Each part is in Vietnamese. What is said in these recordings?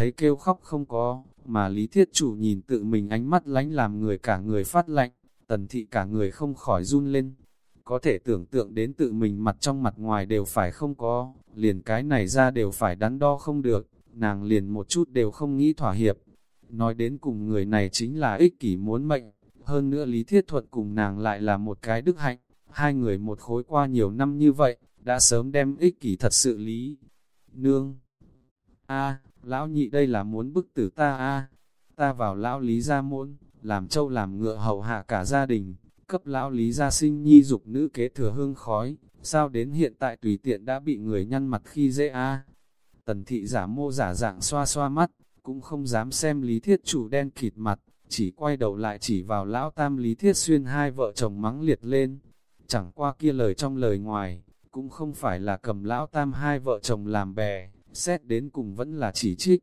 thấy kêu khóc không có, mà lý thiết chủ nhìn tự mình ánh mắt lánh làm người cả người phát lạnh, tần thị cả người không khỏi run lên. Có thể tưởng tượng đến tự mình mặt trong mặt ngoài đều phải không có, liền cái này ra đều phải đắn đo không được, nàng liền một chút đều không nghĩ thỏa hiệp. Nói đến cùng người này chính là ích kỷ muốn mệnh, hơn nữa Lý Thiết Thuận cùng nàng lại là một cái đức hạnh, hai người một khối qua nhiều năm như vậy, đã sớm đem ích kỷ thật sự lý. Nương! a lão nhị đây là muốn bức tử ta a. Ta vào lão lý gia môn, làm trâu làm ngựa hầu hạ cả gia đình, cấp lão lý gia sinh nhi dục nữ kế thừa hương khói, sao đến hiện tại tùy tiện đã bị người nhăn mặt khi dễ a? Tần thị giả mô giả dạng xoa xoa mắt, cũng không dám xem lý thiết chủ đen kịt mặt, chỉ quay đầu lại chỉ vào lão tam lý thiết xuyên hai vợ chồng mắng liệt lên. Chẳng qua kia lời trong lời ngoài, cũng không phải là cầm lão tam hai vợ chồng làm bè, xét đến cùng vẫn là chỉ trích.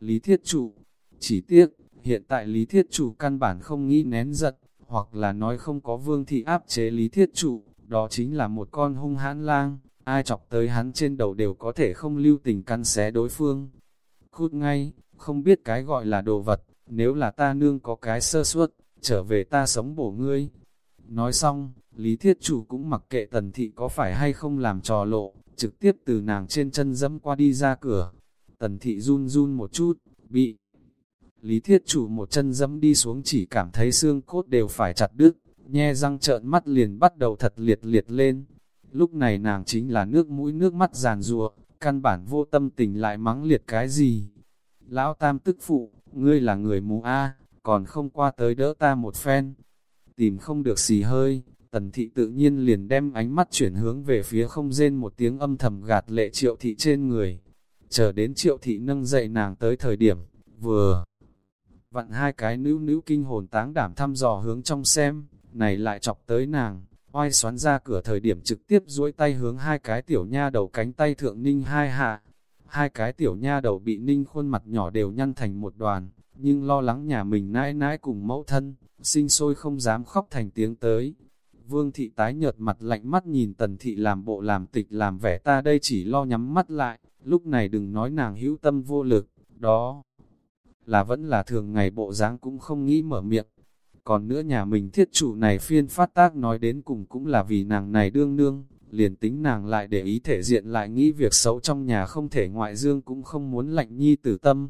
Lý thiết chủ, chỉ tiếc, hiện tại lý thiết chủ căn bản không nghĩ nén giận, hoặc là nói không có vương thị áp chế lý thiết chủ, đó chính là một con hung hãn lang, ai chọc tới hắn trên đầu đều có thể không lưu tình căn xé đối phương. Cút ngay, không biết cái gọi là đồ vật, nếu là ta nương có cái sơ suất, trở về ta sống bổ ngươi. Nói xong, Lý Thiết Chủ cũng mặc kệ tần thị có phải hay không làm trò lộ, trực tiếp từ nàng trên chân dẫm qua đi ra cửa. Tần thị run run một chút, bị Lý Thiết Chủ một chân dẫm đi xuống chỉ cảm thấy xương cốt đều phải chặt đứt, nhe răng trợn mắt liền bắt đầu thật liệt liệt lên. Lúc này nàng chính là nước mũi nước mắt giàn rùa, căn bản vô tâm tình lại mắng liệt cái gì. Lão Tam tức phụ, ngươi là người mù A, còn không qua tới đỡ ta một phen. Tìm không được xì hơi, tần thị tự nhiên liền đem ánh mắt chuyển hướng về phía không rên một tiếng âm thầm gạt lệ triệu thị trên người. Chờ đến triệu thị nâng dậy nàng tới thời điểm, vừa vặn hai cái nữ nữ kinh hồn táng đảm thăm dò hướng trong xem, này lại chọc tới nàng, oai xoắn ra cửa thời điểm trực tiếp duỗi tay hướng hai cái tiểu nha đầu cánh tay thượng ninh hai hạ, Hai cái tiểu nha đầu bị ninh khuôn mặt nhỏ đều nhăn thành một đoàn, nhưng lo lắng nhà mình nãi nãi cùng mẫu thân, sinh sôi không dám khóc thành tiếng tới. Vương thị tái nhợt mặt lạnh mắt nhìn tần thị làm bộ làm tịch làm vẻ ta đây chỉ lo nhắm mắt lại, lúc này đừng nói nàng hữu tâm vô lực, đó là vẫn là thường ngày bộ dáng cũng không nghĩ mở miệng. Còn nữa nhà mình thiết chủ này phiên phát tác nói đến cùng cũng là vì nàng này đương nương, liền tính nàng lại để ý thể diện lại nghĩ việc xấu trong nhà không thể ngoại dương cũng không muốn lạnh nhi tử tâm.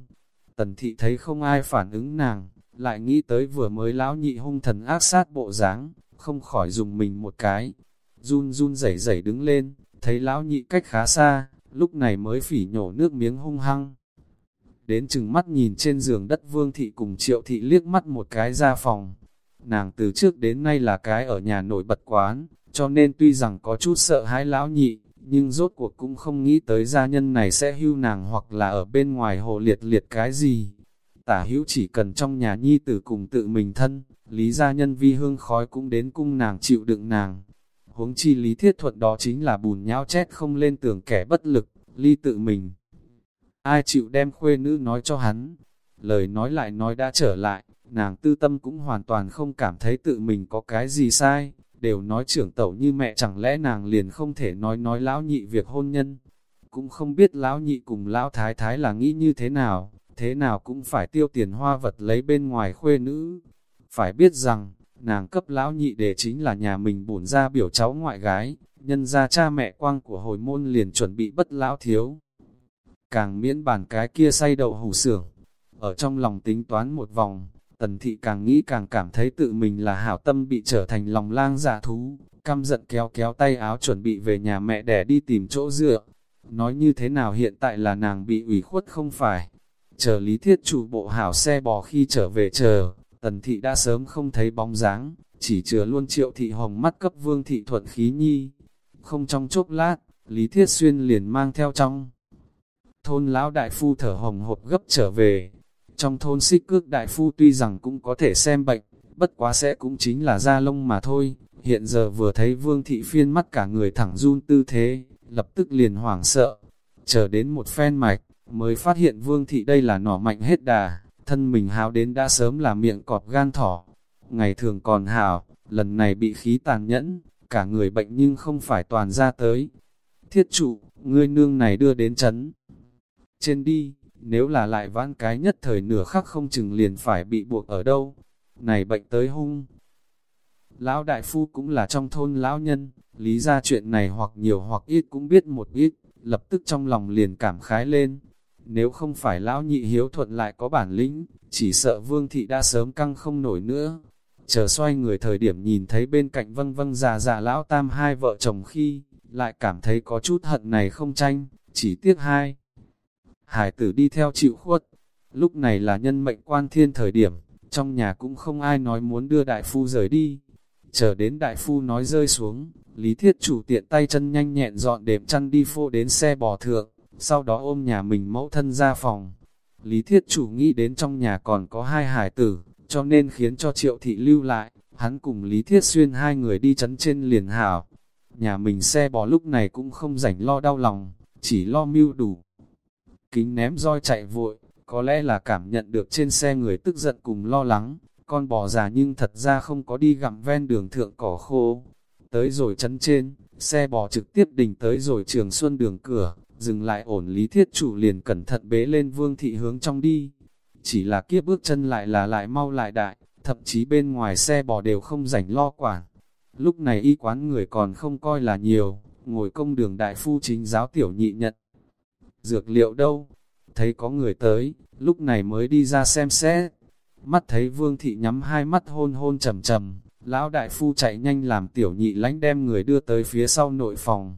Tần thị thấy không ai phản ứng nàng, lại nghĩ tới vừa mới lão nhị hung thần ác sát bộ dáng, không khỏi dùng mình một cái. Run run rẩy rẩy đứng lên, thấy lão nhị cách khá xa, lúc này mới phỉ nhổ nước miếng hung hăng. Đến chừng mắt nhìn trên giường đất vương thị cùng triệu thị liếc mắt một cái ra phòng. Nàng từ trước đến nay là cái ở nhà nổi bật quán, cho nên tuy rằng có chút sợ hãi lão nhị, nhưng rốt cuộc cũng không nghĩ tới gia nhân này sẽ hưu nàng hoặc là ở bên ngoài hồ liệt liệt cái gì. Tả hữu chỉ cần trong nhà nhi tử cùng tự mình thân, lý gia nhân vi hương khói cũng đến cung nàng chịu đựng nàng. Huống chi lý thiết thuận đó chính là bùn nhão chết không lên tường kẻ bất lực, ly tự mình. Ai chịu đem khuê nữ nói cho hắn, lời nói lại nói đã trở lại, nàng tư tâm cũng hoàn toàn không cảm thấy tự mình có cái gì sai, đều nói trưởng tẩu như mẹ chẳng lẽ nàng liền không thể nói nói lão nhị việc hôn nhân. Cũng không biết lão nhị cùng lão thái thái là nghĩ như thế nào, thế nào cũng phải tiêu tiền hoa vật lấy bên ngoài khuê nữ. Phải biết rằng, nàng cấp lão nhị để chính là nhà mình bổn ra biểu cháu ngoại gái, nhân ra cha mẹ quang của hồi môn liền chuẩn bị bất lão thiếu. Càng miễn bản cái kia say đậu hủ sưởng, ở trong lòng tính toán một vòng, Tần thị càng nghĩ càng cảm thấy tự mình là hảo tâm bị trở thành lòng lang dạ thú, căm giận kéo kéo tay áo chuẩn bị về nhà mẹ để đi tìm chỗ dựa. Nói như thế nào hiện tại là nàng bị ủy khuất không phải. Chờ lý thiết chủ bộ hảo xe bò khi trở về chờ, tần thị đã sớm không thấy bóng dáng, chỉ chừa luôn triệu thị hồng mắt cấp vương thị thuận khí nhi. Không trong chốc lát, lý thiết xuyên liền mang theo trong. Thôn lão đại phu thở hồng hộp gấp trở về, trong thôn xích cước đại phu tuy rằng cũng có thể xem bệnh, bất quá sẽ cũng chính là da lông mà thôi. Hiện giờ vừa thấy vương thị phiên mắt cả người thẳng run tư thế, lập tức liền hoảng sợ. Chờ đến một phen mạch, mới phát hiện vương thị đây là nỏ mạnh hết đà, thân mình hào đến đã sớm là miệng cọp gan thỏ. Ngày thường còn hảo lần này bị khí tàn nhẫn, cả người bệnh nhưng không phải toàn ra tới. Thiết trụ, ngươi nương này đưa đến chấn. Trên đi, nếu là lại vãn cái nhất thời nửa khắc không chừng liền phải bị buộc ở đâu. Này bệnh tới hung. Lão đại phu cũng là trong thôn lão nhân, lý ra chuyện này hoặc nhiều hoặc ít cũng biết một ít, lập tức trong lòng liền cảm khái lên. Nếu không phải lão nhị hiếu thuận lại có bản lĩnh, chỉ sợ vương thị đã sớm căng không nổi nữa. Chờ xoay người thời điểm nhìn thấy bên cạnh vâng vâng già già lão tam hai vợ chồng khi, lại cảm thấy có chút hận này không tranh, chỉ tiếc hai. Hải tử đi theo chịu khuất, lúc này là nhân mệnh quan thiên thời điểm, trong nhà cũng không ai nói muốn đưa đại phu rời đi. Chờ đến đại phu nói rơi xuống, Lý Thiết chủ tiện tay chân nhanh nhẹn dọn đệm chăn đi phô đến xe bò thượng, sau đó ôm nhà mình mẫu thân ra phòng. Lý Thiết chủ nghĩ đến trong nhà còn có hai hải tử, cho nên khiến cho triệu thị lưu lại, hắn cùng Lý Thiết xuyên hai người đi chấn trên liền hảo. Nhà mình xe bò lúc này cũng không rảnh lo đau lòng, chỉ lo mưu đủ. Kính ném roi chạy vội, có lẽ là cảm nhận được trên xe người tức giận cùng lo lắng, con bò già nhưng thật ra không có đi gặm ven đường thượng cỏ khô. Tới rồi chấn trên, xe bò trực tiếp đình tới rồi trường xuân đường cửa, dừng lại ổn lý thiết chủ liền cẩn thận bế lên vương thị hướng trong đi. Chỉ là kiếp bước chân lại là lại mau lại đại, thậm chí bên ngoài xe bò đều không rảnh lo quản. Lúc này y quán người còn không coi là nhiều, ngồi công đường đại phu chính giáo tiểu nhị nhận. Dược liệu đâu? Thấy có người tới, lúc này mới đi ra xem xét. Mắt thấy vương thị nhắm hai mắt hôn hôn trầm trầm, lão đại phu chạy nhanh làm tiểu nhị lánh đem người đưa tới phía sau nội phòng.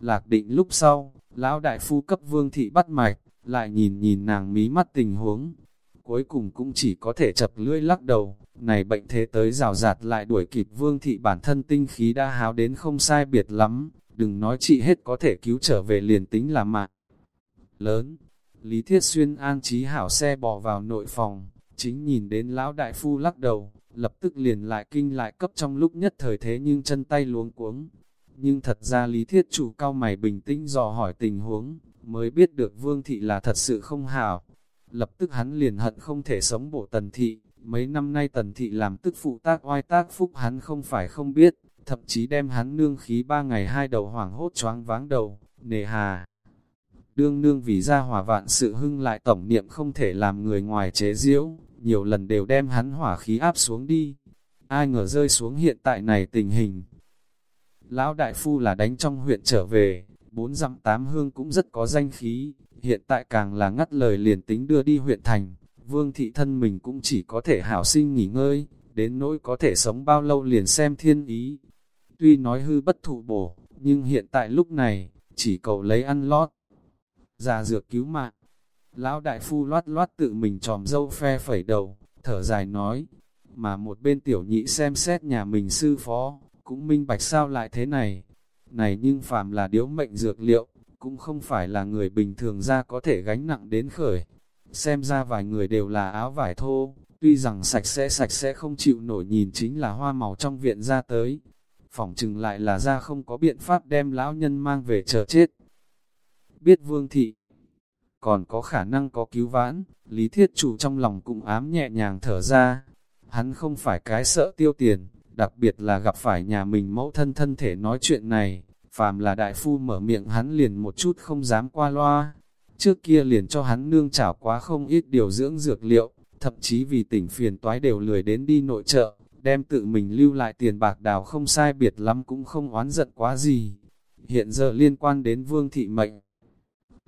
Lạc định lúc sau, lão đại phu cấp vương thị bắt mạch, lại nhìn nhìn nàng mí mắt tình huống. Cuối cùng cũng chỉ có thể chập lưỡi lắc đầu, này bệnh thế tới rào rạt lại đuổi kịp vương thị bản thân tinh khí đã háo đến không sai biệt lắm, đừng nói chị hết có thể cứu trở về liền tính là mạng. Lớn, Lý Thiết Xuyên an trí hảo xe bò vào nội phòng, chính nhìn đến lão đại phu lắc đầu, lập tức liền lại kinh lại cấp trong lúc nhất thời thế nhưng chân tay luống cuống. Nhưng thật ra Lý Thiết chủ cao mày bình tĩnh dò hỏi tình huống, mới biết được Vương Thị là thật sự không hảo. Lập tức hắn liền hận không thể sống bộ tần thị, mấy năm nay tần thị làm tức phụ tác oai tác phúc hắn không phải không biết, thậm chí đem hắn nương khí ba ngày hai đầu hoảng hốt choáng váng đầu, nề hà. Đương nương vì ra hòa vạn sự hưng lại tổng niệm không thể làm người ngoài chế diễu, nhiều lần đều đem hắn hỏa khí áp xuống đi. Ai ngờ rơi xuống hiện tại này tình hình. Lão đại phu là đánh trong huyện trở về, bốn dặm tám hương cũng rất có danh khí, hiện tại càng là ngắt lời liền tính đưa đi huyện thành, vương thị thân mình cũng chỉ có thể hảo sinh nghỉ ngơi, đến nỗi có thể sống bao lâu liền xem thiên ý. Tuy nói hư bất thụ bổ, nhưng hiện tại lúc này, chỉ cầu lấy ăn lót. Già dược cứu mạng, Lão đại phu loát loát tự mình tròm dâu phe phẩy đầu, thở dài nói, mà một bên tiểu nhị xem xét nhà mình sư phó, cũng minh bạch sao lại thế này. Này nhưng phàm là điếu mệnh dược liệu, cũng không phải là người bình thường ra có thể gánh nặng đến khởi. Xem ra vài người đều là áo vải thô, tuy rằng sạch sẽ sạch sẽ không chịu nổi nhìn chính là hoa màu trong viện ra tới. Phỏng chừng lại là ra không có biện pháp đem lão nhân mang về chờ chết. Biết vương thị, còn có khả năng có cứu vãn, Lý Thiết Chủ trong lòng cũng ám nhẹ nhàng thở ra. Hắn không phải cái sợ tiêu tiền, đặc biệt là gặp phải nhà mình mẫu thân thân thể nói chuyện này, phàm là đại phu mở miệng hắn liền một chút không dám qua loa. Trước kia liền cho hắn nương chảo quá không ít điều dưỡng dược liệu, thậm chí vì tỉnh phiền toái đều lười đến đi nội trợ, đem tự mình lưu lại tiền bạc đào không sai biệt lắm cũng không oán giận quá gì. Hiện giờ liên quan đến vương thị mệnh,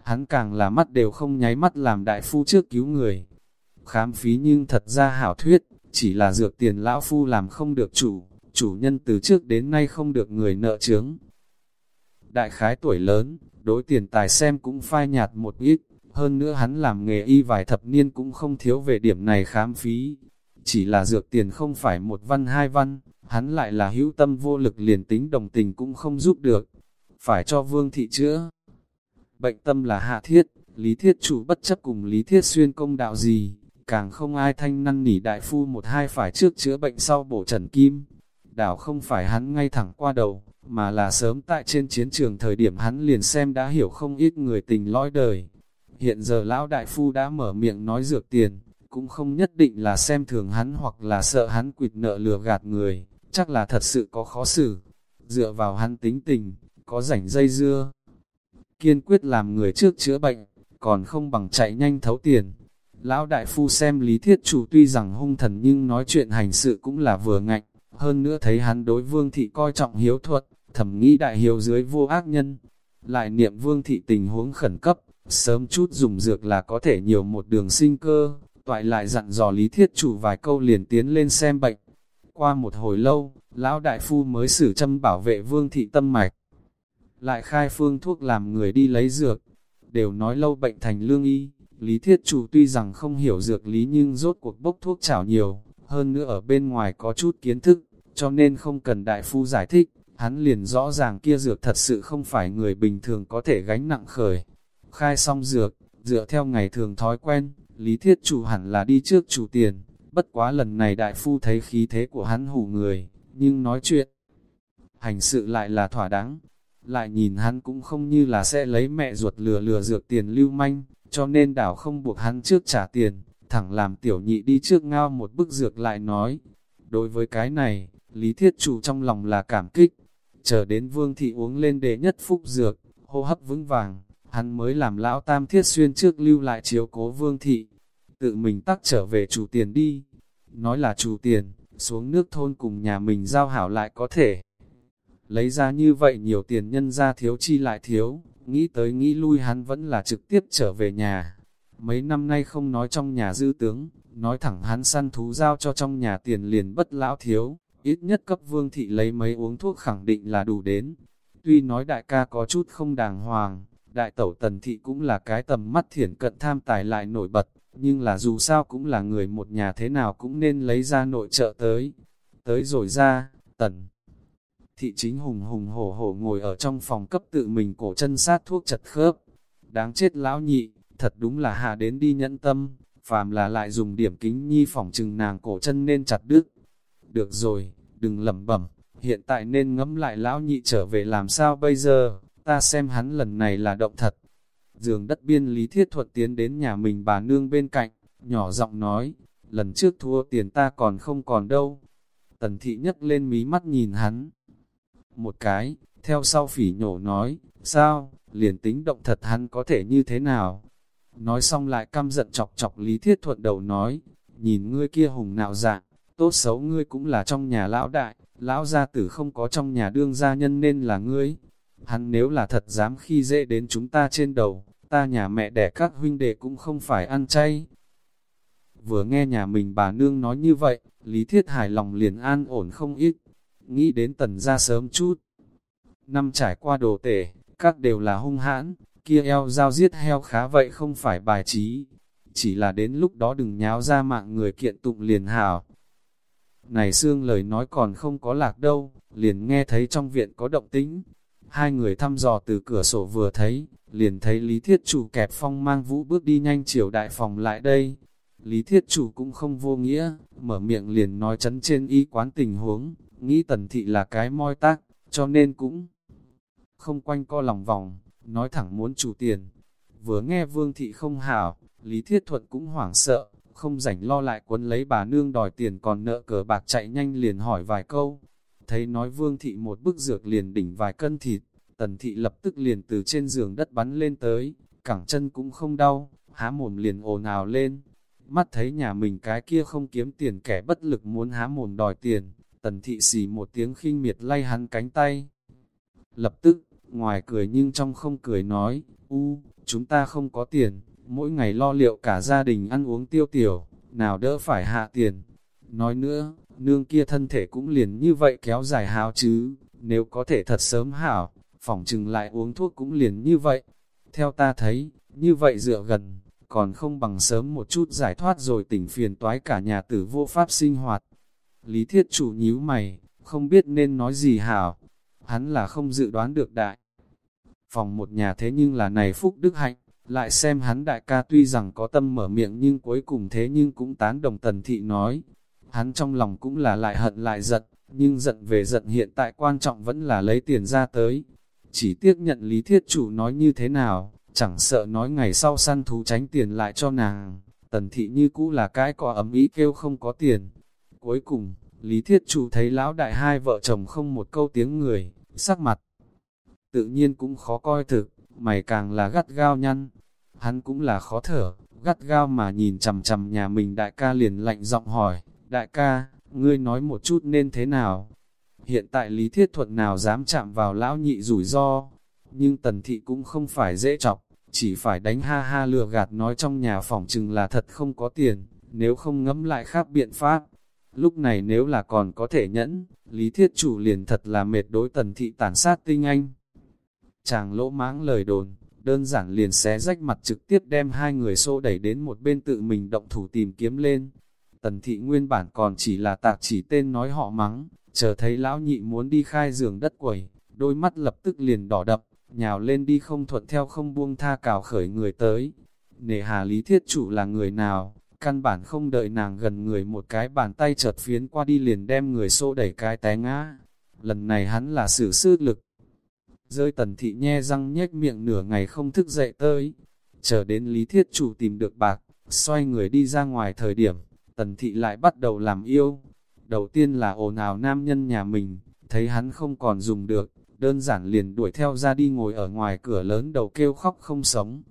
hắn càng là mắt đều không nháy mắt làm đại phu trước cứu người. Khám phí nhưng thật ra hảo thuyết, chỉ là dược tiền lão phu làm không được chủ, chủ nhân từ trước đến nay không được người nợ chướng. Đại khái tuổi lớn, đối tiền tài xem cũng phai nhạt một ít, hơn nữa hắn làm nghề y vài thập niên cũng không thiếu về điểm này khám phí. Chỉ là dược tiền không phải một văn hai văn, hắn lại là hữu tâm vô lực liền tính đồng tình cũng không giúp được. Phải cho vương thị chữa bệnh tâm là hạ thiết, lý thiết chủ bất chấp cùng lý thiết xuyên công đạo gì, càng không ai thanh năn nỉ đại phu một hai phải trước chữa bệnh sau bổ trần kim. Đảo không phải hắn ngay thẳng qua đầu, mà là sớm tại trên chiến trường thời điểm hắn liền xem đã hiểu không ít người tình lõi đời. Hiện giờ lão đại phu đã mở miệng nói dược tiền, cũng không nhất định là xem thường hắn hoặc là sợ hắn quỵt nợ lừa gạt người, chắc là thật sự có khó xử. Dựa vào hắn tính tình, có rảnh dây dưa, kiên quyết làm người trước chữa bệnh, còn không bằng chạy nhanh thấu tiền. Lão đại phu xem lý thiết chủ tuy rằng hung thần nhưng nói chuyện hành sự cũng là vừa ngạnh, hơn nữa thấy hắn đối vương thị coi trọng hiếu thuật, thẩm nghĩ đại hiếu dưới vô ác nhân. Lại niệm vương thị tình huống khẩn cấp, sớm chút dùng dược là có thể nhiều một đường sinh cơ, toại lại dặn dò lý thiết chủ vài câu liền tiến lên xem bệnh. Qua một hồi lâu, lão đại phu mới xử châm bảo vệ vương thị tâm mạch. Lại khai phương thuốc làm người đi lấy dược, đều nói lâu bệnh thành lương y, lý thiết chủ tuy rằng không hiểu dược lý nhưng rốt cuộc bốc thuốc chảo nhiều, hơn nữa ở bên ngoài có chút kiến thức, cho nên không cần đại phu giải thích, hắn liền rõ ràng kia dược thật sự không phải người bình thường có thể gánh nặng khởi. Khai xong dược, dựa theo ngày thường thói quen, lý thiết chủ hẳn là đi trước chủ tiền, bất quá lần này đại phu thấy khí thế của hắn hủ người, nhưng nói chuyện, hành sự lại là thỏa đáng, lại nhìn hắn cũng không như là sẽ lấy mẹ ruột lừa lừa dược tiền lưu manh, cho nên đảo không buộc hắn trước trả tiền, thẳng làm tiểu nhị đi trước ngao một bức dược lại nói. Đối với cái này, Lý Thiết Chủ trong lòng là cảm kích, chờ đến Vương Thị uống lên đệ nhất phúc dược, hô hấp vững vàng, hắn mới làm lão tam thiết xuyên trước lưu lại chiếu cố Vương Thị, tự mình tắc trở về chủ tiền đi. Nói là chủ tiền, xuống nước thôn cùng nhà mình giao hảo lại có thể. Lấy ra như vậy nhiều tiền nhân ra thiếu chi lại thiếu, nghĩ tới nghĩ lui hắn vẫn là trực tiếp trở về nhà. Mấy năm nay không nói trong nhà dư tướng, nói thẳng hắn săn thú giao cho trong nhà tiền liền bất lão thiếu, ít nhất cấp vương thị lấy mấy uống thuốc khẳng định là đủ đến. Tuy nói đại ca có chút không đàng hoàng, đại tẩu tần thị cũng là cái tầm mắt thiển cận tham tài lại nổi bật, nhưng là dù sao cũng là người một nhà thế nào cũng nên lấy ra nội trợ tới. Tới rồi ra, tần thị chính hùng hùng hổ hổ ngồi ở trong phòng cấp tự mình cổ chân sát thuốc chật khớp. Đáng chết lão nhị, thật đúng là hạ đến đi nhẫn tâm, phàm là lại dùng điểm kính nhi phỏng chừng nàng cổ chân nên chặt đứt. Được rồi, đừng lẩm bẩm, hiện tại nên ngẫm lại lão nhị trở về làm sao bây giờ, ta xem hắn lần này là động thật. Giường đất biên lý thiết thuật tiến đến nhà mình bà nương bên cạnh, nhỏ giọng nói, lần trước thua tiền ta còn không còn đâu. Tần thị nhấc lên mí mắt nhìn hắn, một cái, theo sau phỉ nhổ nói, sao, liền tính động thật hắn có thể như thế nào? Nói xong lại căm giận chọc chọc Lý Thiết Thuận đầu nói, nhìn ngươi kia hùng nạo dạng, tốt xấu ngươi cũng là trong nhà lão đại, lão gia tử không có trong nhà đương gia nhân nên là ngươi. Hắn nếu là thật dám khi dễ đến chúng ta trên đầu, ta nhà mẹ đẻ các huynh đệ cũng không phải ăn chay. Vừa nghe nhà mình bà nương nói như vậy, Lý Thiết hài lòng liền an ổn không ít nghĩ đến tần ra sớm chút. Năm trải qua đồ tể, các đều là hung hãn, kia eo giao giết heo khá vậy không phải bài trí. Chỉ là đến lúc đó đừng nháo ra mạng người kiện tụng liền hảo. Này xương lời nói còn không có lạc đâu, liền nghe thấy trong viện có động tĩnh. Hai người thăm dò từ cửa sổ vừa thấy, liền thấy Lý Thiết Chủ kẹp phong mang vũ bước đi nhanh chiều đại phòng lại đây. Lý Thiết Chủ cũng không vô nghĩa, mở miệng liền nói chấn trên y quán tình huống, nghĩ tần thị là cái moi tác, cho nên cũng không quanh co lòng vòng, nói thẳng muốn chủ tiền. Vừa nghe vương thị không hảo, Lý Thiết Thuận cũng hoảng sợ, không rảnh lo lại quấn lấy bà nương đòi tiền còn nợ cờ bạc chạy nhanh liền hỏi vài câu. Thấy nói vương thị một bức dược liền đỉnh vài cân thịt, tần thị lập tức liền từ trên giường đất bắn lên tới, cẳng chân cũng không đau, há mồm liền ồn ào lên. Mắt thấy nhà mình cái kia không kiếm tiền kẻ bất lực muốn há mồm đòi tiền, Tần thị xì một tiếng khinh miệt lay hắn cánh tay. Lập tức, ngoài cười nhưng trong không cười nói, u, chúng ta không có tiền, mỗi ngày lo liệu cả gia đình ăn uống tiêu tiểu, nào đỡ phải hạ tiền. Nói nữa, nương kia thân thể cũng liền như vậy kéo dài hào chứ, nếu có thể thật sớm hảo, phỏng chừng lại uống thuốc cũng liền như vậy. Theo ta thấy, như vậy dựa gần, còn không bằng sớm một chút giải thoát rồi tỉnh phiền toái cả nhà tử vô pháp sinh hoạt. Lý thiết chủ nhíu mày, không biết nên nói gì hảo. Hắn là không dự đoán được đại. Phòng một nhà thế nhưng là này phúc đức hạnh, lại xem hắn đại ca tuy rằng có tâm mở miệng nhưng cuối cùng thế nhưng cũng tán đồng tần thị nói. Hắn trong lòng cũng là lại hận lại giận, nhưng giận về giận hiện tại quan trọng vẫn là lấy tiền ra tới. Chỉ tiếc nhận lý thiết chủ nói như thế nào, chẳng sợ nói ngày sau săn thú tránh tiền lại cho nàng. Tần thị như cũ là cái có ấm ý kêu không có tiền, Cuối cùng, Lý Thiết Chủ thấy lão đại hai vợ chồng không một câu tiếng người, sắc mặt. Tự nhiên cũng khó coi thực, mày càng là gắt gao nhăn. hắn cũng là khó thở, gắt gao mà nhìn chằm chằm nhà mình đại ca liền lạnh giọng hỏi, đại ca, ngươi nói một chút nên thế nào? Hiện tại Lý Thiết Thuận nào dám chạm vào lão nhị rủi ro, nhưng tần thị cũng không phải dễ chọc, chỉ phải đánh ha ha lừa gạt nói trong nhà phòng chừng là thật không có tiền, nếu không ngẫm lại khác biện pháp. Lúc này nếu là còn có thể nhẫn, Lý Thiết Chủ liền thật là mệt đối tần thị tàn sát tinh anh. Chàng lỗ mãng lời đồn, đơn giản liền xé rách mặt trực tiếp đem hai người xô đẩy đến một bên tự mình động thủ tìm kiếm lên. Tần thị nguyên bản còn chỉ là tạc chỉ tên nói họ mắng, chờ thấy lão nhị muốn đi khai giường đất quẩy, đôi mắt lập tức liền đỏ đập, nhào lên đi không thuận theo không buông tha cào khởi người tới. Nể hà lý thiết chủ là người nào, căn bản không đợi nàng gần người một cái bàn tay chợt phiến qua đi liền đem người xô đẩy cái té ngã. Lần này hắn là sử sư lực. Rơi tần thị nhe răng nhếch miệng nửa ngày không thức dậy tới. Chờ đến lý thiết chủ tìm được bạc, xoay người đi ra ngoài thời điểm, tần thị lại bắt đầu làm yêu. Đầu tiên là ồn ào nam nhân nhà mình, thấy hắn không còn dùng được, đơn giản liền đuổi theo ra đi ngồi ở ngoài cửa lớn đầu kêu khóc không sống.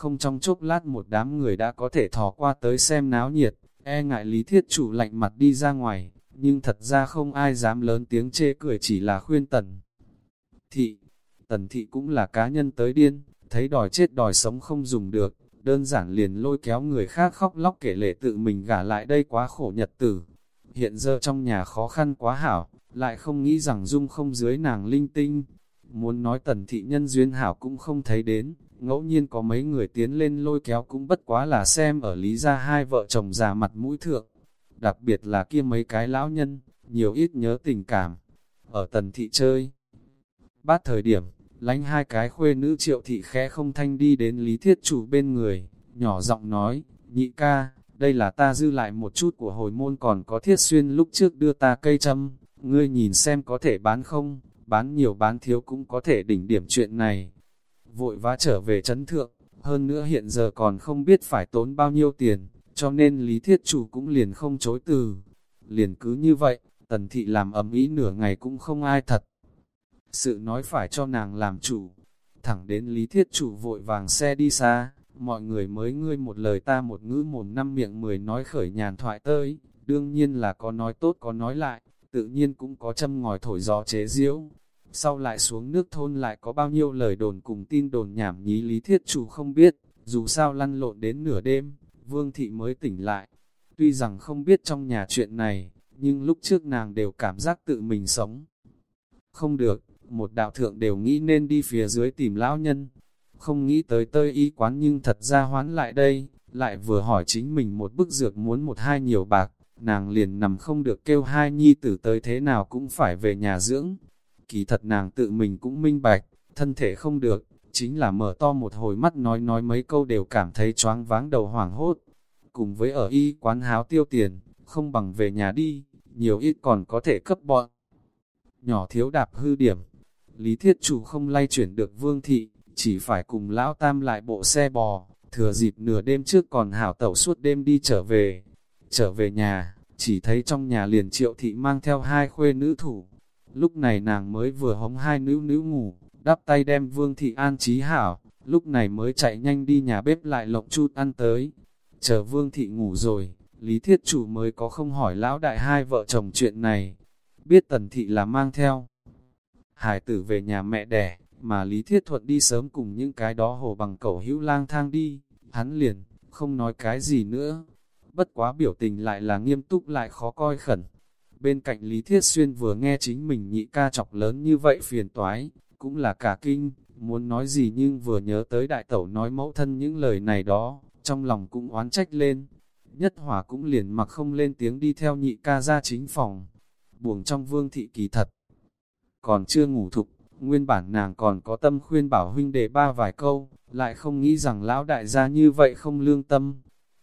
Không trong chốc lát một đám người đã có thể thò qua tới xem náo nhiệt, e ngại lý thiết chủ lạnh mặt đi ra ngoài, nhưng thật ra không ai dám lớn tiếng chê cười chỉ là khuyên tần. Thị, tần thị cũng là cá nhân tới điên, thấy đòi chết đòi sống không dùng được, đơn giản liền lôi kéo người khác khóc lóc kể lệ tự mình gả lại đây quá khổ nhật tử. Hiện giờ trong nhà khó khăn quá hảo, lại không nghĩ rằng dung không dưới nàng linh tinh. Muốn nói tần thị nhân duyên hảo cũng không thấy đến, ngẫu nhiên có mấy người tiến lên lôi kéo cũng bất quá là xem ở lý gia hai vợ chồng già mặt mũi thượng. Đặc biệt là kia mấy cái lão nhân, nhiều ít nhớ tình cảm. Ở tần thị chơi, bát thời điểm, lánh hai cái khuê nữ triệu thị khẽ không thanh đi đến lý thiết chủ bên người, nhỏ giọng nói, nhị ca, đây là ta dư lại một chút của hồi môn còn có thiết xuyên lúc trước đưa ta cây châm, ngươi nhìn xem có thể bán không, bán nhiều bán thiếu cũng có thể đỉnh điểm chuyện này. Vội vã trở về chấn thượng, hơn nữa hiện giờ còn không biết phải tốn bao nhiêu tiền, cho nên lý thiết chủ cũng liền không chối từ. Liền cứ như vậy, tần thị làm ấm ý nửa ngày cũng không ai thật. Sự nói phải cho nàng làm chủ, thẳng đến lý thiết chủ vội vàng xe đi xa, mọi người mới ngươi một lời ta một ngữ mồm năm miệng mười nói khởi nhàn thoại tới, đương nhiên là có nói tốt có nói lại, tự nhiên cũng có châm ngòi thổi gió chế diễu. Sau lại xuống nước thôn lại có bao nhiêu lời đồn cùng tin đồn nhảm nhí lý thiết chủ không biết, dù sao lăn lộn đến nửa đêm, vương thị mới tỉnh lại. Tuy rằng không biết trong nhà chuyện này, nhưng lúc trước nàng đều cảm giác tự mình sống. Không được, một đạo thượng đều nghĩ nên đi phía dưới tìm lão nhân. Không nghĩ tới tơi y quán nhưng thật ra hoán lại đây, lại vừa hỏi chính mình một bức dược muốn một hai nhiều bạc, nàng liền nằm không được kêu hai nhi tử tới thế nào cũng phải về nhà dưỡng. Kỳ thật nàng tự mình cũng minh bạch, thân thể không được, chính là mở to một hồi mắt nói nói mấy câu đều cảm thấy choáng váng đầu hoảng hốt. Cùng với ở y quán háo tiêu tiền, không bằng về nhà đi, nhiều ít còn có thể cấp bọn. Nhỏ thiếu đạp hư điểm, lý thiết chủ không lay chuyển được vương thị, chỉ phải cùng lão tam lại bộ xe bò, thừa dịp nửa đêm trước còn hảo tẩu suốt đêm đi trở về, Trở về nhà, chỉ thấy trong nhà liền triệu thị mang theo hai khuê nữ thủ. Lúc này nàng mới vừa hống hai nữ nữ ngủ, đắp tay đem vương thị an trí hảo, lúc này mới chạy nhanh đi nhà bếp lại lộng chút ăn tới. Chờ vương thị ngủ rồi, lý thiết chủ mới có không hỏi lão đại hai vợ chồng chuyện này. Biết tần thị là mang theo. Hải tử về nhà mẹ đẻ, mà lý thiết thuận đi sớm cùng những cái đó hồ bằng cẩu hữu lang thang đi, hắn liền, không nói cái gì nữa, bất quá biểu tình lại là nghiêm túc lại khó coi khẩn. Bên cạnh Lý Thiết Xuyên vừa nghe chính mình nhị ca chọc lớn như vậy phiền toái, cũng là cả kinh, muốn nói gì nhưng vừa nhớ tới đại tẩu nói mẫu thân những lời này đó, trong lòng cũng oán trách lên. Nhất hỏa cũng liền mặc không lên tiếng đi theo nhị ca ra chính phòng, buồng trong vương thị kỳ thật. Còn chưa ngủ thục, nguyên bản nàng còn có tâm khuyên bảo huynh đệ ba vài câu, lại không nghĩ rằng lão đại gia như vậy không lương tâm,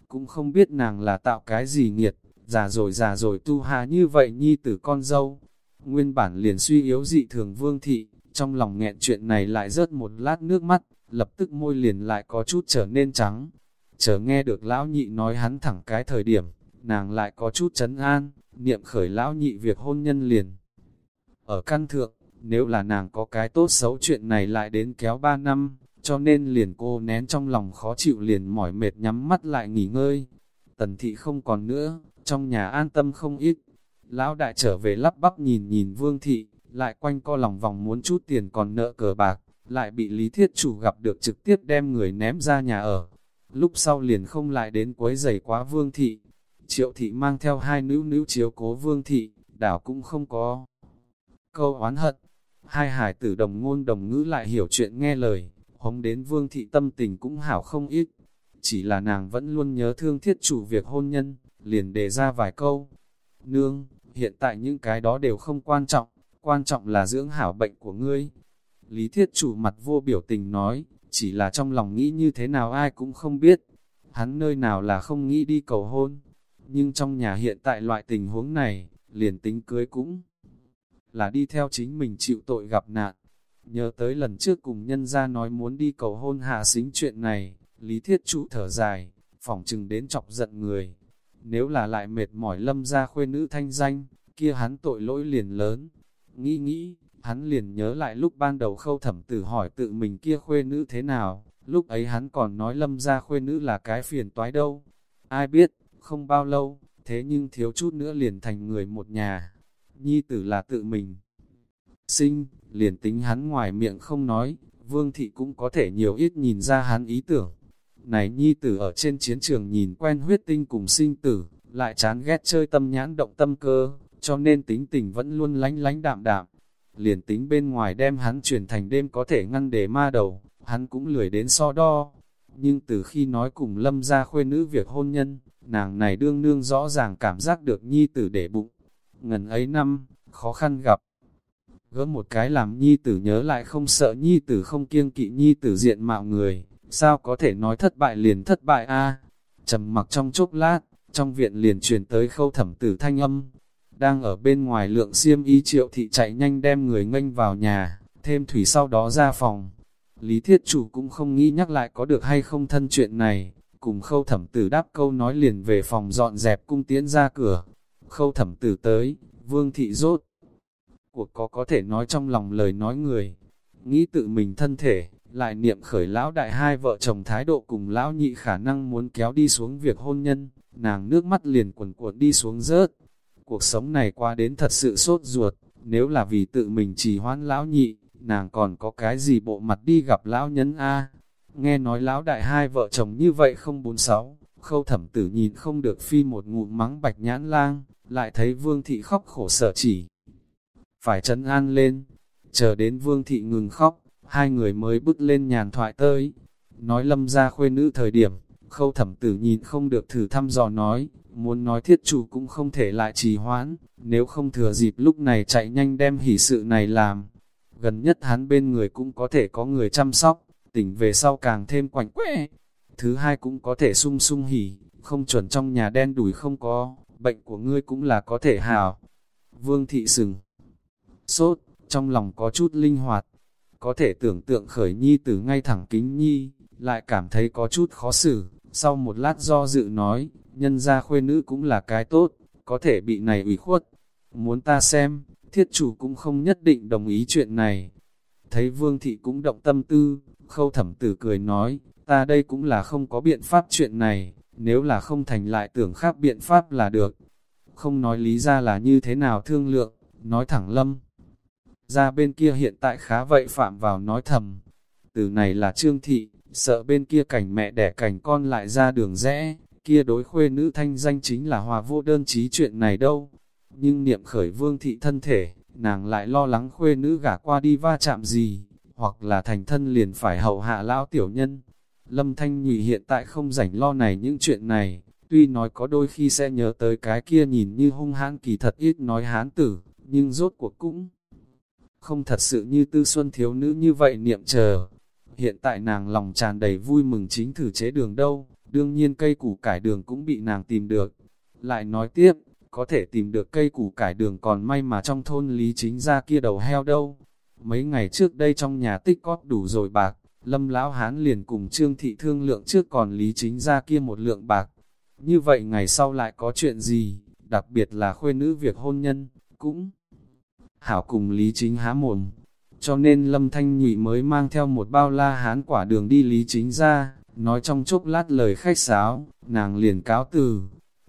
cũng không biết nàng là tạo cái gì nghiệt, già rồi già rồi tu hà như vậy nhi tử con dâu. Nguyên bản liền suy yếu dị thường vương thị, trong lòng nghẹn chuyện này lại rớt một lát nước mắt, lập tức môi liền lại có chút trở nên trắng. Chờ nghe được lão nhị nói hắn thẳng cái thời điểm, nàng lại có chút chấn an, niệm khởi lão nhị việc hôn nhân liền. Ở căn thượng, nếu là nàng có cái tốt xấu chuyện này lại đến kéo ba năm, cho nên liền cô nén trong lòng khó chịu liền mỏi mệt nhắm mắt lại nghỉ ngơi. Tần thị không còn nữa, trong nhà an tâm không ít. Lão đại trở về lắp bắp nhìn nhìn vương thị, lại quanh co lòng vòng muốn chút tiền còn nợ cờ bạc, lại bị lý thiết chủ gặp được trực tiếp đem người ném ra nhà ở. Lúc sau liền không lại đến quấy giày quá vương thị. Triệu thị mang theo hai nữ nữ chiếu cố vương thị, đảo cũng không có. Câu oán hận, hai hải tử đồng ngôn đồng ngữ lại hiểu chuyện nghe lời, hống đến vương thị tâm tình cũng hảo không ít. Chỉ là nàng vẫn luôn nhớ thương thiết chủ việc hôn nhân, liền đề ra vài câu. Nương, hiện tại những cái đó đều không quan trọng, quan trọng là dưỡng hảo bệnh của ngươi. Lý thiết chủ mặt vô biểu tình nói, chỉ là trong lòng nghĩ như thế nào ai cũng không biết. Hắn nơi nào là không nghĩ đi cầu hôn. Nhưng trong nhà hiện tại loại tình huống này, liền tính cưới cũng là đi theo chính mình chịu tội gặp nạn. Nhớ tới lần trước cùng nhân ra nói muốn đi cầu hôn hạ xính chuyện này, Lý Thiết Chủ thở dài, phỏng chừng đến chọc giận người. Nếu là lại mệt mỏi lâm ra khuê nữ thanh danh, kia hắn tội lỗi liền lớn. Nghĩ nghĩ, hắn liền nhớ lại lúc ban đầu khâu thẩm tử hỏi tự mình kia khuê nữ thế nào, lúc ấy hắn còn nói lâm ra khuê nữ là cái phiền toái đâu. Ai biết, không bao lâu, thế nhưng thiếu chút nữa liền thành người một nhà. Nhi tử là tự mình. Sinh, liền tính hắn ngoài miệng không nói, vương thị cũng có thể nhiều ít nhìn ra hắn ý tưởng. Này nhi tử ở trên chiến trường nhìn quen huyết tinh cùng sinh tử, lại chán ghét chơi tâm nhãn động tâm cơ, cho nên tính tình vẫn luôn lánh lánh đạm đạm. Liền tính bên ngoài đem hắn chuyển thành đêm có thể ngăn để ma đầu, hắn cũng lười đến so đo. Nhưng từ khi nói cùng lâm ra khuê nữ việc hôn nhân, nàng này đương nương rõ ràng cảm giác được nhi tử để bụng. Ngần ấy năm, khó khăn gặp. Gỡ một cái làm nhi tử nhớ lại không sợ nhi tử không kiêng kỵ nhi tử diện mạo người, sao có thể nói thất bại liền thất bại a trầm mặc trong chốc lát, trong viện liền truyền tới khâu thẩm tử thanh âm. Đang ở bên ngoài lượng xiêm y triệu thị chạy nhanh đem người nghênh vào nhà, thêm thủy sau đó ra phòng. Lý thiết chủ cũng không nghĩ nhắc lại có được hay không thân chuyện này, cùng khâu thẩm tử đáp câu nói liền về phòng dọn dẹp cung tiễn ra cửa. Khâu thẩm tử tới, vương thị rốt. Cuộc có có thể nói trong lòng lời nói người, nghĩ tự mình thân thể, lại niệm khởi lão đại hai vợ chồng thái độ cùng lão nhị khả năng muốn kéo đi xuống việc hôn nhân, nàng nước mắt liền quần cuộn đi xuống rớt. Cuộc sống này qua đến thật sự sốt ruột, nếu là vì tự mình trì hoãn lão nhị, nàng còn có cái gì bộ mặt đi gặp lão nhân A. Nghe nói lão đại hai vợ chồng như vậy không bốn sáu, khâu thẩm tử nhìn không được phi một ngụm mắng bạch nhãn lang, lại thấy vương thị khóc khổ sở chỉ. Phải trấn an lên, chờ đến vương thị ngừng khóc, hai người mới bước lên nhàn thoại tới. Nói lâm ra khuê nữ thời điểm, khâu thẩm tử nhìn không được thử thăm dò nói, muốn nói thiết chủ cũng không thể lại trì hoãn, nếu không thừa dịp lúc này chạy nhanh đem hỷ sự này làm. Gần nhất hắn bên người cũng có thể có người chăm sóc, tỉnh về sau càng thêm quảnh quẽ. Thứ hai cũng có thể sung sung hỉ, không chuẩn trong nhà đen đủi không có, bệnh của ngươi cũng là có thể hào. Vương thị sừng, sốt, trong lòng có chút linh hoạt, có thể tưởng tượng khởi nhi từ ngay thẳng kính nhi, lại cảm thấy có chút khó xử, sau một lát do dự nói, nhân gia khuê nữ cũng là cái tốt, có thể bị này ủy khuất. Muốn ta xem, thiết chủ cũng không nhất định đồng ý chuyện này. Thấy vương thị cũng động tâm tư, khâu thẩm tử cười nói, ta đây cũng là không có biện pháp chuyện này, nếu là không thành lại tưởng khác biện pháp là được. Không nói lý ra là như thế nào thương lượng, nói thẳng lâm. Ra bên kia hiện tại khá vậy phạm vào nói thầm. Từ này là trương thị, sợ bên kia cảnh mẹ đẻ cảnh con lại ra đường rẽ, kia đối khuê nữ thanh danh chính là hòa vô đơn trí chuyện này đâu. Nhưng niệm khởi vương thị thân thể, nàng lại lo lắng khuê nữ gả qua đi va chạm gì, hoặc là thành thân liền phải hậu hạ lão tiểu nhân. Lâm Thanh Nhụy hiện tại không rảnh lo này những chuyện này, tuy nói có đôi khi sẽ nhớ tới cái kia nhìn như hung hãn kỳ thật ít nói hán tử, nhưng rốt cuộc cũng không thật sự như tư xuân thiếu nữ như vậy niệm chờ. Hiện tại nàng lòng tràn đầy vui mừng chính thử chế đường đâu, đương nhiên cây củ cải đường cũng bị nàng tìm được. Lại nói tiếp, có thể tìm được cây củ cải đường còn may mà trong thôn lý chính ra kia đầu heo đâu. Mấy ngày trước đây trong nhà tích cóp đủ rồi bạc, lâm lão hán liền cùng trương thị thương lượng trước còn lý chính ra kia một lượng bạc. Như vậy ngày sau lại có chuyện gì, đặc biệt là khuê nữ việc hôn nhân, cũng hảo cùng lý chính há mồm. cho nên Lâm Thanh Nhụy mới mang theo một bao la hán quả đường đi Lý Chính ra, nói trong chốc lát lời khách sáo, nàng liền cáo từ.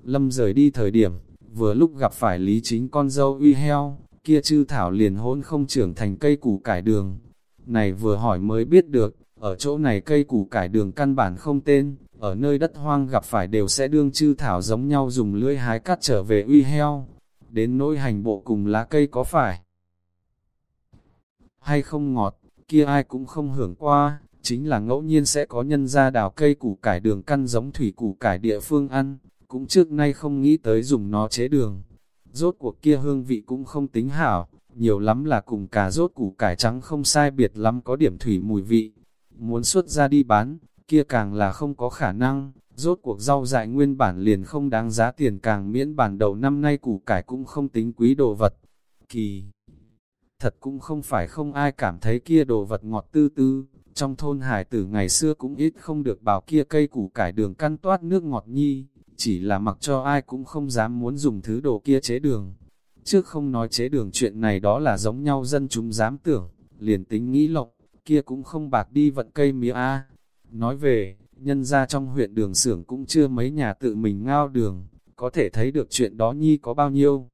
Lâm rời đi thời điểm, vừa lúc gặp phải Lý Chính con dâu uy heo, kia chư thảo liền hôn không trưởng thành cây củ cải đường. Này vừa hỏi mới biết được, ở chỗ này cây củ cải đường căn bản không tên, ở nơi đất hoang gặp phải đều sẽ đương chư thảo giống nhau dùng lưỡi hái cắt trở về uy heo. Đến nỗi hành bộ cùng lá cây có phải hay không ngọt, kia ai cũng không hưởng qua, chính là ngẫu nhiên sẽ có nhân ra đào cây củ cải đường căn giống thủy củ cải địa phương ăn, cũng trước nay không nghĩ tới dùng nó chế đường. Rốt cuộc kia hương vị cũng không tính hảo, nhiều lắm là cùng cà rốt củ cải trắng không sai biệt lắm có điểm thủy mùi vị. Muốn xuất ra đi bán, kia càng là không có khả năng, rốt cuộc rau dại nguyên bản liền không đáng giá tiền càng miễn bản đầu năm nay củ cải cũng không tính quý đồ vật. Kỳ thật cũng không phải không ai cảm thấy kia đồ vật ngọt tư tư, trong thôn hải tử ngày xưa cũng ít không được bảo kia cây củ cải đường căn toát nước ngọt nhi, chỉ là mặc cho ai cũng không dám muốn dùng thứ đồ kia chế đường. Trước không nói chế đường chuyện này đó là giống nhau dân chúng dám tưởng, liền tính nghĩ lộng, kia cũng không bạc đi vận cây mía A. Nói về, nhân ra trong huyện đường xưởng cũng chưa mấy nhà tự mình ngao đường, có thể thấy được chuyện đó nhi có bao nhiêu.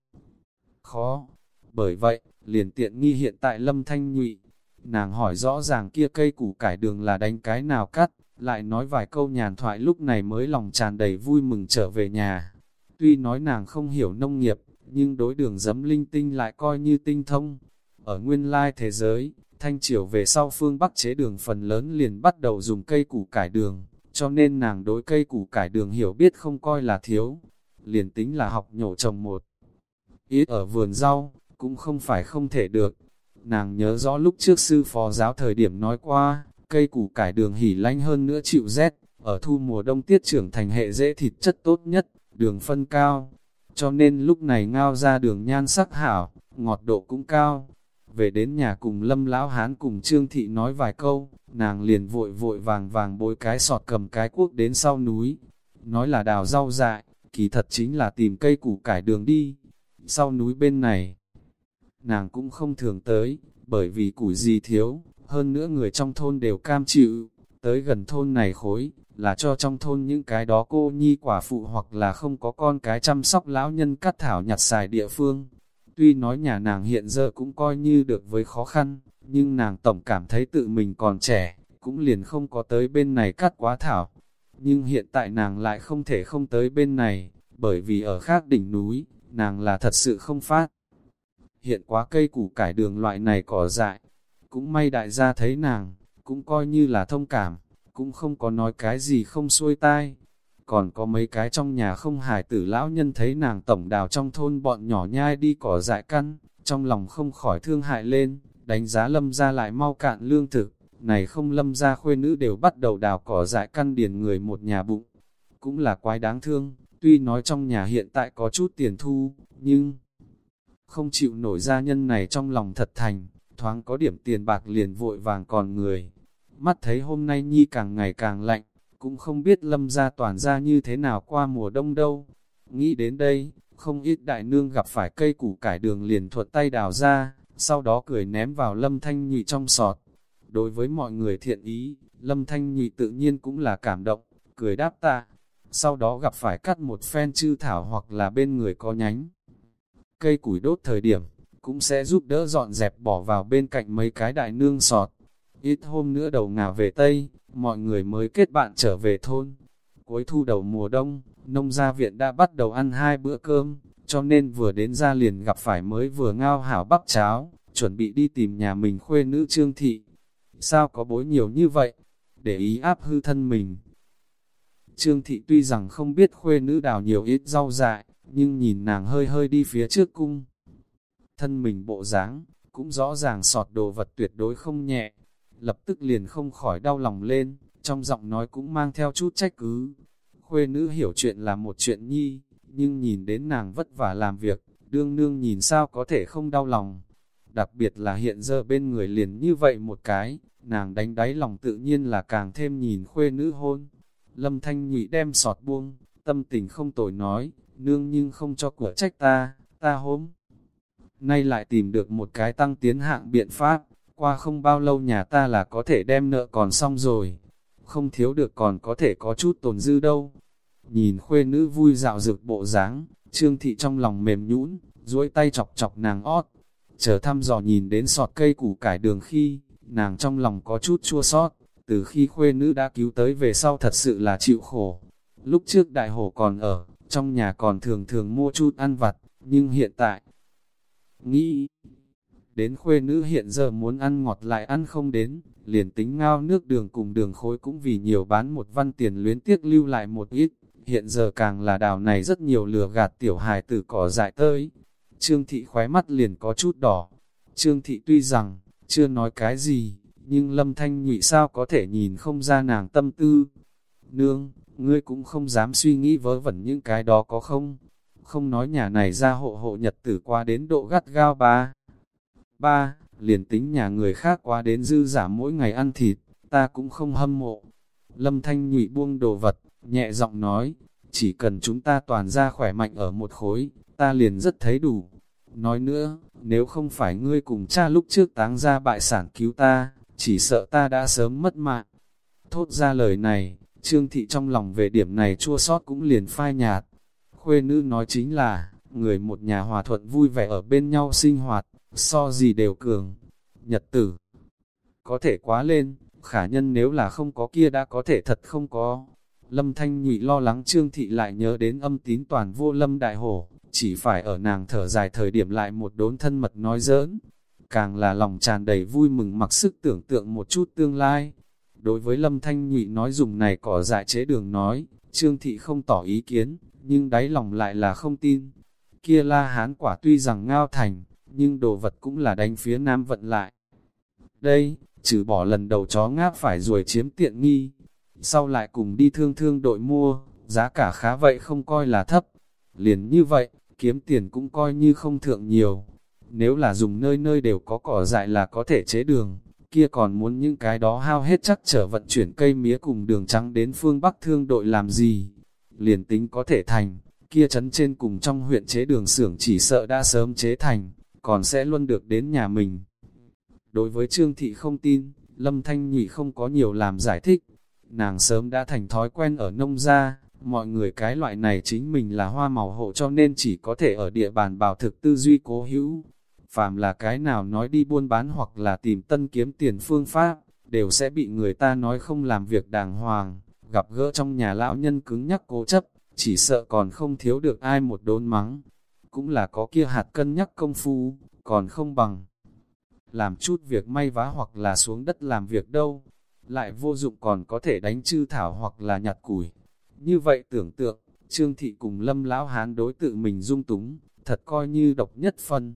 Khó. Bởi vậy, liền tiện nghi hiện tại lâm thanh nhụy. Nàng hỏi rõ ràng kia cây củ cải đường là đánh cái nào cắt, lại nói vài câu nhàn thoại lúc này mới lòng tràn đầy vui mừng trở về nhà. Tuy nói nàng không hiểu nông nghiệp, nhưng đối đường dấm linh tinh lại coi như tinh thông. Ở nguyên lai thế giới, thanh triều về sau phương Bắc chế đường phần lớn liền bắt đầu dùng cây củ cải đường, cho nên nàng đối cây củ cải đường hiểu biết không coi là thiếu. Liền tính là học nhổ trồng một ít ở vườn rau, cũng không phải không thể được. Nàng nhớ rõ lúc trước sư phó giáo thời điểm nói qua, cây củ cải đường hỉ lanh hơn nữa chịu rét, ở thu mùa đông tiết trưởng thành hệ dễ thịt chất tốt nhất, đường phân cao. Cho nên lúc này ngao ra đường nhan sắc hảo, ngọt độ cũng cao. Về đến nhà cùng lâm lão hán cùng trương thị nói vài câu, nàng liền vội vội vàng vàng bối cái sọt cầm cái cuốc đến sau núi. Nói là đào rau dại, kỳ thật chính là tìm cây củ cải đường đi. Sau núi bên này, nàng cũng không thường tới, bởi vì củi gì thiếu, hơn nữa người trong thôn đều cam chịu, tới gần thôn này khối, là cho trong thôn những cái đó cô nhi quả phụ hoặc là không có con cái chăm sóc lão nhân cắt thảo nhặt xài địa phương. Tuy nói nhà nàng hiện giờ cũng coi như được với khó khăn, nhưng nàng tổng cảm thấy tự mình còn trẻ, cũng liền không có tới bên này cắt quá thảo. Nhưng hiện tại nàng lại không thể không tới bên này, bởi vì ở khác đỉnh núi, nàng là thật sự không phát hiện quá cây củ cải đường loại này cỏ dại. Cũng may đại gia thấy nàng, cũng coi như là thông cảm, cũng không có nói cái gì không xuôi tai. Còn có mấy cái trong nhà không hài tử lão nhân thấy nàng tổng đào trong thôn bọn nhỏ nhai đi cỏ dại căn, trong lòng không khỏi thương hại lên, đánh giá lâm ra lại mau cạn lương thực, này không lâm ra khuê nữ đều bắt đầu đào cỏ dại căn điền người một nhà bụng. Cũng là quái đáng thương, tuy nói trong nhà hiện tại có chút tiền thu, nhưng không chịu nổi gia nhân này trong lòng thật thành, thoáng có điểm tiền bạc liền vội vàng còn người. Mắt thấy hôm nay Nhi càng ngày càng lạnh, cũng không biết lâm gia toàn ra như thế nào qua mùa đông đâu. Nghĩ đến đây, không ít đại nương gặp phải cây củ cải đường liền thuật tay đào ra, sau đó cười ném vào lâm thanh nhụy trong sọt. Đối với mọi người thiện ý, lâm thanh nhụy tự nhiên cũng là cảm động, cười đáp tạ. Sau đó gặp phải cắt một phen chư thảo hoặc là bên người có nhánh cây củi đốt thời điểm, cũng sẽ giúp đỡ dọn dẹp bỏ vào bên cạnh mấy cái đại nương sọt. Ít hôm nữa đầu ngả về Tây, mọi người mới kết bạn trở về thôn. Cuối thu đầu mùa đông, nông gia viện đã bắt đầu ăn hai bữa cơm, cho nên vừa đến ra liền gặp phải mới vừa ngao hảo bắp cháo, chuẩn bị đi tìm nhà mình khuê nữ trương thị. Sao có bối nhiều như vậy? Để ý áp hư thân mình. Trương thị tuy rằng không biết khuê nữ đào nhiều ít rau dại, nhưng nhìn nàng hơi hơi đi phía trước cung. Thân mình bộ dáng cũng rõ ràng sọt đồ vật tuyệt đối không nhẹ, lập tức liền không khỏi đau lòng lên, trong giọng nói cũng mang theo chút trách cứ. Khuê nữ hiểu chuyện là một chuyện nhi, nhưng nhìn đến nàng vất vả làm việc, đương nương nhìn sao có thể không đau lòng. Đặc biệt là hiện giờ bên người liền như vậy một cái, nàng đánh đáy lòng tự nhiên là càng thêm nhìn khuê nữ hôn. Lâm Thanh Nhụy đem sọt buông, tâm tình không tội nói, nương nhưng không cho của trách ta, ta hôm nay lại tìm được một cái tăng tiến hạng biện pháp, qua không bao lâu nhà ta là có thể đem nợ còn xong rồi, không thiếu được còn có thể có chút tồn dư đâu. Nhìn khuê nữ vui dạo dược bộ dáng, trương thị trong lòng mềm nhũn, duỗi tay chọc chọc nàng ót, chờ thăm dò nhìn đến sọt cây củ cải đường khi, nàng trong lòng có chút chua sót, từ khi khuê nữ đã cứu tới về sau thật sự là chịu khổ. Lúc trước đại hổ còn ở, trong nhà còn thường thường mua chút ăn vặt, nhưng hiện tại, nghĩ, đến khuê nữ hiện giờ muốn ăn ngọt lại ăn không đến, liền tính ngao nước đường cùng đường khối cũng vì nhiều bán một văn tiền luyến tiếc lưu lại một ít, hiện giờ càng là đào này rất nhiều lừa gạt tiểu hài tử cỏ dại tới. Trương thị khóe mắt liền có chút đỏ. Trương thị tuy rằng, chưa nói cái gì, nhưng lâm thanh nhụy sao có thể nhìn không ra nàng tâm tư. Nương, ngươi cũng không dám suy nghĩ vớ vẩn những cái đó có không? Không nói nhà này ra hộ hộ nhật tử qua đến độ gắt gao ba. Ba, liền tính nhà người khác qua đến dư giả mỗi ngày ăn thịt, ta cũng không hâm mộ. Lâm thanh nhụy buông đồ vật, nhẹ giọng nói, chỉ cần chúng ta toàn ra khỏe mạnh ở một khối, ta liền rất thấy đủ. Nói nữa, nếu không phải ngươi cùng cha lúc trước táng ra bại sản cứu ta, chỉ sợ ta đã sớm mất mạng. Thốt ra lời này, Trương Thị trong lòng về điểm này chua sót cũng liền phai nhạt. Khuê nữ nói chính là, người một nhà hòa thuận vui vẻ ở bên nhau sinh hoạt, so gì đều cường. Nhật tử, có thể quá lên, khả nhân nếu là không có kia đã có thể thật không có. Lâm Thanh Nhụy lo lắng Trương Thị lại nhớ đến âm tín toàn vô Lâm Đại Hổ, chỉ phải ở nàng thở dài thời điểm lại một đốn thân mật nói giỡn. Càng là lòng tràn đầy vui mừng mặc sức tưởng tượng một chút tương lai. Đối với Lâm Thanh Nhụy nói dùng này cỏ dại chế đường nói, Trương Thị không tỏ ý kiến, nhưng đáy lòng lại là không tin. Kia la hán quả tuy rằng ngao thành, nhưng đồ vật cũng là đánh phía nam vận lại. Đây, trừ bỏ lần đầu chó ngáp phải ruồi chiếm tiện nghi, sau lại cùng đi thương thương đội mua, giá cả khá vậy không coi là thấp. Liền như vậy, kiếm tiền cũng coi như không thượng nhiều. Nếu là dùng nơi nơi đều có cỏ dại là có thể chế đường, kia còn muốn những cái đó hao hết chắc trở vận chuyển cây mía cùng đường trắng đến phương Bắc thương đội làm gì. Liền tính có thể thành, kia chấn trên cùng trong huyện chế đường xưởng chỉ sợ đã sớm chế thành, còn sẽ luôn được đến nhà mình. Đối với Trương Thị không tin, Lâm Thanh Nhụy không có nhiều làm giải thích, nàng sớm đã thành thói quen ở nông gia, mọi người cái loại này chính mình là hoa màu hộ cho nên chỉ có thể ở địa bàn bảo thực tư duy cố hữu. Phàm là cái nào nói đi buôn bán hoặc là tìm tân kiếm tiền phương pháp, đều sẽ bị người ta nói không làm việc đàng hoàng, gặp gỡ trong nhà lão nhân cứng nhắc cố chấp, chỉ sợ còn không thiếu được ai một đốn mắng. Cũng là có kia hạt cân nhắc công phu, còn không bằng làm chút việc may vá hoặc là xuống đất làm việc đâu lại vô dụng còn có thể đánh chư thảo hoặc là nhặt củi. Như vậy tưởng tượng, Trương Thị cùng Lâm Lão Hán đối tự mình dung túng, thật coi như độc nhất phân.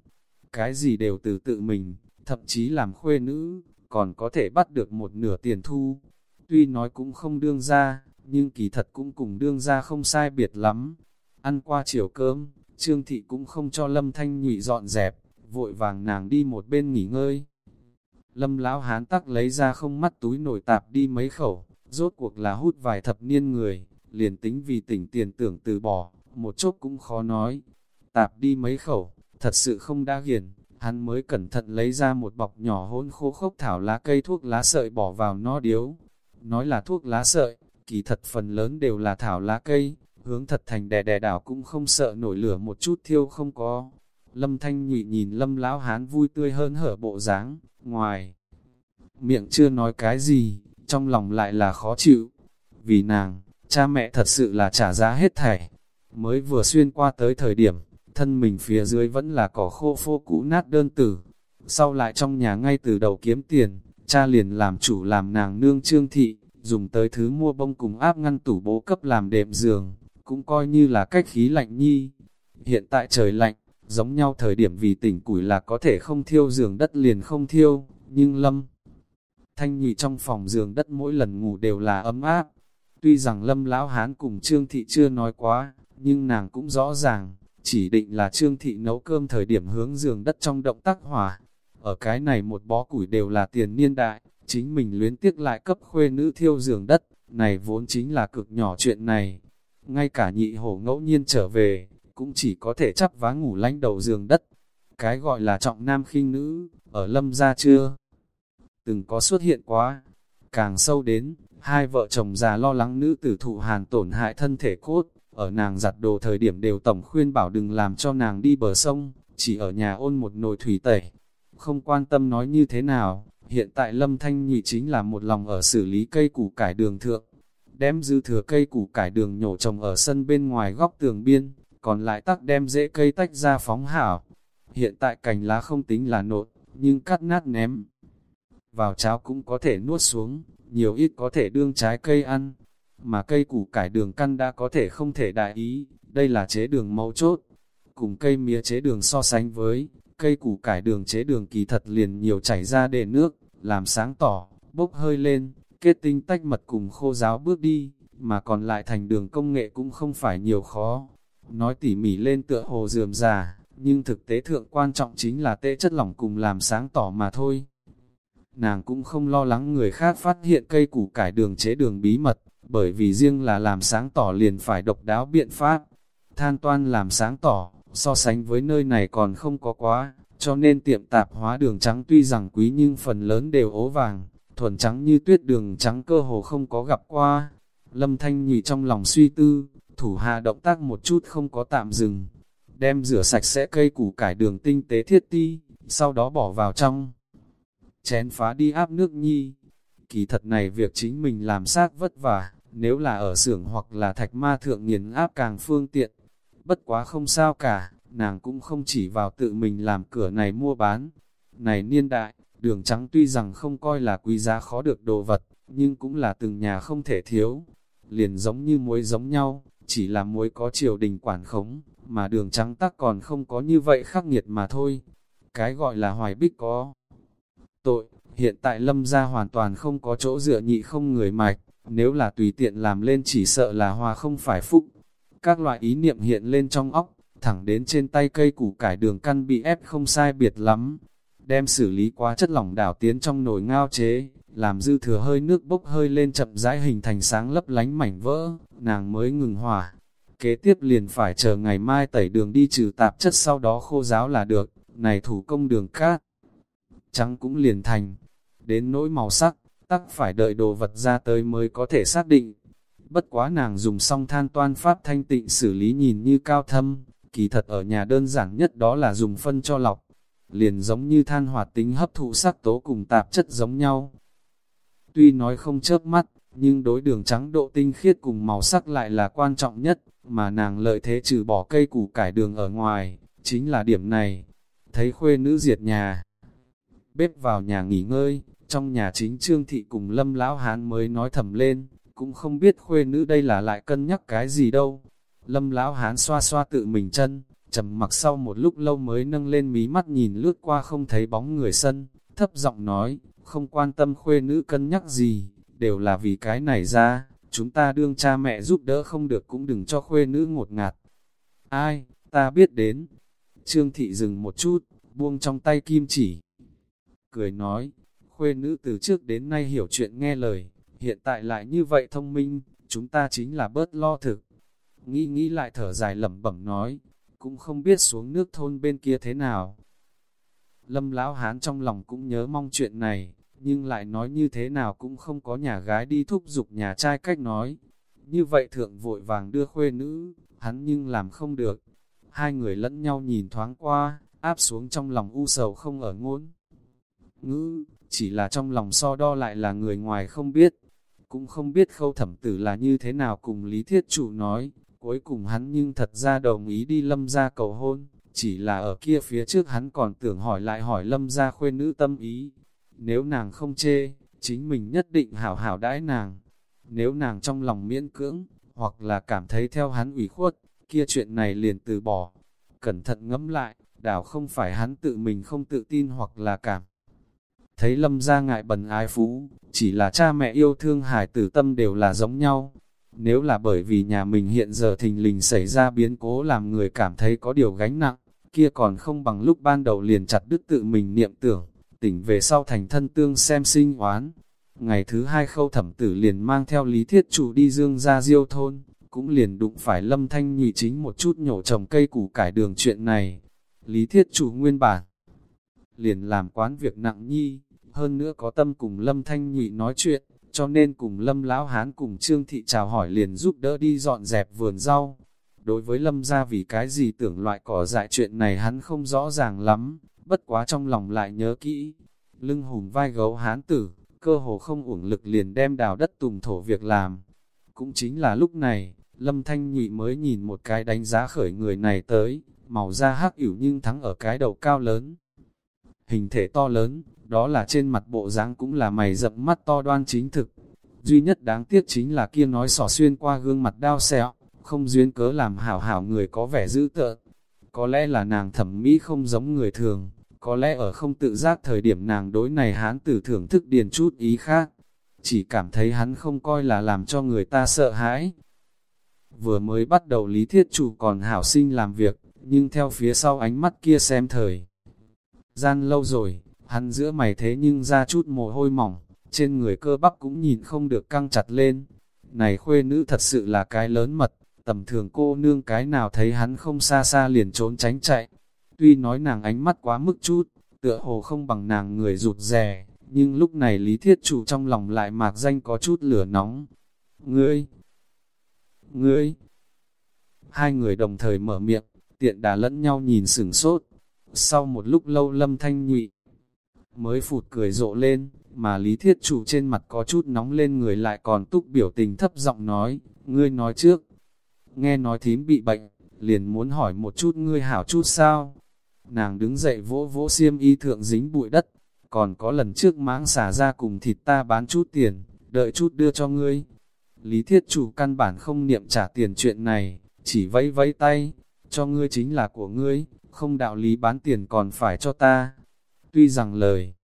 Cái gì đều từ tự mình, thậm chí làm khuê nữ, còn có thể bắt được một nửa tiền thu. Tuy nói cũng không đương ra, nhưng kỳ thật cũng cùng đương ra không sai biệt lắm. Ăn qua chiều cơm, Trương Thị cũng không cho Lâm Thanh nhụy dọn dẹp, vội vàng nàng đi một bên nghỉ ngơi. Lâm lão hán tắc lấy ra không mắt túi nổi tạp đi mấy khẩu, rốt cuộc là hút vài thập niên người, liền tính vì tỉnh tiền tưởng từ bỏ, một chốc cũng khó nói. Tạp đi mấy khẩu, thật sự không đã hiền, hắn mới cẩn thận lấy ra một bọc nhỏ hỗn khô khốc thảo lá cây thuốc lá sợi bỏ vào nó điếu. Nói là thuốc lá sợi, kỳ thật phần lớn đều là thảo lá cây, hướng thật thành đè đè đảo cũng không sợ nổi lửa một chút thiêu không có. Lâm Thanh nhụy nhìn Lâm lão hán vui tươi hơn hở bộ dáng, ngoài. Miệng chưa nói cái gì, trong lòng lại là khó chịu. Vì nàng, cha mẹ thật sự là trả giá hết thảy. Mới vừa xuyên qua tới thời điểm, thân mình phía dưới vẫn là cỏ khô phô cũ nát đơn tử. Sau lại trong nhà ngay từ đầu kiếm tiền, cha liền làm chủ làm nàng nương trương thị, dùng tới thứ mua bông cùng áp ngăn tủ bố cấp làm đệm giường, cũng coi như là cách khí lạnh nhi. Hiện tại trời lạnh, giống nhau thời điểm vì tỉnh củi là có thể không thiêu giường đất liền không thiêu, nhưng lâm thanh nhụy trong phòng giường đất mỗi lần ngủ đều là ấm áp. Tuy rằng lâm lão hán cùng trương thị chưa nói quá, nhưng nàng cũng rõ ràng, chỉ định là trương thị nấu cơm thời điểm hướng giường đất trong động tác hỏa. Ở cái này một bó củi đều là tiền niên đại, chính mình luyến tiếc lại cấp khuê nữ thiêu giường đất, này vốn chính là cực nhỏ chuyện này. Ngay cả nhị hổ ngẫu nhiên trở về, cũng chỉ có thể chắp vá ngủ lánh đầu giường đất. Cái gọi là trọng nam khinh nữ, ở lâm gia chưa? từng có xuất hiện quá. Càng sâu đến, hai vợ chồng già lo lắng nữ tử thụ hàn tổn hại thân thể cốt, ở nàng giặt đồ thời điểm đều tổng khuyên bảo đừng làm cho nàng đi bờ sông, chỉ ở nhà ôn một nồi thủy tẩy. Không quan tâm nói như thế nào, hiện tại lâm thanh nhị chính là một lòng ở xử lý cây củ cải đường thượng. Đem dư thừa cây củ cải đường nhổ trồng ở sân bên ngoài góc tường biên, còn lại tắc đem rễ cây tách ra phóng hảo. Hiện tại cành lá không tính là nộn, nhưng cắt nát ném. Vào cháo cũng có thể nuốt xuống, nhiều ít có thể đương trái cây ăn. Mà cây củ cải đường căn đã có thể không thể đại ý, đây là chế đường mấu chốt. Cùng cây mía chế đường so sánh với, cây củ cải đường chế đường kỳ thật liền nhiều chảy ra để nước, làm sáng tỏ, bốc hơi lên, kết tinh tách mật cùng khô giáo bước đi, mà còn lại thành đường công nghệ cũng không phải nhiều khó. Nói tỉ mỉ lên tựa hồ dườm già, nhưng thực tế thượng quan trọng chính là tê chất lỏng cùng làm sáng tỏ mà thôi. Nàng cũng không lo lắng người khác phát hiện cây củ cải đường chế đường bí mật, bởi vì riêng là làm sáng tỏ liền phải độc đáo biện pháp. Than toan làm sáng tỏ, so sánh với nơi này còn không có quá, cho nên tiệm tạp hóa đường trắng tuy rằng quý nhưng phần lớn đều ố vàng, thuần trắng như tuyết đường trắng cơ hồ không có gặp qua. Lâm Thanh nhị trong lòng suy tư, thủ hạ động tác một chút không có tạm dừng, đem rửa sạch sẽ cây củ cải đường tinh tế thiết ti, sau đó bỏ vào trong. Chén phá đi áp nước nhi. Kỳ thật này việc chính mình làm xác vất vả, nếu là ở xưởng hoặc là thạch ma thượng nghiền áp càng phương tiện. Bất quá không sao cả, nàng cũng không chỉ vào tự mình làm cửa này mua bán. Này niên đại, đường trắng tuy rằng không coi là quý giá khó được đồ vật, nhưng cũng là từng nhà không thể thiếu. Liền giống như muối giống nhau, chỉ là muối có triều đình quản khống, mà đường trắng tắc còn không có như vậy khắc nghiệt mà thôi. Cái gọi là hoài bích có tội, hiện tại lâm gia hoàn toàn không có chỗ dựa nhị không người mạch, nếu là tùy tiện làm lên chỉ sợ là hòa không phải phúc. Các loại ý niệm hiện lên trong óc, thẳng đến trên tay cây củ cải đường căn bị ép không sai biệt lắm. Đem xử lý quá chất lỏng đảo tiến trong nồi ngao chế, làm dư thừa hơi nước bốc hơi lên chậm rãi hình thành sáng lấp lánh mảnh vỡ, nàng mới ngừng hỏa. Kế tiếp liền phải chờ ngày mai tẩy đường đi trừ tạp chất sau đó khô giáo là được, này thủ công đường cát. Trắng cũng liền thành, đến nỗi màu sắc, tắc phải đợi đồ vật ra tới mới có thể xác định. Bất quá nàng dùng xong than toan pháp thanh tịnh xử lý nhìn như cao thâm, kỳ thật ở nhà đơn giản nhất đó là dùng phân cho lọc, liền giống như than hoạt tính hấp thụ sắc tố cùng tạp chất giống nhau. Tuy nói không chớp mắt, nhưng đối đường trắng độ tinh khiết cùng màu sắc lại là quan trọng nhất, mà nàng lợi thế trừ bỏ cây củ cải đường ở ngoài, chính là điểm này. Thấy khuê nữ diệt nhà, bếp vào nhà nghỉ ngơi, trong nhà chính trương thị cùng lâm lão hán mới nói thầm lên, cũng không biết khuê nữ đây là lại cân nhắc cái gì đâu. Lâm lão hán xoa xoa tự mình chân, trầm mặc sau một lúc lâu mới nâng lên mí mắt nhìn lướt qua không thấy bóng người sân, thấp giọng nói, không quan tâm khuê nữ cân nhắc gì, đều là vì cái này ra, chúng ta đương cha mẹ giúp đỡ không được cũng đừng cho khuê nữ ngột ngạt. Ai, ta biết đến. Trương thị dừng một chút, buông trong tay kim chỉ. Cười nói, khuê nữ từ trước đến nay hiểu chuyện nghe lời, hiện tại lại như vậy thông minh, chúng ta chính là bớt lo thực. Nghĩ nghĩ lại thở dài lẩm bẩm nói, cũng không biết xuống nước thôn bên kia thế nào. Lâm lão hán trong lòng cũng nhớ mong chuyện này, nhưng lại nói như thế nào cũng không có nhà gái đi thúc giục nhà trai cách nói. Như vậy thượng vội vàng đưa khuê nữ, hắn nhưng làm không được. Hai người lẫn nhau nhìn thoáng qua, áp xuống trong lòng u sầu không ở ngôn. Ngữ, chỉ là trong lòng so đo lại là người ngoài không biết. Cũng không biết khâu thẩm tử là như thế nào cùng Lý Thiết Chủ nói, cuối cùng hắn nhưng thật ra đồng ý đi lâm ra cầu hôn, chỉ là ở kia phía trước hắn còn tưởng hỏi lại hỏi lâm ra khuê nữ tâm ý. Nếu nàng không chê, chính mình nhất định hảo hảo đãi nàng. Nếu nàng trong lòng miễn cưỡng, hoặc là cảm thấy theo hắn ủy khuất, kia chuyện này liền từ bỏ. Cẩn thận ngẫm lại, đảo không phải hắn tự mình không tự tin hoặc là cảm. Thấy lâm ra ngại bần ái phú, chỉ là cha mẹ yêu thương hải tử tâm đều là giống nhau. Nếu là bởi vì nhà mình hiện giờ thình lình xảy ra biến cố làm người cảm thấy có điều gánh nặng, kia còn không bằng lúc ban đầu liền chặt đứt tự mình niệm tưởng, tỉnh về sau thành thân tương xem sinh oán. Ngày thứ hai khâu thẩm tử liền mang theo lý thiết chủ đi dương ra diêu thôn, cũng liền đụng phải lâm thanh nhị chính một chút nhổ trồng cây củ cải đường chuyện này. Lý thiết chủ nguyên bản, liền làm quán việc nặng nhi, hơn nữa có tâm cùng Lâm Thanh Nhụy nói chuyện, cho nên cùng Lâm Lão Hán cùng Trương Thị chào hỏi liền giúp đỡ đi dọn dẹp vườn rau. Đối với Lâm gia vì cái gì tưởng loại cỏ dại chuyện này hắn không rõ ràng lắm, bất quá trong lòng lại nhớ kỹ. Lưng hùm vai gấu hán tử, cơ hồ không uổng lực liền đem đào đất tùng thổ việc làm. Cũng chính là lúc này, Lâm Thanh Nhụy mới nhìn một cái đánh giá khởi người này tới, màu da hắc ỉu nhưng thắng ở cái đầu cao lớn. Hình thể to lớn, đó là trên mặt bộ dáng cũng là mày rậm mắt to đoan chính thực. Duy nhất đáng tiếc chính là kia nói sỏ xuyên qua gương mặt đao sẹo, không duyên cớ làm hảo hảo người có vẻ dữ tợn. Có lẽ là nàng thẩm mỹ không giống người thường, có lẽ ở không tự giác thời điểm nàng đối này hán tử thưởng thức điền chút ý khác. Chỉ cảm thấy hắn không coi là làm cho người ta sợ hãi. Vừa mới bắt đầu lý thiết chủ còn hảo sinh làm việc, nhưng theo phía sau ánh mắt kia xem thời. Gian lâu rồi, hắn giữa mày thế nhưng ra chút mồ hôi mỏng, trên người cơ bắp cũng nhìn không được căng chặt lên. Này khuê nữ thật sự là cái lớn mật, tầm thường cô nương cái nào thấy hắn không xa xa liền trốn tránh chạy. Tuy nói nàng ánh mắt quá mức chút, tựa hồ không bằng nàng người rụt rè, nhưng lúc này lý thiết chủ trong lòng lại mạc danh có chút lửa nóng. Ngươi! Ngươi! Hai người đồng thời mở miệng, tiện đà lẫn nhau nhìn sửng sốt. Sau một lúc lâu lâm thanh nhụy, mới phụt cười rộ lên, mà lý thiết chủ trên mặt có chút nóng lên người lại còn túc biểu tình thấp giọng nói, ngươi nói trước. Nghe nói thím bị bệnh, liền muốn hỏi một chút ngươi hảo chút sao. Nàng đứng dậy vỗ vỗ xiêm y thượng dính bụi đất, còn có lần trước mãng xả ra cùng thịt ta bán chút tiền, đợi chút đưa cho ngươi. Lý thiết chủ căn bản không niệm trả tiền chuyện này, chỉ vẫy vẫy tay, cho ngươi chính là của ngươi, không đạo lý bán tiền còn phải cho ta. Tuy rằng lời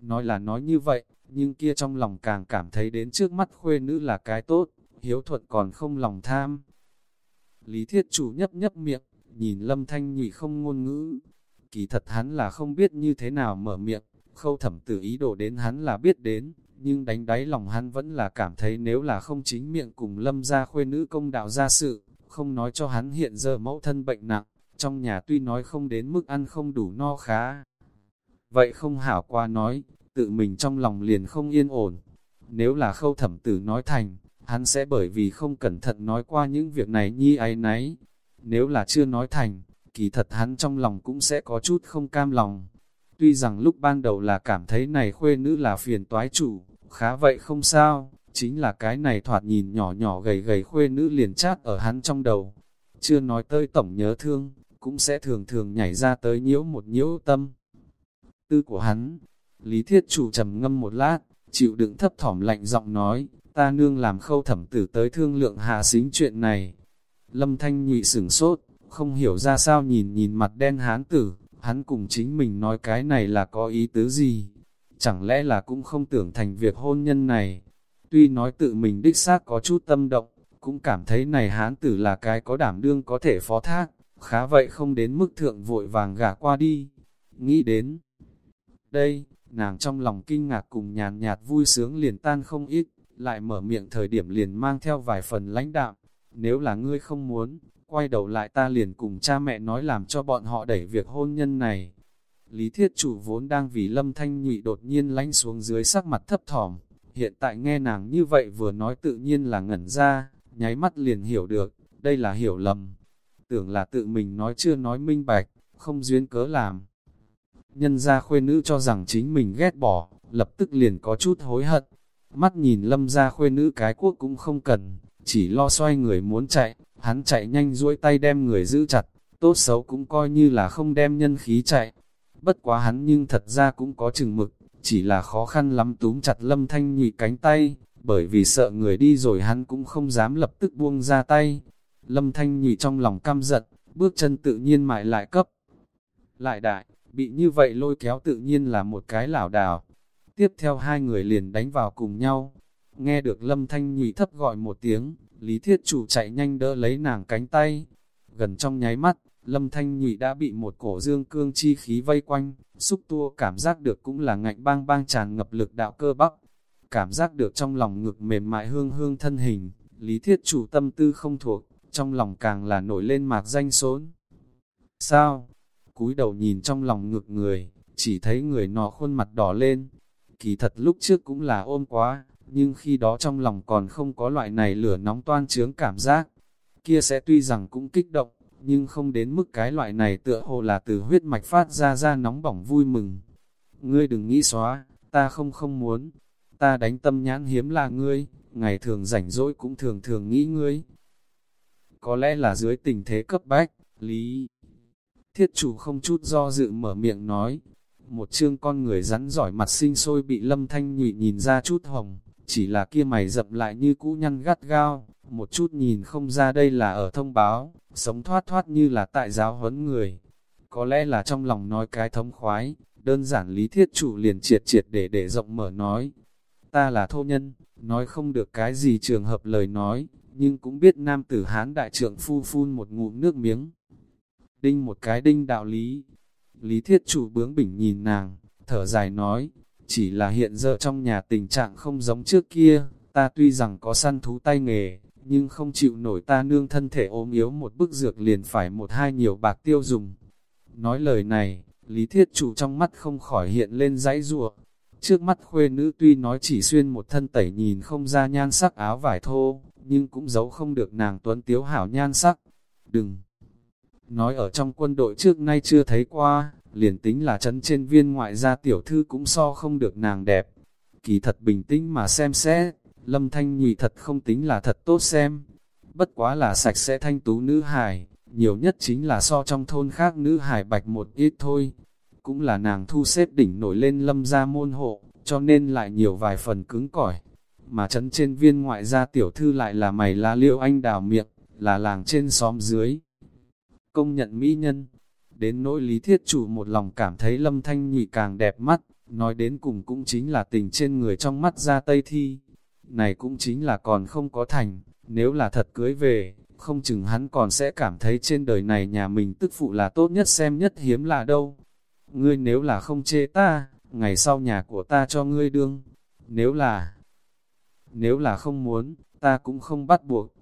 nói là nói như vậy, nhưng kia trong lòng càng cảm thấy đến trước mắt khuê nữ là cái tốt, hiếu thuận còn không lòng tham. Lý thiết chủ nhấp nhấp miệng, nhìn lâm thanh nhụy không ngôn ngữ. Kỳ thật hắn là không biết như thế nào mở miệng, khâu thẩm tử ý đồ đến hắn là biết đến, nhưng đánh đáy lòng hắn vẫn là cảm thấy nếu là không chính miệng cùng lâm ra khuê nữ công đạo ra sự, không nói cho hắn hiện giờ mẫu thân bệnh nặng, trong nhà tuy nói không đến mức ăn không đủ no khá. Vậy không hảo qua nói, tự mình trong lòng liền không yên ổn. Nếu là khâu thẩm tử nói thành, hắn sẽ bởi vì không cẩn thận nói qua những việc này nhi ấy nấy. Nếu là chưa nói thành, kỳ thật hắn trong lòng cũng sẽ có chút không cam lòng. Tuy rằng lúc ban đầu là cảm thấy này khuê nữ là phiền toái chủ, khá vậy không sao, chính là cái này thoạt nhìn nhỏ nhỏ gầy gầy khuê nữ liền chát ở hắn trong đầu. Chưa nói tới tổng nhớ thương, cũng sẽ thường thường nhảy ra tới nhiễu một nhiễu tâm. Tư của hắn, Lý Thiết Chủ trầm ngâm một lát, chịu đựng thấp thỏm lạnh giọng nói, ta nương làm khâu thẩm tử tới thương lượng hạ xính chuyện này. Lâm Thanh nhụy sửng sốt, không hiểu ra sao nhìn nhìn mặt đen hán tử, hắn cùng chính mình nói cái này là có ý tứ gì. Chẳng lẽ là cũng không tưởng thành việc hôn nhân này. Tuy nói tự mình đích xác có chút tâm động, cũng cảm thấy này hán tử là cái có đảm đương có thể phó thác, khá vậy không đến mức thượng vội vàng gả qua đi. Nghĩ đến đây, nàng trong lòng kinh ngạc cùng nhàn nhạt vui sướng liền tan không ít, lại mở miệng thời điểm liền mang theo vài phần lãnh đạm. Nếu là ngươi không muốn, quay đầu lại ta liền cùng cha mẹ nói làm cho bọn họ đẩy việc hôn nhân này. Lý thiết chủ vốn đang vì lâm thanh nhụy đột nhiên lánh xuống dưới sắc mặt thấp thỏm, hiện tại nghe nàng như vậy vừa nói tự nhiên là ngẩn ra, nháy mắt liền hiểu được, đây là hiểu lầm. Tưởng là tự mình nói chưa nói minh bạch, không duyên cớ làm. Nhân ra khuê nữ cho rằng chính mình ghét bỏ, lập tức liền có chút hối hận. Mắt nhìn lâm ra khuê nữ cái quốc cũng không cần, chỉ lo xoay người muốn chạy, hắn chạy nhanh duỗi tay đem người giữ chặt, tốt xấu cũng coi như là không đem nhân khí chạy. Bất quá hắn nhưng thật ra cũng có chừng mực, chỉ là khó khăn lắm túm chặt lâm thanh nhụy cánh tay, bởi vì sợ người đi rồi hắn cũng không dám lập tức buông ra tay. Lâm thanh nhụy trong lòng căm giận, bước chân tự nhiên mại lại cấp. Lại đại, bị như vậy lôi kéo tự nhiên là một cái lảo đảo. Tiếp theo hai người liền đánh vào cùng nhau. Nghe được lâm thanh nhụy thấp gọi một tiếng, Lý Thiết Chủ chạy nhanh đỡ lấy nàng cánh tay. Gần trong nháy mắt, lâm thanh nhụy đã bị một cổ dương cương chi khí vây quanh, xúc tua cảm giác được cũng là ngạnh bang bang tràn ngập lực đạo cơ bắp. Cảm giác được trong lòng ngực mềm mại hương hương thân hình, Lý Thiết Chủ tâm tư không thuộc, trong lòng càng là nổi lên mạc danh sốn. Sao? Cúi đầu nhìn trong lòng ngực người, chỉ thấy người nọ khuôn mặt đỏ lên, Kỳ thật lúc trước cũng là ôm quá, nhưng khi đó trong lòng còn không có loại này lửa nóng toan trướng cảm giác. Kia sẽ tuy rằng cũng kích động, nhưng không đến mức cái loại này tựa hồ là từ huyết mạch phát ra ra nóng bỏng vui mừng. Ngươi đừng nghĩ xóa, ta không không muốn, ta đánh tâm nhãn hiếm là ngươi, ngày thường rảnh rỗi cũng thường thường nghĩ ngươi. Có lẽ là dưới tình thế cấp bách, Lý Thiết chủ không chút do dự mở miệng nói, một chương con người rắn giỏi mặt sinh sôi bị lâm thanh nhụy nhìn ra chút hồng, chỉ là kia mày dập lại như cũ nhăn gắt gao, một chút nhìn không ra đây là ở thông báo, sống thoát thoát như là tại giáo huấn người. Có lẽ là trong lòng nói cái thống khoái, đơn giản lý thiết chủ liền triệt triệt để để rộng mở nói. Ta là thô nhân, nói không được cái gì trường hợp lời nói, nhưng cũng biết nam tử hán đại trượng phu phun một ngụm nước miếng. Đinh một cái đinh đạo lý. Lý thiết chủ bướng bỉnh nhìn nàng, thở dài nói, chỉ là hiện giờ trong nhà tình trạng không giống trước kia, ta tuy rằng có săn thú tay nghề, nhưng không chịu nổi ta nương thân thể ốm yếu một bức dược liền phải một hai nhiều bạc tiêu dùng. Nói lời này, Lý Thiết Chủ trong mắt không khỏi hiện lên dãy rủa Trước mắt khuê nữ tuy nói chỉ xuyên một thân tẩy nhìn không ra nhan sắc áo vải thô, nhưng cũng giấu không được nàng tuấn tiếu hảo nhan sắc. Đừng! Nói ở trong quân đội trước nay chưa thấy qua, liền tính là chấn trên viên ngoại gia tiểu thư cũng so không được nàng đẹp. Kỳ thật bình tĩnh mà xem xét, lâm thanh nhụy thật không tính là thật tốt xem. Bất quá là sạch sẽ thanh tú nữ hài, nhiều nhất chính là so trong thôn khác nữ hài bạch một ít thôi. Cũng là nàng thu xếp đỉnh nổi lên lâm gia môn hộ, cho nên lại nhiều vài phần cứng cỏi. Mà chấn trên viên ngoại gia tiểu thư lại là mày lá liệu anh đào miệng, là làng trên xóm dưới. Công nhận mỹ nhân, Đến nỗi lý thiết chủ một lòng cảm thấy lâm thanh nhụy càng đẹp mắt, nói đến cùng cũng chính là tình trên người trong mắt ra tây thi. Này cũng chính là còn không có thành, nếu là thật cưới về, không chừng hắn còn sẽ cảm thấy trên đời này nhà mình tức phụ là tốt nhất xem nhất hiếm là đâu. Ngươi nếu là không chê ta, ngày sau nhà của ta cho ngươi đương. Nếu là, nếu là không muốn, ta cũng không bắt buộc.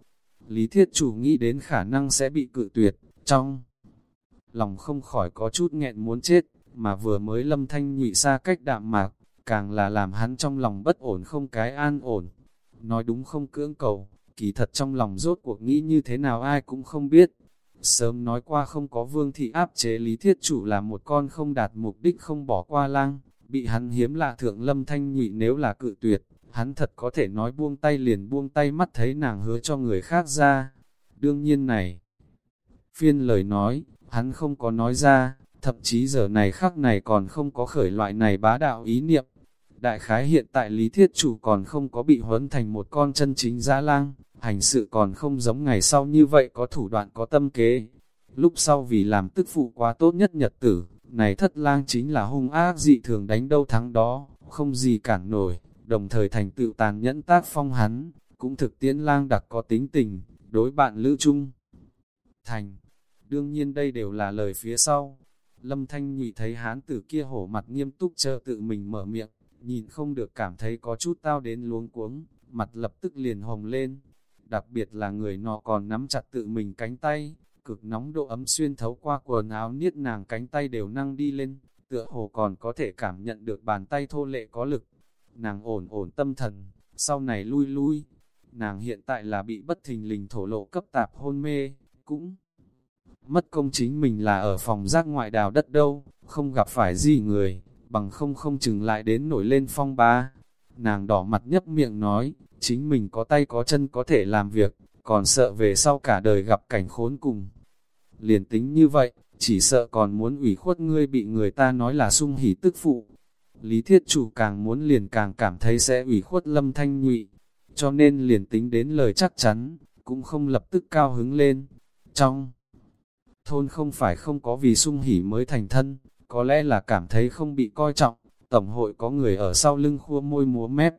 Lý thiết chủ nghĩ đến khả năng sẽ bị cự tuyệt, trong lòng không khỏi có chút nghẹn muốn chết, mà vừa mới lâm thanh nhụy xa cách đạm mạc, càng là làm hắn trong lòng bất ổn không cái an ổn. Nói đúng không cưỡng cầu, kỳ thật trong lòng rốt cuộc nghĩ như thế nào ai cũng không biết. Sớm nói qua không có vương thị áp chế lý thiết chủ là một con không đạt mục đích không bỏ qua lang, bị hắn hiếm lạ thượng lâm thanh nhụy nếu là cự tuyệt, hắn thật có thể nói buông tay liền buông tay mắt thấy nàng hứa cho người khác ra. Đương nhiên này, phiên lời nói, hắn không có nói ra, thậm chí giờ này khắc này còn không có khởi loại này bá đạo ý niệm. Đại khái hiện tại lý thiết chủ còn không có bị huấn thành một con chân chính dã lang, hành sự còn không giống ngày sau như vậy có thủ đoạn có tâm kế. Lúc sau vì làm tức phụ quá tốt nhất nhật tử, này thất lang chính là hung ác dị thường đánh đâu thắng đó, không gì cản nổi, đồng thời thành tựu tàn nhẫn tác phong hắn, cũng thực tiễn lang đặc có tính tình, đối bạn lữ chung. Thành Đương nhiên đây đều là lời phía sau. Lâm Thanh nhụy thấy hán tử kia hổ mặt nghiêm túc chờ tự mình mở miệng, nhìn không được cảm thấy có chút tao đến luống cuống, mặt lập tức liền hồng lên. Đặc biệt là người nọ còn nắm chặt tự mình cánh tay, cực nóng độ ấm xuyên thấu qua quần áo niết nàng cánh tay đều năng đi lên, tựa hồ còn có thể cảm nhận được bàn tay thô lệ có lực. Nàng ổn ổn tâm thần, sau này lui lui. Nàng hiện tại là bị bất thình lình thổ lộ cấp tạp hôn mê, cũng mất công chính mình là ở phòng giác ngoại đào đất đâu, không gặp phải gì người, bằng không không chừng lại đến nổi lên phong ba. Nàng đỏ mặt nhấp miệng nói, chính mình có tay có chân có thể làm việc, còn sợ về sau cả đời gặp cảnh khốn cùng. Liền tính như vậy, chỉ sợ còn muốn ủy khuất ngươi bị người ta nói là sung hỉ tức phụ. Lý thiết chủ càng muốn liền càng cảm thấy sẽ ủy khuất lâm thanh nhụy, cho nên liền tính đến lời chắc chắn, cũng không lập tức cao hứng lên. Trong thôn không phải không có vì sung hỉ mới thành thân, có lẽ là cảm thấy không bị coi trọng, tổng hội có người ở sau lưng khua môi múa mép,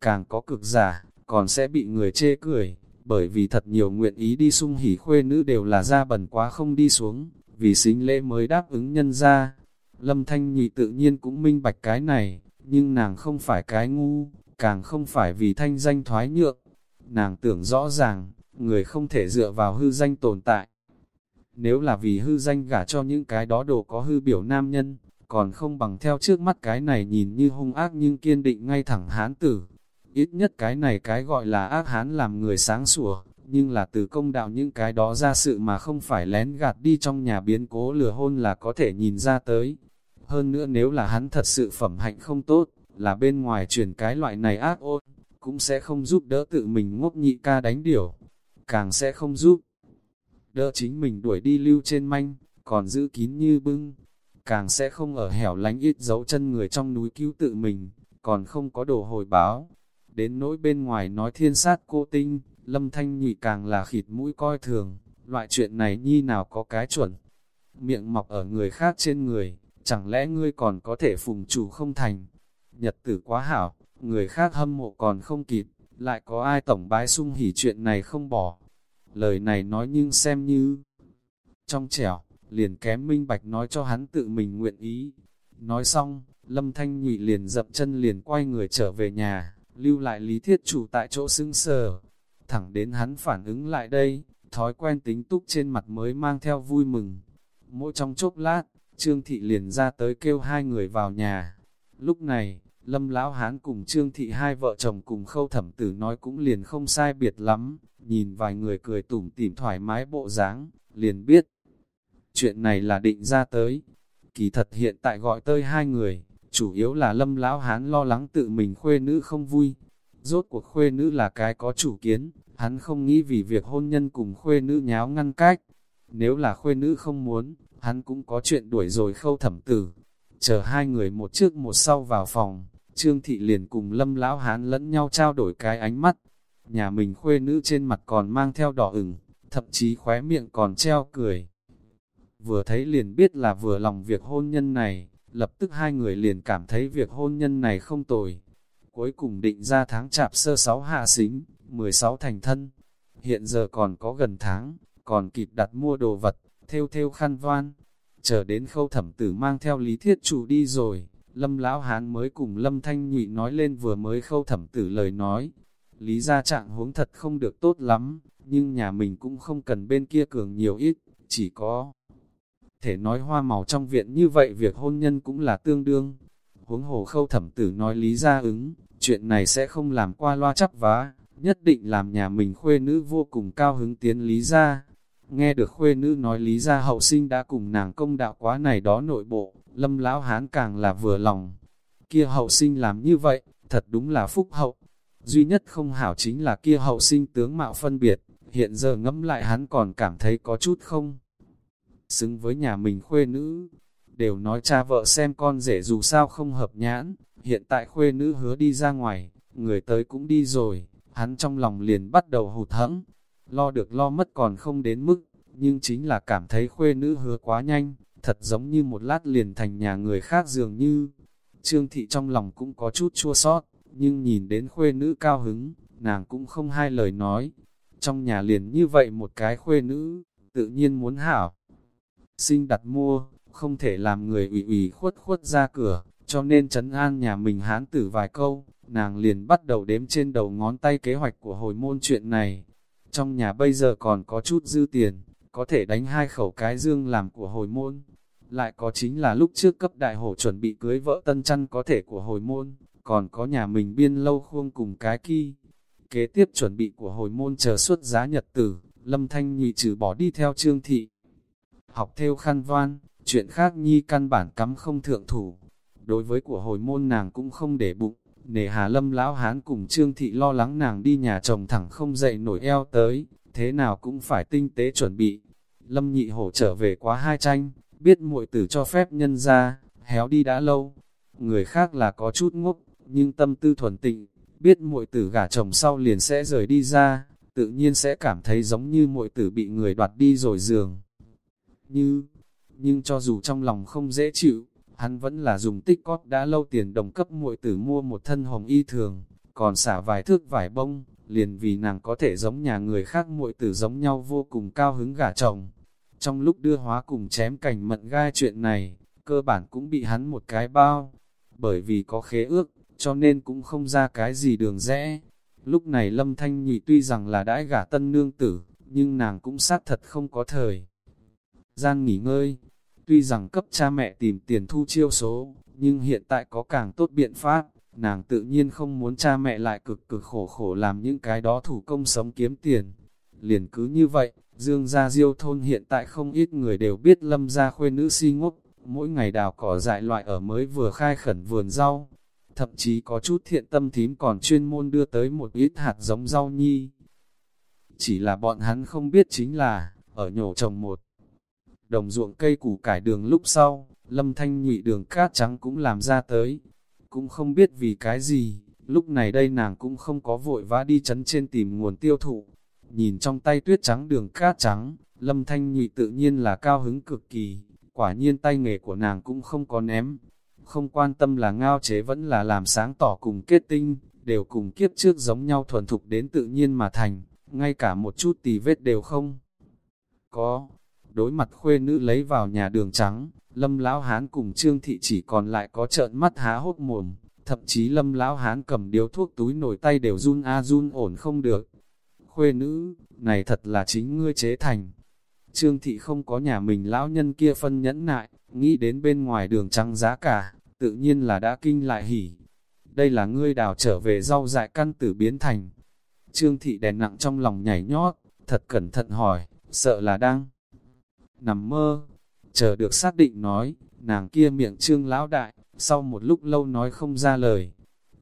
càng có cực giả, còn sẽ bị người chê cười, bởi vì thật nhiều nguyện ý đi sung hỉ khuê nữ đều là ra bẩn quá không đi xuống, vì xính lễ mới đáp ứng nhân ra. Lâm Thanh Nhị tự nhiên cũng minh bạch cái này, nhưng nàng không phải cái ngu, càng không phải vì thanh danh thoái nhượng. Nàng tưởng rõ ràng, người không thể dựa vào hư danh tồn tại, nếu là vì hư danh gả cho những cái đó đồ có hư biểu nam nhân, còn không bằng theo trước mắt cái này nhìn như hung ác nhưng kiên định ngay thẳng hán tử. Ít nhất cái này cái gọi là ác hán làm người sáng sủa, nhưng là từ công đạo những cái đó ra sự mà không phải lén gạt đi trong nhà biến cố lừa hôn là có thể nhìn ra tới. Hơn nữa nếu là hắn thật sự phẩm hạnh không tốt, là bên ngoài truyền cái loại này ác ôn, cũng sẽ không giúp đỡ tự mình ngốc nhị ca đánh điểu, càng sẽ không giúp đỡ chính mình đuổi đi lưu trên manh, còn giữ kín như bưng, càng sẽ không ở hẻo lánh ít dấu chân người trong núi cứu tự mình, còn không có đồ hồi báo. Đến nỗi bên ngoài nói thiên sát cô tinh, lâm thanh nhụy càng là khịt mũi coi thường, loại chuyện này nhi nào có cái chuẩn. Miệng mọc ở người khác trên người, chẳng lẽ ngươi còn có thể phùng chủ không thành. Nhật tử quá hảo, người khác hâm mộ còn không kịp, lại có ai tổng bái sung hỉ chuyện này không bỏ. Lời này nói nhưng xem như trong trẻo, liền kém minh bạch nói cho hắn tự mình nguyện ý. Nói xong, Lâm Thanh Nhụy liền dập chân liền quay người trở về nhà, lưu lại lý thiết chủ tại chỗ xứng sờ. Thẳng đến hắn phản ứng lại đây, thói quen tính túc trên mặt mới mang theo vui mừng. Mỗi trong chốc lát, Trương Thị liền ra tới kêu hai người vào nhà. Lúc này, Lâm Lão Hán cùng Trương Thị hai vợ chồng cùng khâu thẩm tử nói cũng liền không sai biệt lắm, nhìn vài người cười tủm tỉm thoải mái bộ dáng, liền biết. Chuyện này là định ra tới. Kỳ thật hiện tại gọi tới hai người, chủ yếu là Lâm Lão Hán lo lắng tự mình khuê nữ không vui. Rốt cuộc khuê nữ là cái có chủ kiến, hắn không nghĩ vì việc hôn nhân cùng khuê nữ nháo ngăn cách. Nếu là khuê nữ không muốn, hắn cũng có chuyện đuổi rồi khâu thẩm tử. Chờ hai người một trước một sau vào phòng, Trương Thị liền cùng Lâm Lão Hán lẫn nhau trao đổi cái ánh mắt. Nhà mình khuê nữ trên mặt còn mang theo đỏ ửng, thậm chí khóe miệng còn treo cười. Vừa thấy liền biết là vừa lòng việc hôn nhân này, lập tức hai người liền cảm thấy việc hôn nhân này không tồi. Cuối cùng định ra tháng chạp sơ sáu hạ xính, 16 thành thân. Hiện giờ còn có gần tháng, còn kịp đặt mua đồ vật, theo theo khăn voan. Chờ đến khâu thẩm tử mang theo lý thiết chủ đi rồi, Lâm Lão Hán mới cùng Lâm Thanh Nhụy nói lên vừa mới khâu thẩm tử lời nói. Lý ra trạng huống thật không được tốt lắm, nhưng nhà mình cũng không cần bên kia cường nhiều ít, chỉ có thể nói hoa màu trong viện như vậy việc hôn nhân cũng là tương đương. Huống hồ khâu thẩm tử nói lý ra ứng, chuyện này sẽ không làm qua loa chắp vá, nhất định làm nhà mình khuê nữ vô cùng cao hứng tiến lý ra. Nghe được khuê nữ nói lý ra hậu sinh đã cùng nàng công đạo quá này đó nội bộ, lâm lão hán càng là vừa lòng. Kia hậu sinh làm như vậy, thật đúng là phúc hậu. Duy nhất không hảo chính là kia hậu sinh tướng mạo phân biệt, hiện giờ ngẫm lại hắn còn cảm thấy có chút không. Xứng với nhà mình khuê nữ, đều nói cha vợ xem con rể dù sao không hợp nhãn, hiện tại khuê nữ hứa đi ra ngoài, người tới cũng đi rồi, hắn trong lòng liền bắt đầu hụt hẫng, lo được lo mất còn không đến mức, nhưng chính là cảm thấy khuê nữ hứa quá nhanh, thật giống như một lát liền thành nhà người khác dường như. Trương thị trong lòng cũng có chút chua sót, nhưng nhìn đến khuê nữ cao hứng, nàng cũng không hai lời nói. Trong nhà liền như vậy một cái khuê nữ, tự nhiên muốn hảo. Sinh đặt mua, không thể làm người ủy ủy khuất khuất ra cửa, cho nên trấn an nhà mình hán tử vài câu, nàng liền bắt đầu đếm trên đầu ngón tay kế hoạch của hồi môn chuyện này. Trong nhà bây giờ còn có chút dư tiền, có thể đánh hai khẩu cái dương làm của hồi môn. Lại có chính là lúc trước cấp đại hổ chuẩn bị cưới vợ tân chăn có thể của hồi môn, còn có nhà mình biên lâu khuông cùng cái kỳ. Kế tiếp chuẩn bị của hồi môn chờ suốt giá nhật tử, lâm thanh nhị trừ bỏ đi theo trương thị. Học theo khăn van chuyện khác nhi căn bản cắm không thượng thủ. Đối với của hồi môn nàng cũng không để bụng, nề hà lâm lão hán cùng trương thị lo lắng nàng đi nhà chồng thẳng không dậy nổi eo tới, thế nào cũng phải tinh tế chuẩn bị. Lâm nhị hổ trở về quá hai tranh, biết muội tử cho phép nhân ra, héo đi đã lâu. Người khác là có chút ngốc, nhưng tâm tư thuần tịnh, biết muội tử gả chồng sau liền sẽ rời đi ra, tự nhiên sẽ cảm thấy giống như muội tử bị người đoạt đi rồi giường. Như, nhưng cho dù trong lòng không dễ chịu, hắn vẫn là dùng tích cóp đã lâu tiền đồng cấp muội tử mua một thân hồng y thường, còn xả vài thước vải bông, liền vì nàng có thể giống nhà người khác muội tử giống nhau vô cùng cao hứng gả chồng. Trong lúc đưa hóa cùng chém cảnh mận gai chuyện này, cơ bản cũng bị hắn một cái bao, bởi vì có khế ước, cho nên cũng không ra cái gì đường rẽ. Lúc này Lâm Thanh Nhị tuy rằng là đãi gả tân nương tử, nhưng nàng cũng xác thật không có thời. Gian nghỉ ngơi, Tuy rằng cấp cha mẹ tìm tiền thu chiêu số, nhưng hiện tại có càng tốt biện pháp, nàng tự nhiên không muốn cha mẹ lại cực cực khổ khổ làm những cái đó thủ công sống kiếm tiền. Liền cứ như vậy, Dương gia diêu thôn hiện tại không ít người đều biết lâm gia khuê nữ si ngốc, mỗi ngày đào cỏ dại loại ở mới vừa khai khẩn vườn rau. Thậm chí có chút thiện tâm thím còn chuyên môn đưa tới một ít hạt giống rau nhi. Chỉ là bọn hắn không biết chính là, ở nhổ trồng một đồng ruộng cây củ cải đường lúc sau, lâm thanh nhụy đường cát trắng cũng làm ra tới. Cũng không biết vì cái gì, lúc này đây nàng cũng không có vội vã đi chấn trên tìm nguồn tiêu thụ. Nhìn trong tay tuyết trắng đường cát trắng, lâm thanh nhụy tự nhiên là cao hứng cực kỳ, quả nhiên tay nghề của nàng cũng không có ném. Không quan tâm là ngao chế vẫn là làm sáng tỏ cùng kết tinh, đều cùng kiếp trước giống nhau thuần thục đến tự nhiên mà thành, ngay cả một chút tì vết đều không. Có, đối mặt khuê nữ lấy vào nhà đường trắng, lâm lão hán cùng trương thị chỉ còn lại có trợn mắt há hốt mồm, thậm chí lâm lão hán cầm điếu thuốc túi nổi tay đều run a run ổn không được. Khuê nữ, này thật là chính ngươi chế thành. Trương thị không có nhà mình lão nhân kia phân nhẫn nại, nghĩ đến bên ngoài đường trăng giá cả, tự nhiên là đã kinh lại hỉ. Đây là ngươi đào trở về rau dại căn tử biến thành. Trương thị đèn nặng trong lòng nhảy nhót, thật cẩn thận hỏi, sợ là đang nằm mơ. Chờ được xác định nói, nàng kia miệng trương lão đại, sau một lúc lâu nói không ra lời.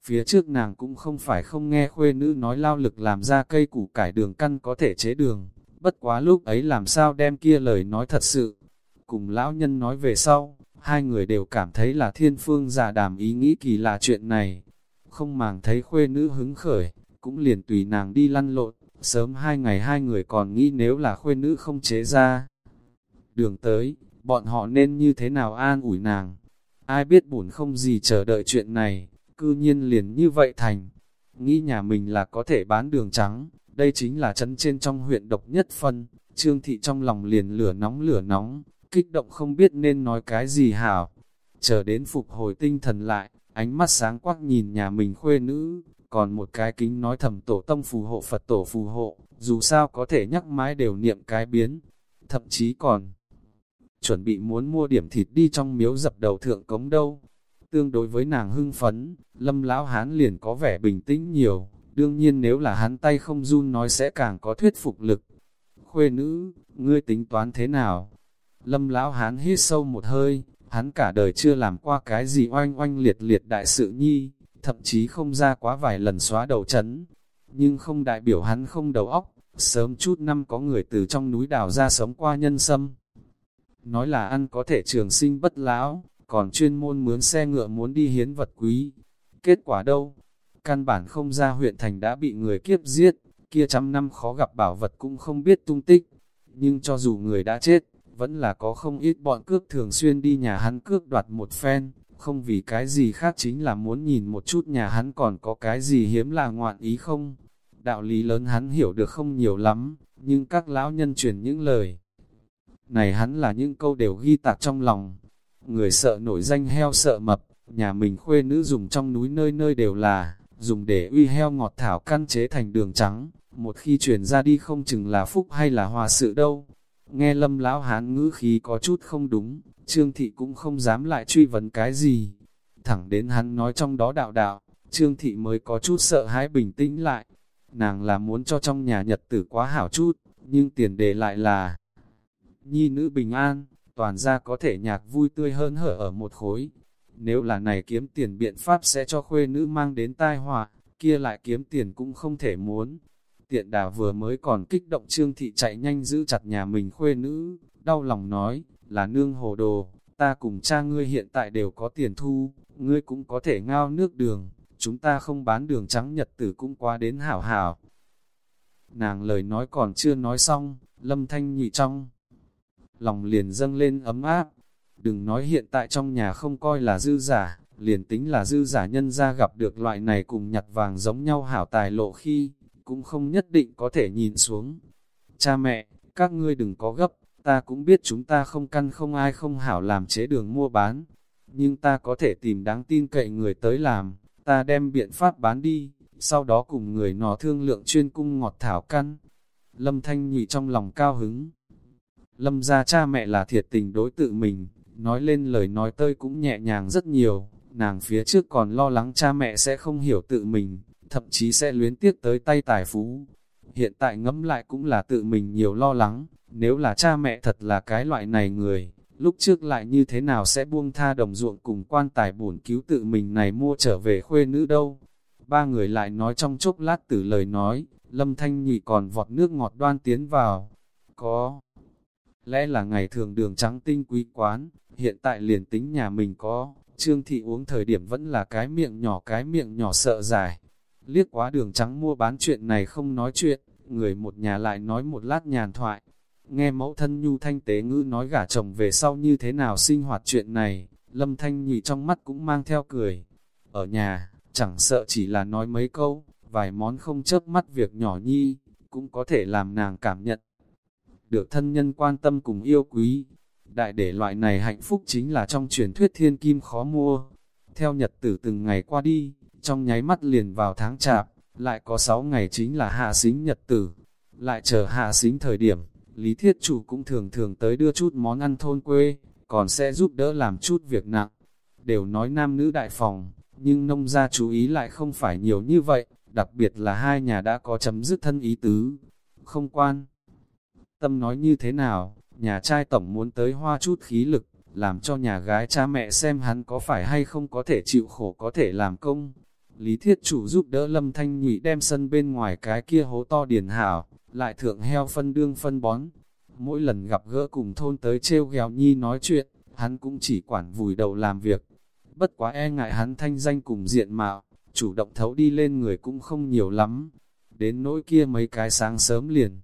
Phía trước nàng cũng không phải không nghe khuê nữ nói lao lực làm ra cây củ cải đường căn có thể chế đường, bất quá lúc ấy làm sao đem kia lời nói thật sự. Cùng lão nhân nói về sau, hai người đều cảm thấy là thiên phương giả đàm ý nghĩ kỳ lạ chuyện này. Không màng thấy khuê nữ hứng khởi, cũng liền tùy nàng đi lăn lộn, sớm hai ngày hai người còn nghĩ nếu là khuê nữ không chế ra. Đường tới, bọn họ nên như thế nào an ủi nàng. Ai biết buồn không gì chờ đợi chuyện này, cư nhiên liền như vậy thành. Nghĩ nhà mình là có thể bán đường trắng, đây chính là chân trên trong huyện độc nhất phân. Trương thị trong lòng liền lửa nóng lửa nóng, kích động không biết nên nói cái gì hảo. Chờ đến phục hồi tinh thần lại, ánh mắt sáng quắc nhìn nhà mình khuê nữ, còn một cái kính nói thầm tổ tông phù hộ Phật tổ phù hộ, dù sao có thể nhắc mãi đều niệm cái biến, thậm chí còn chuẩn bị muốn mua điểm thịt đi trong miếu dập đầu thượng cống đâu. Tương đối với nàng hưng phấn, lâm lão hán liền có vẻ bình tĩnh nhiều, đương nhiên nếu là hắn tay không run nói sẽ càng có thuyết phục lực. Khuê nữ, ngươi tính toán thế nào? Lâm lão hán hít sâu một hơi, hắn cả đời chưa làm qua cái gì oanh oanh liệt liệt đại sự nhi, thậm chí không ra quá vài lần xóa đầu chấn. Nhưng không đại biểu hắn không đầu óc, sớm chút năm có người từ trong núi đào ra sống qua nhân sâm nói là ăn có thể trường sinh bất lão, còn chuyên môn mướn xe ngựa muốn đi hiến vật quý. Kết quả đâu? Căn bản không ra huyện thành đã bị người kiếp giết, kia trăm năm khó gặp bảo vật cũng không biết tung tích. Nhưng cho dù người đã chết, vẫn là có không ít bọn cướp thường xuyên đi nhà hắn cướp đoạt một phen, không vì cái gì khác chính là muốn nhìn một chút nhà hắn còn có cái gì hiếm là ngoạn ý không. Đạo lý lớn hắn hiểu được không nhiều lắm, nhưng các lão nhân truyền những lời này hắn là những câu đều ghi tạc trong lòng. Người sợ nổi danh heo sợ mập, nhà mình khuê nữ dùng trong núi nơi nơi đều là, dùng để uy heo ngọt thảo căn chế thành đường trắng, một khi truyền ra đi không chừng là phúc hay là hòa sự đâu. Nghe lâm lão hán ngữ khí có chút không đúng, Trương Thị cũng không dám lại truy vấn cái gì. Thẳng đến hắn nói trong đó đạo đạo, Trương Thị mới có chút sợ hãi bình tĩnh lại. Nàng là muốn cho trong nhà nhật tử quá hảo chút, nhưng tiền đề lại là nhi nữ bình an, toàn ra có thể nhạc vui tươi hơn hở ở một khối. Nếu là này kiếm tiền biện pháp sẽ cho khuê nữ mang đến tai họa, kia lại kiếm tiền cũng không thể muốn. Tiện đà vừa mới còn kích động trương thị chạy nhanh giữ chặt nhà mình khuê nữ, đau lòng nói, là nương hồ đồ, ta cùng cha ngươi hiện tại đều có tiền thu, ngươi cũng có thể ngao nước đường, chúng ta không bán đường trắng nhật tử cũng quá đến hảo hảo. Nàng lời nói còn chưa nói xong, lâm thanh nhị trong lòng liền dâng lên ấm áp. Đừng nói hiện tại trong nhà không coi là dư giả, liền tính là dư giả nhân ra gặp được loại này cùng nhặt vàng giống nhau hảo tài lộ khi, cũng không nhất định có thể nhìn xuống. Cha mẹ, các ngươi đừng có gấp, ta cũng biết chúng ta không căn không ai không hảo làm chế đường mua bán, nhưng ta có thể tìm đáng tin cậy người tới làm, ta đem biện pháp bán đi, sau đó cùng người nọ thương lượng chuyên cung ngọt thảo căn. Lâm Thanh nhị trong lòng cao hứng, Lâm ra cha mẹ là thiệt tình đối tự mình, nói lên lời nói tơi cũng nhẹ nhàng rất nhiều, nàng phía trước còn lo lắng cha mẹ sẽ không hiểu tự mình, thậm chí sẽ luyến tiếc tới tay tài phú. Hiện tại ngẫm lại cũng là tự mình nhiều lo lắng, nếu là cha mẹ thật là cái loại này người, lúc trước lại như thế nào sẽ buông tha đồng ruộng cùng quan tài bổn cứu tự mình này mua trở về khuê nữ đâu. Ba người lại nói trong chốc lát từ lời nói, lâm thanh nhị còn vọt nước ngọt đoan tiến vào. Có lẽ là ngày thường đường trắng tinh quý quán, hiện tại liền tính nhà mình có, trương thị uống thời điểm vẫn là cái miệng nhỏ cái miệng nhỏ sợ dài. Liếc quá đường trắng mua bán chuyện này không nói chuyện, người một nhà lại nói một lát nhàn thoại. Nghe mẫu thân nhu thanh tế ngữ nói gả chồng về sau như thế nào sinh hoạt chuyện này, lâm thanh nhị trong mắt cũng mang theo cười. Ở nhà, chẳng sợ chỉ là nói mấy câu, vài món không chớp mắt việc nhỏ nhi, cũng có thể làm nàng cảm nhận. Được thân nhân quan tâm cùng yêu quý, đại để loại này hạnh phúc chính là trong truyền thuyết thiên kim khó mua. Theo nhật tử từng ngày qua đi, trong nháy mắt liền vào tháng chạp, lại có 6 ngày chính là hạ xính nhật tử. Lại chờ hạ xính thời điểm, Lý Thiết Chủ cũng thường thường tới đưa chút món ăn thôn quê, còn sẽ giúp đỡ làm chút việc nặng. Đều nói nam nữ đại phòng, nhưng nông gia chú ý lại không phải nhiều như vậy, đặc biệt là hai nhà đã có chấm dứt thân ý tứ. Không quan. Tâm nói như thế nào, nhà trai tổng muốn tới hoa chút khí lực, làm cho nhà gái cha mẹ xem hắn có phải hay không có thể chịu khổ có thể làm công. Lý Thiết Chủ giúp đỡ Lâm Thanh Nhụy đem sân bên ngoài cái kia hố to điền hảo, lại thượng heo phân đương phân bón. Mỗi lần gặp gỡ cùng thôn tới treo ghèo nhi nói chuyện, hắn cũng chỉ quản vùi đầu làm việc. Bất quá e ngại hắn thanh danh cùng diện mạo, chủ động thấu đi lên người cũng không nhiều lắm. Đến nỗi kia mấy cái sáng sớm liền.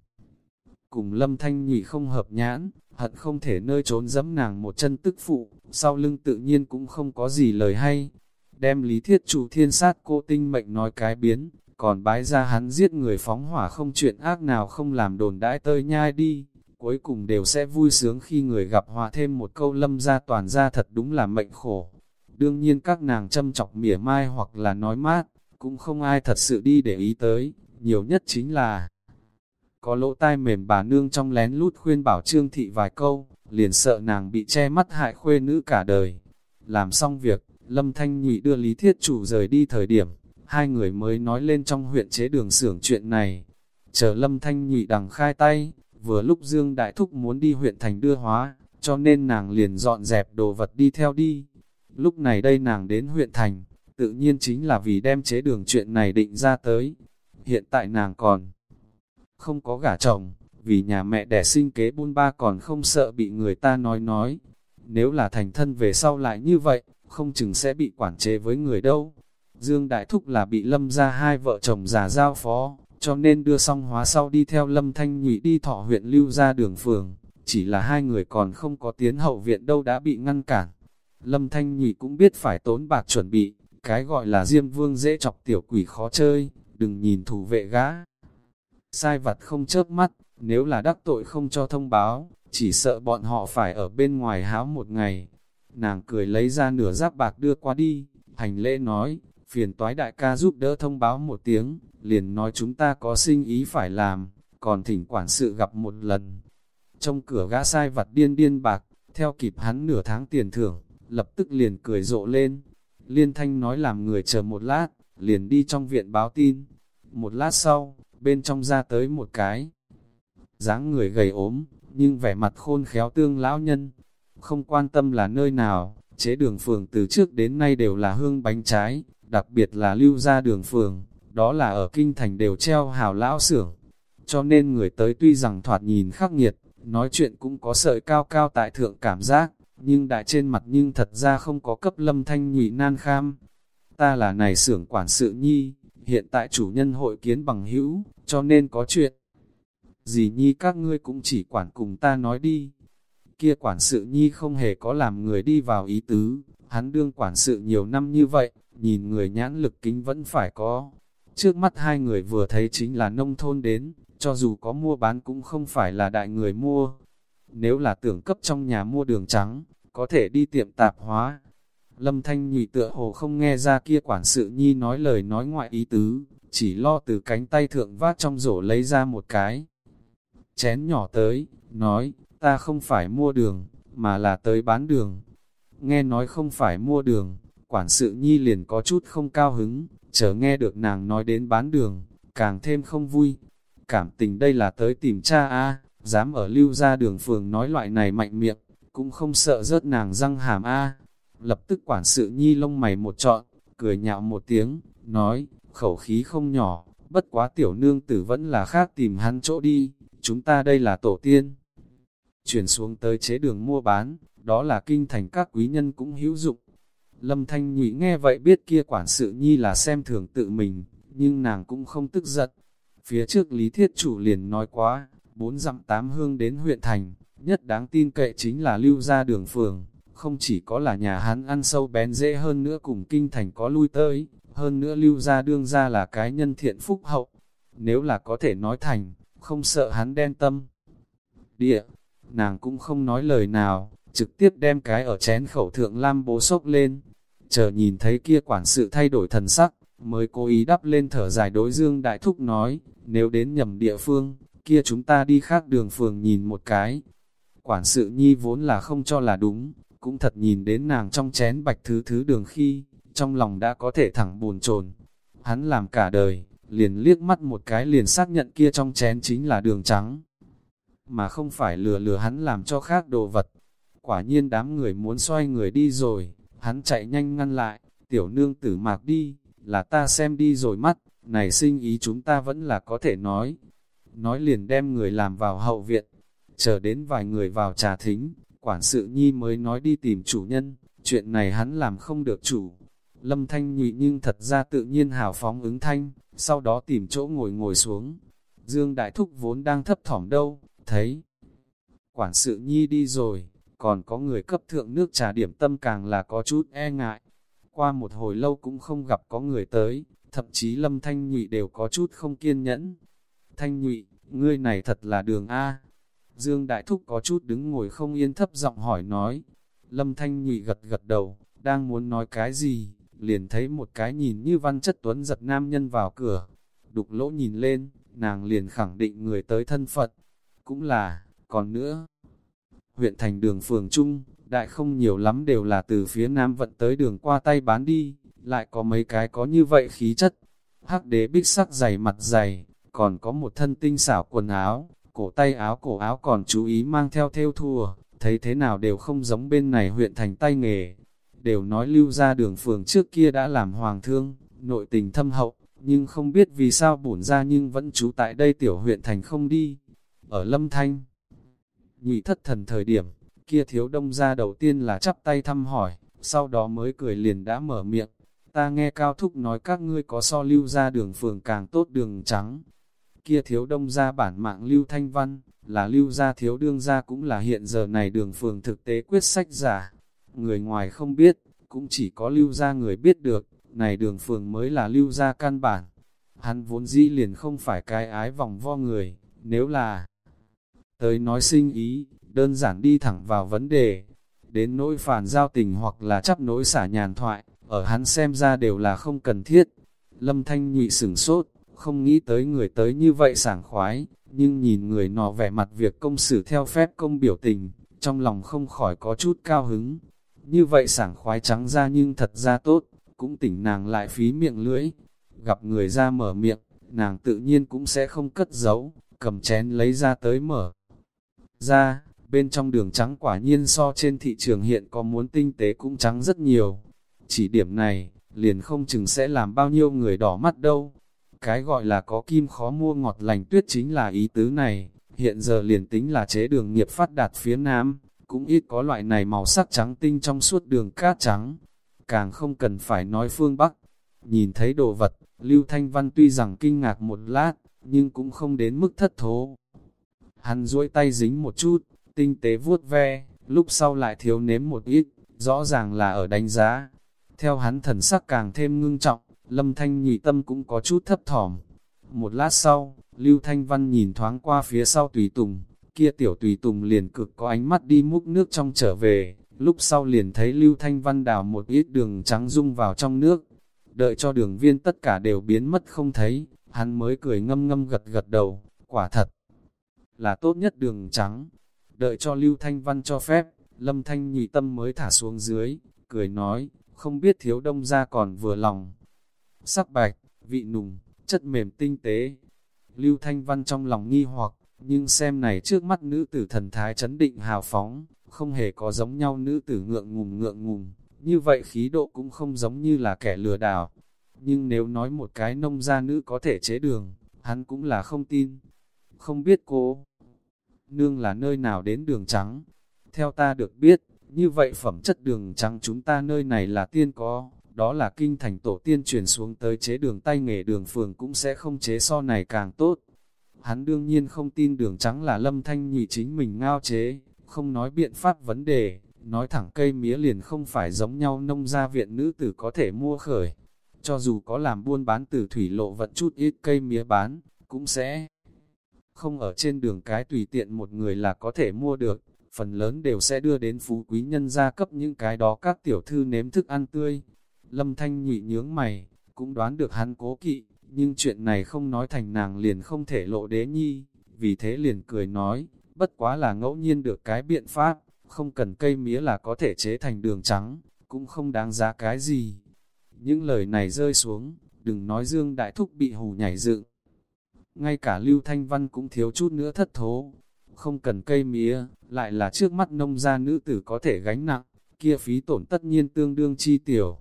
Cùng lâm thanh nhụy không hợp nhãn, hận không thể nơi trốn dẫm nàng một chân tức phụ, sau lưng tự nhiên cũng không có gì lời hay. Đem lý thiết chủ thiên sát cô tinh mệnh nói cái biến, còn bái ra hắn giết người phóng hỏa không chuyện ác nào không làm đồn đãi tơi nhai đi, cuối cùng đều sẽ vui sướng khi người gặp họa thêm một câu lâm ra toàn ra thật đúng là mệnh khổ. Đương nhiên các nàng châm chọc mỉa mai hoặc là nói mát, cũng không ai thật sự đi để ý tới, nhiều nhất chính là có lỗ tai mềm bà nương trong lén lút khuyên bảo trương thị vài câu, liền sợ nàng bị che mắt hại khuê nữ cả đời. Làm xong việc, Lâm Thanh Nhụy đưa Lý Thiết Chủ rời đi thời điểm, hai người mới nói lên trong huyện chế đường xưởng chuyện này. Chờ Lâm Thanh Nhụy đằng khai tay, vừa lúc Dương Đại Thúc muốn đi huyện thành đưa hóa, cho nên nàng liền dọn dẹp đồ vật đi theo đi. Lúc này đây nàng đến huyện thành, tự nhiên chính là vì đem chế đường chuyện này định ra tới. Hiện tại nàng còn không có gả chồng, vì nhà mẹ đẻ sinh kế buôn ba còn không sợ bị người ta nói nói. Nếu là thành thân về sau lại như vậy, không chừng sẽ bị quản chế với người đâu. Dương Đại Thúc là bị lâm ra hai vợ chồng già giao phó, cho nên đưa Song hóa sau đi theo lâm thanh nhụy đi thọ huyện lưu ra đường phường. Chỉ là hai người còn không có tiến hậu viện đâu đã bị ngăn cản. Lâm thanh nhụy cũng biết phải tốn bạc chuẩn bị, cái gọi là diêm vương dễ chọc tiểu quỷ khó chơi, đừng nhìn thủ vệ gã. Sai vặt không chớp mắt, nếu là đắc tội không cho thông báo, chỉ sợ bọn họ phải ở bên ngoài háo một ngày. Nàng cười lấy ra nửa giáp bạc đưa qua đi, hành lễ nói, phiền toái đại ca giúp đỡ thông báo một tiếng, liền nói chúng ta có sinh ý phải làm, còn thỉnh quản sự gặp một lần. Trong cửa gã sai vặt điên điên bạc, theo kịp hắn nửa tháng tiền thưởng, lập tức liền cười rộ lên. Liên thanh nói làm người chờ một lát, liền đi trong viện báo tin. Một lát sau, bên trong ra tới một cái. dáng người gầy ốm, nhưng vẻ mặt khôn khéo tương lão nhân. Không quan tâm là nơi nào, chế đường phường từ trước đến nay đều là hương bánh trái, đặc biệt là lưu ra đường phường, đó là ở kinh thành đều treo hào lão xưởng. Cho nên người tới tuy rằng thoạt nhìn khắc nghiệt, nói chuyện cũng có sợi cao cao tại thượng cảm giác, nhưng đại trên mặt nhưng thật ra không có cấp lâm thanh nhụy nan kham. Ta là này xưởng quản sự nhi, hiện tại chủ nhân hội kiến bằng hữu, cho nên có chuyện. dì nhi các ngươi cũng chỉ quản cùng ta nói đi. Kia quản sự nhi không hề có làm người đi vào ý tứ, hắn đương quản sự nhiều năm như vậy, nhìn người nhãn lực kính vẫn phải có. Trước mắt hai người vừa thấy chính là nông thôn đến, cho dù có mua bán cũng không phải là đại người mua. Nếu là tưởng cấp trong nhà mua đường trắng, có thể đi tiệm tạp hóa. Lâm Thanh nhụy tựa hồ không nghe ra kia quản sự nhi nói lời nói ngoại ý tứ, chỉ lo từ cánh tay thượng vát trong rổ lấy ra một cái. Chén nhỏ tới, nói, ta không phải mua đường, mà là tới bán đường. Nghe nói không phải mua đường, quản sự nhi liền có chút không cao hứng, chờ nghe được nàng nói đến bán đường, càng thêm không vui. Cảm tình đây là tới tìm cha a dám ở lưu ra đường phường nói loại này mạnh miệng, cũng không sợ rớt nàng răng hàm a Lập tức quản sự nhi lông mày một trọn, cười nhạo một tiếng, nói, khẩu khí không nhỏ, bất quá tiểu nương tử vẫn là khác tìm hắn chỗ đi, chúng ta đây là tổ tiên. Chuyển xuống tới chế đường mua bán, đó là kinh thành các quý nhân cũng hữu dụng. Lâm Thanh Nhụy nghe vậy biết kia quản sự nhi là xem thường tự mình, nhưng nàng cũng không tức giận. Phía trước Lý Thiết Chủ liền nói quá, bốn dặm tám hương đến huyện thành, nhất đáng tin cậy chính là lưu ra đường phường, không chỉ có là nhà hắn ăn sâu bén dễ hơn nữa cùng kinh thành có lui tới, hơn nữa lưu ra đương ra là cái nhân thiện phúc hậu. Nếu là có thể nói thành, không sợ hắn đen tâm. Địa, nàng cũng không nói lời nào, trực tiếp đem cái ở chén khẩu thượng lam bố sốc lên. Chờ nhìn thấy kia quản sự thay đổi thần sắc, mới cố ý đắp lên thở dài đối dương đại thúc nói, nếu đến nhầm địa phương, kia chúng ta đi khác đường phường nhìn một cái. Quản sự nhi vốn là không cho là đúng, cũng thật nhìn đến nàng trong chén bạch thứ thứ đường khi, trong lòng đã có thể thẳng buồn chồn Hắn làm cả đời, liền liếc mắt một cái liền xác nhận kia trong chén chính là đường trắng. Mà không phải lừa lừa hắn làm cho khác đồ vật. Quả nhiên đám người muốn xoay người đi rồi, hắn chạy nhanh ngăn lại, tiểu nương tử mạc đi, là ta xem đi rồi mắt, này sinh ý chúng ta vẫn là có thể nói. Nói liền đem người làm vào hậu viện, chờ đến vài người vào trà thính, quản sự nhi mới nói đi tìm chủ nhân, chuyện này hắn làm không được chủ. Lâm Thanh nhụy nhưng thật ra tự nhiên hào phóng ứng thanh, sau đó tìm chỗ ngồi ngồi xuống. Dương Đại Thúc vốn đang thấp thỏm đâu, thấy. Quản sự nhi đi rồi, còn có người cấp thượng nước trà điểm tâm càng là có chút e ngại. Qua một hồi lâu cũng không gặp có người tới, thậm chí Lâm Thanh nhụy đều có chút không kiên nhẫn. Thanh nhụy, ngươi này thật là đường A. Dương Đại Thúc có chút đứng ngồi không yên thấp giọng hỏi nói. Lâm Thanh nhụy gật gật đầu, đang muốn nói cái gì, liền thấy một cái nhìn như văn chất tuấn giật nam nhân vào cửa. Đục lỗ nhìn lên, nàng liền khẳng định người tới thân Phật. Cũng là, còn nữa. Huyện thành đường phường Trung, đại không nhiều lắm đều là từ phía nam vận tới đường qua tay bán đi, lại có mấy cái có như vậy khí chất. Hắc đế bích sắc dày mặt dày, còn có một thân tinh xảo quần áo, cổ tay áo cổ áo còn chú ý mang theo theo thùa, thấy thế nào đều không giống bên này huyện thành tay nghề đều nói lưu ra đường phường trước kia đã làm hoàng thương, nội tình thâm hậu, nhưng không biết vì sao bổn ra nhưng vẫn trú tại đây tiểu huyện thành không đi. Ở Lâm Thanh, nhị thất thần thời điểm, kia thiếu đông ra đầu tiên là chắp tay thăm hỏi, sau đó mới cười liền đã mở miệng. Ta nghe Cao Thúc nói các ngươi có so lưu ra đường phường càng tốt đường trắng. Kia thiếu đông ra bản mạng lưu thanh văn, là lưu ra thiếu đương ra cũng là hiện giờ này đường phường thực tế quyết sách giả, Người ngoài không biết, cũng chỉ có lưu ra người biết được, này đường phường mới là lưu ra căn bản. Hắn vốn dĩ liền không phải cái ái vòng vo người, nếu là tới nói sinh ý, đơn giản đi thẳng vào vấn đề. Đến nỗi phản giao tình hoặc là chấp nỗi xả nhàn thoại, ở hắn xem ra đều là không cần thiết. Lâm Thanh nhụy sửng sốt, không nghĩ tới người tới như vậy sảng khoái, nhưng nhìn người nọ vẻ mặt việc công xử theo phép công biểu tình, trong lòng không khỏi có chút cao hứng, như vậy sảng khoái trắng ra nhưng thật ra tốt, cũng tỉnh nàng lại phí miệng lưỡi. Gặp người ra mở miệng, nàng tự nhiên cũng sẽ không cất giấu, cầm chén lấy ra tới mở. Ra, bên trong đường trắng quả nhiên so trên thị trường hiện có muốn tinh tế cũng trắng rất nhiều. Chỉ điểm này, liền không chừng sẽ làm bao nhiêu người đỏ mắt đâu. Cái gọi là có kim khó mua ngọt lành tuyết chính là ý tứ này, hiện giờ liền tính là chế đường nghiệp phát đạt phía Nam, cũng ít có loại này màu sắc trắng tinh trong suốt đường cát trắng. Càng không cần phải nói phương Bắc. Nhìn thấy đồ vật, Lưu Thanh Văn tuy rằng kinh ngạc một lát, nhưng cũng không đến mức thất thố. Hắn duỗi tay dính một chút, tinh tế vuốt ve, lúc sau lại thiếu nếm một ít, rõ ràng là ở đánh giá. Theo hắn thần sắc càng thêm ngưng trọng, Lâm Thanh nhị tâm cũng có chút thấp thỏm. Một lát sau, Lưu Thanh Văn nhìn thoáng qua phía sau tùy tùng, kia tiểu tùy tùng liền cực có ánh mắt đi múc nước trong trở về, lúc sau liền thấy Lưu Thanh Văn đào một ít đường trắng dung vào trong nước, đợi cho đường viên tất cả đều biến mất không thấy, hắn mới cười ngâm ngâm gật gật đầu, quả thật là tốt nhất đường trắng. Đợi cho Lưu Thanh Văn cho phép, Lâm Thanh nhụy tâm mới thả xuống dưới, cười nói, không biết thiếu đông ra còn vừa lòng. Sắc bạch, vị nùng, chất mềm tinh tế. Lưu Thanh Văn trong lòng nghi hoặc, nhưng xem này trước mắt nữ tử thần thái chấn định hào phóng, không hề có giống nhau nữ tử ngượng ngùng ngượng ngùng, như vậy khí độ cũng không giống như là kẻ lừa đảo. Nhưng nếu nói một cái nông gia nữ có thể chế đường, hắn cũng là không tin. Không biết cô, nương là nơi nào đến đường trắng. Theo ta được biết, như vậy phẩm chất đường trắng chúng ta nơi này là tiên có, đó là kinh thành tổ tiên truyền xuống tới chế đường tay nghề đường phường cũng sẽ không chế so này càng tốt. Hắn đương nhiên không tin đường trắng là lâm thanh nhị chính mình ngao chế, không nói biện pháp vấn đề, nói thẳng cây mía liền không phải giống nhau nông gia viện nữ tử có thể mua khởi. Cho dù có làm buôn bán từ thủy lộ vận chút ít cây mía bán, cũng sẽ không ở trên đường cái tùy tiện một người là có thể mua được, phần lớn đều sẽ đưa đến phú quý nhân gia cấp những cái đó các tiểu thư nếm thức ăn tươi. Lâm Thanh nhụy nhướng mày, cũng đoán được hắn cố kỵ, nhưng chuyện này không nói thành nàng liền không thể lộ đế nhi, vì thế liền cười nói, bất quá là ngẫu nhiên được cái biện pháp, không cần cây mía là có thể chế thành đường trắng, cũng không đáng giá cái gì. Những lời này rơi xuống, đừng nói Dương Đại Thúc bị hù nhảy dựng. Ngay cả Lưu Thanh Văn cũng thiếu chút nữa thất thố. Không cần cây mía, lại là trước mắt nông gia nữ tử có thể gánh nặng, kia phí tổn tất nhiên tương đương chi tiểu.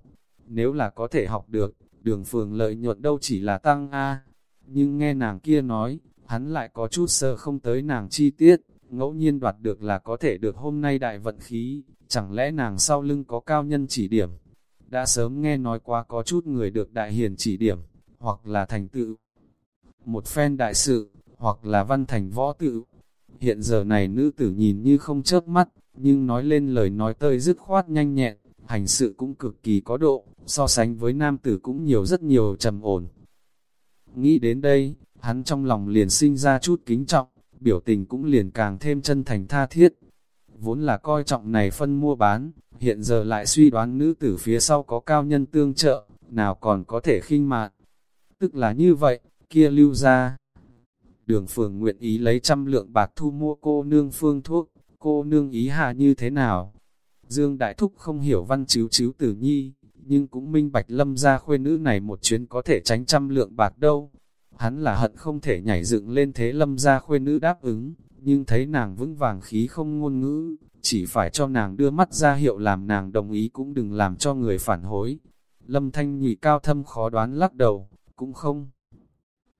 Nếu là có thể học được, đường phường lợi nhuận đâu chỉ là tăng A. Nhưng nghe nàng kia nói, hắn lại có chút sợ không tới nàng chi tiết, ngẫu nhiên đoạt được là có thể được hôm nay đại vận khí, chẳng lẽ nàng sau lưng có cao nhân chỉ điểm. Đã sớm nghe nói qua có chút người được đại hiền chỉ điểm, hoặc là thành tựu. Một phen đại sự, hoặc là văn thành võ tự. Hiện giờ này nữ tử nhìn như không chớp mắt, nhưng nói lên lời nói tơi dứt khoát nhanh nhẹn, hành sự cũng cực kỳ có độ, so sánh với nam tử cũng nhiều rất nhiều trầm ổn. Nghĩ đến đây, hắn trong lòng liền sinh ra chút kính trọng, biểu tình cũng liền càng thêm chân thành tha thiết. Vốn là coi trọng này phân mua bán, hiện giờ lại suy đoán nữ tử phía sau có cao nhân tương trợ, nào còn có thể khinh mạn. Tức là như vậy, kia lưu ra. Đường phường nguyện ý lấy trăm lượng bạc thu mua cô nương phương thuốc, cô nương ý hà như thế nào? Dương Đại Thúc không hiểu văn chiếu chiếu tử nhi, nhưng cũng minh bạch lâm ra khuê nữ này một chuyến có thể tránh trăm lượng bạc đâu. Hắn là hận không thể nhảy dựng lên thế lâm ra khuê nữ đáp ứng, nhưng thấy nàng vững vàng khí không ngôn ngữ, chỉ phải cho nàng đưa mắt ra hiệu làm nàng đồng ý cũng đừng làm cho người phản hối. Lâm Thanh nhị cao thâm khó đoán lắc đầu, cũng không.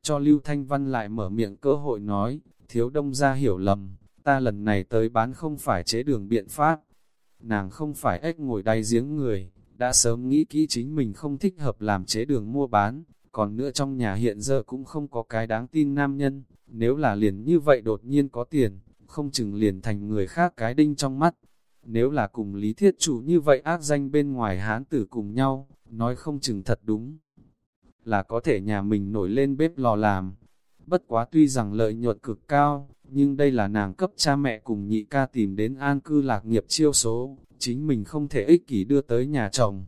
Cho Lưu Thanh Văn lại mở miệng cơ hội nói, thiếu đông ra hiểu lầm, ta lần này tới bán không phải chế đường biện pháp. Nàng không phải ếch ngồi đáy giếng người, đã sớm nghĩ kỹ chính mình không thích hợp làm chế đường mua bán, còn nữa trong nhà hiện giờ cũng không có cái đáng tin nam nhân, nếu là liền như vậy đột nhiên có tiền, không chừng liền thành người khác cái đinh trong mắt. Nếu là cùng lý thiết chủ như vậy ác danh bên ngoài hán tử cùng nhau, nói không chừng thật đúng. Là có thể nhà mình nổi lên bếp lò làm. Bất quá tuy rằng lợi nhuận cực cao, nhưng đây là nàng cấp cha mẹ cùng nhị ca tìm đến an cư lạc nghiệp chiêu số, chính mình không thể ích kỷ đưa tới nhà chồng.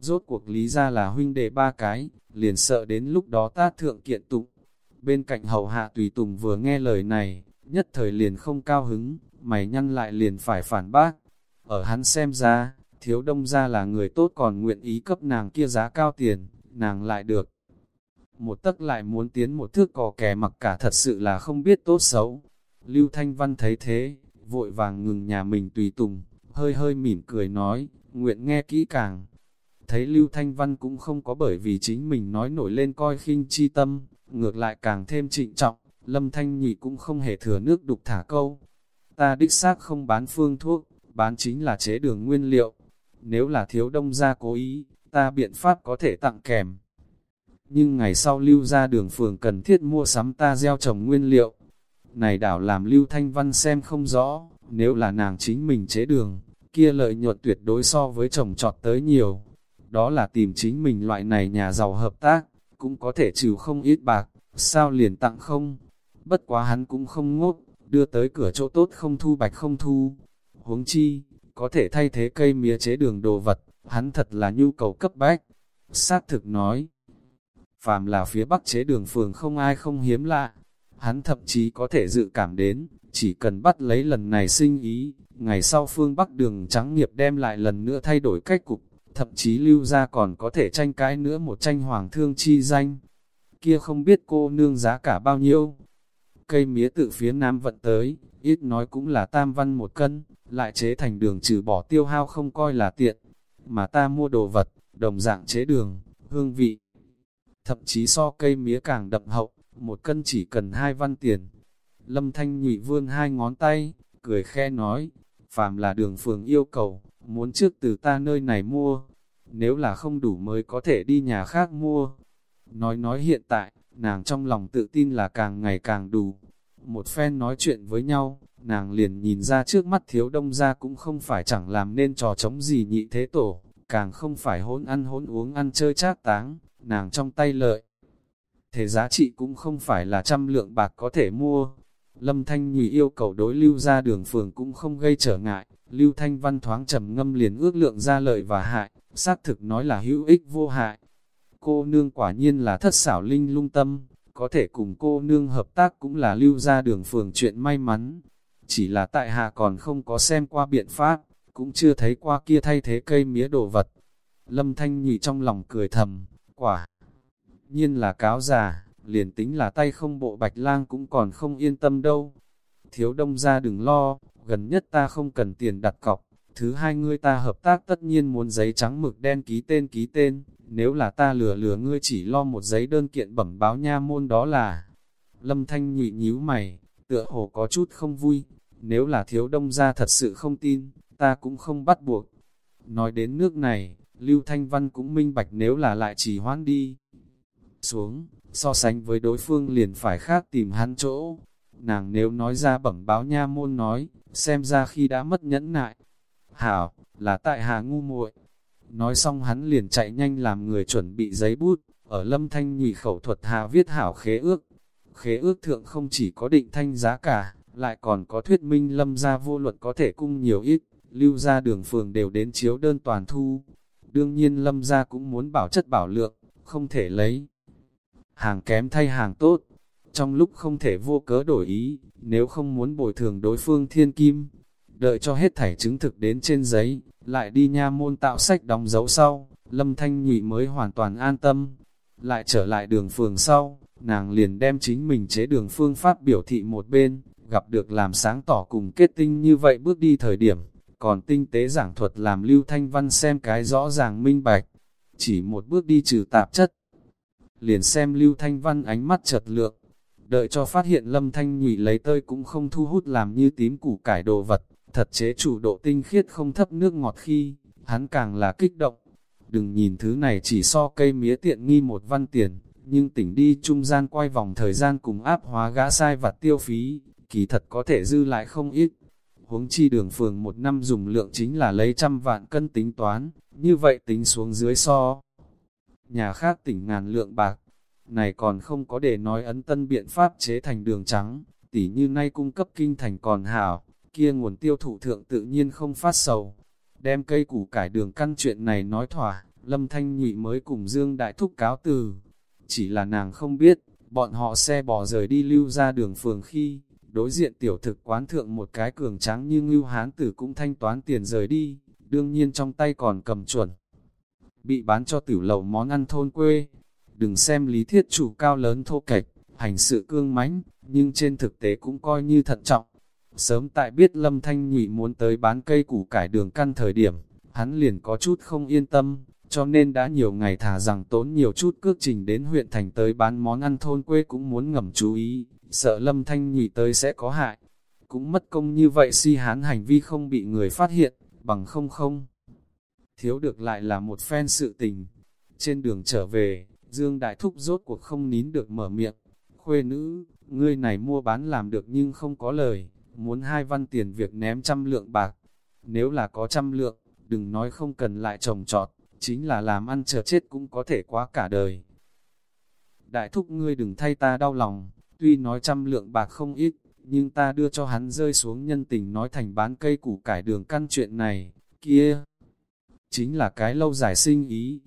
Rốt cuộc lý ra là huynh đệ ba cái, liền sợ đến lúc đó ta thượng kiện tụng. Bên cạnh hầu hạ tùy tùng vừa nghe lời này, nhất thời liền không cao hứng, mày nhăn lại liền phải phản bác. Ở hắn xem ra, thiếu đông ra là người tốt còn nguyện ý cấp nàng kia giá cao tiền, nàng lại được. Một tấc lại muốn tiến một thước cò kè mặc cả thật sự là không biết tốt xấu. Lưu Thanh Văn thấy thế, vội vàng ngừng nhà mình tùy tùng, hơi hơi mỉm cười nói, nguyện nghe kỹ càng. Thấy Lưu Thanh Văn cũng không có bởi vì chính mình nói nổi lên coi khinh chi tâm, ngược lại càng thêm trịnh trọng, Lâm Thanh Nhị cũng không hề thừa nước đục thả câu. Ta đích xác không bán phương thuốc, bán chính là chế đường nguyên liệu. Nếu là thiếu đông gia cố ý, ta biện pháp có thể tặng kèm. Nhưng ngày sau lưu ra đường phường cần thiết mua sắm ta gieo trồng nguyên liệu. Này đảo làm lưu thanh văn xem không rõ, nếu là nàng chính mình chế đường, kia lợi nhuận tuyệt đối so với trồng trọt tới nhiều. Đó là tìm chính mình loại này nhà giàu hợp tác, cũng có thể trừ không ít bạc, sao liền tặng không? Bất quá hắn cũng không ngốc, đưa tới cửa chỗ tốt không thu bạch không thu. Huống chi, có thể thay thế cây mía chế đường đồ vật, hắn thật là nhu cầu cấp bách. Xác thực nói, phàm là phía bắc chế đường phường không ai không hiếm lạ. Hắn thậm chí có thể dự cảm đến, chỉ cần bắt lấy lần này sinh ý, ngày sau phương Bắc đường trắng nghiệp đem lại lần nữa thay đổi cách cục, thậm chí lưu ra còn có thể tranh cãi nữa một tranh hoàng thương chi danh. Kia không biết cô nương giá cả bao nhiêu. Cây mía tự phía nam vận tới, ít nói cũng là tam văn một cân, lại chế thành đường trừ bỏ tiêu hao không coi là tiện. Mà ta mua đồ vật, đồng dạng chế đường, hương vị. Thậm chí so cây mía càng đậm hậu, một cân chỉ cần hai văn tiền. Lâm Thanh nhụy vươn hai ngón tay, cười khe nói, phàm là đường phường yêu cầu, muốn trước từ ta nơi này mua, nếu là không đủ mới có thể đi nhà khác mua. Nói nói hiện tại, nàng trong lòng tự tin là càng ngày càng đủ. Một phen nói chuyện với nhau, nàng liền nhìn ra trước mắt thiếu đông ra cũng không phải chẳng làm nên trò chống gì nhị thế tổ, càng không phải hỗn ăn hỗn uống ăn chơi trác táng, nàng trong tay lợi. Thế giá trị cũng không phải là trăm lượng bạc có thể mua. Lâm Thanh Nhụy yêu cầu đối lưu ra đường phường cũng không gây trở ngại, lưu thanh văn thoáng trầm ngâm liền ước lượng ra lợi và hại, xác thực nói là hữu ích vô hại. Cô nương quả nhiên là thất xảo linh lung tâm, có thể cùng cô nương hợp tác cũng là lưu ra đường phường chuyện may mắn. Chỉ là tại hạ còn không có xem qua biện pháp, cũng chưa thấy qua kia thay thế cây mía đồ vật. Lâm Thanh Nhụy trong lòng cười thầm, quả nhiên là cáo già, liền tính là tay không bộ bạch lang cũng còn không yên tâm đâu. Thiếu đông ra đừng lo, gần nhất ta không cần tiền đặt cọc, thứ hai ngươi ta hợp tác tất nhiên muốn giấy trắng mực đen ký tên ký tên, nếu là ta lừa lừa ngươi chỉ lo một giấy đơn kiện bẩm báo nha môn đó là. Lâm Thanh nhụy nhíu mày, tựa hồ có chút không vui, nếu là thiếu đông ra thật sự không tin, ta cũng không bắt buộc. Nói đến nước này, Lưu Thanh Văn cũng minh bạch nếu là lại chỉ hoãn đi. Xuống, so sánh với đối phương liền phải khác tìm hắn chỗ. Nàng nếu nói ra bẩm báo nha môn nói, xem ra khi đã mất nhẫn nại. Hảo, là tại hà ngu muội. Nói xong hắn liền chạy nhanh làm người chuẩn bị giấy bút, ở lâm thanh nhị khẩu thuật hà viết hảo khế ước. Khế ước thượng không chỉ có định thanh giá cả, lại còn có thuyết minh lâm ra vô luật có thể cung nhiều ít, lưu ra đường phường đều đến chiếu đơn toàn thu. Đương nhiên lâm ra cũng muốn bảo chất bảo lượng, không thể lấy hàng kém thay hàng tốt. Trong lúc không thể vô cớ đổi ý, nếu không muốn bồi thường đối phương thiên kim, đợi cho hết thảy chứng thực đến trên giấy, lại đi nha môn tạo sách đóng dấu sau, lâm thanh nhụy mới hoàn toàn an tâm. Lại trở lại đường phường sau, nàng liền đem chính mình chế đường phương pháp biểu thị một bên, gặp được làm sáng tỏ cùng kết tinh như vậy bước đi thời điểm, còn tinh tế giảng thuật làm lưu thanh văn xem cái rõ ràng minh bạch, chỉ một bước đi trừ tạp chất. Liền xem lưu thanh văn ánh mắt chợt lượng, đợi cho phát hiện lâm thanh nhụy lấy tơi cũng không thu hút làm như tím củ cải đồ vật, thật chế chủ độ tinh khiết không thấp nước ngọt khi, hắn càng là kích động. Đừng nhìn thứ này chỉ so cây mía tiện nghi một văn tiền, nhưng tỉnh đi trung gian quay vòng thời gian cùng áp hóa gã sai và tiêu phí, kỳ thật có thể dư lại không ít. Huống chi đường phường một năm dùng lượng chính là lấy trăm vạn cân tính toán, như vậy tính xuống dưới so. Nhà khác tỉnh ngàn lượng bạc, này còn không có để nói ấn tân biện pháp chế thành đường trắng, tỉ như nay cung cấp kinh thành còn hảo, kia nguồn tiêu thụ thượng tự nhiên không phát sầu. Đem cây củ cải đường căn chuyện này nói thỏa, Lâm Thanh Nhụy mới cùng Dương Đại Thúc cáo từ. Chỉ là nàng không biết, bọn họ xe bò rời đi lưu ra đường phường khi, đối diện tiểu thực quán thượng một cái cường trắng như ngưu hán tử cũng thanh toán tiền rời đi, đương nhiên trong tay còn cầm chuẩn. Bị bán cho tiểu lầu món ăn thôn quê, đừng xem lý thiết chủ cao lớn thô kệch, hành sự cương mãnh, nhưng trên thực tế cũng coi như thận trọng. Sớm tại biết Lâm Thanh Nhụy muốn tới bán cây củ cải đường căn thời điểm, hắn liền có chút không yên tâm, cho nên đã nhiều ngày thả rằng tốn nhiều chút cước trình đến huyện thành tới bán món ăn thôn quê cũng muốn ngầm chú ý, sợ Lâm Thanh Nhụy tới sẽ có hại. Cũng mất công như vậy si hán hành vi không bị người phát hiện, bằng không không. Thiếu được lại là một phen sự tình. Trên đường trở về, Dương Đại Thúc rốt cuộc không nín được mở miệng. Khuê nữ, ngươi này mua bán làm được nhưng không có lời muốn hai văn tiền việc ném trăm lượng bạc. Nếu là có trăm lượng, đừng nói không cần lại trồng trọt, chính là làm ăn chờ chết cũng có thể quá cả đời. Đại thúc ngươi đừng thay ta đau lòng, tuy nói trăm lượng bạc không ít, nhưng ta đưa cho hắn rơi xuống nhân tình nói thành bán cây củ cải đường căn chuyện này, kia. Chính là cái lâu dài sinh ý.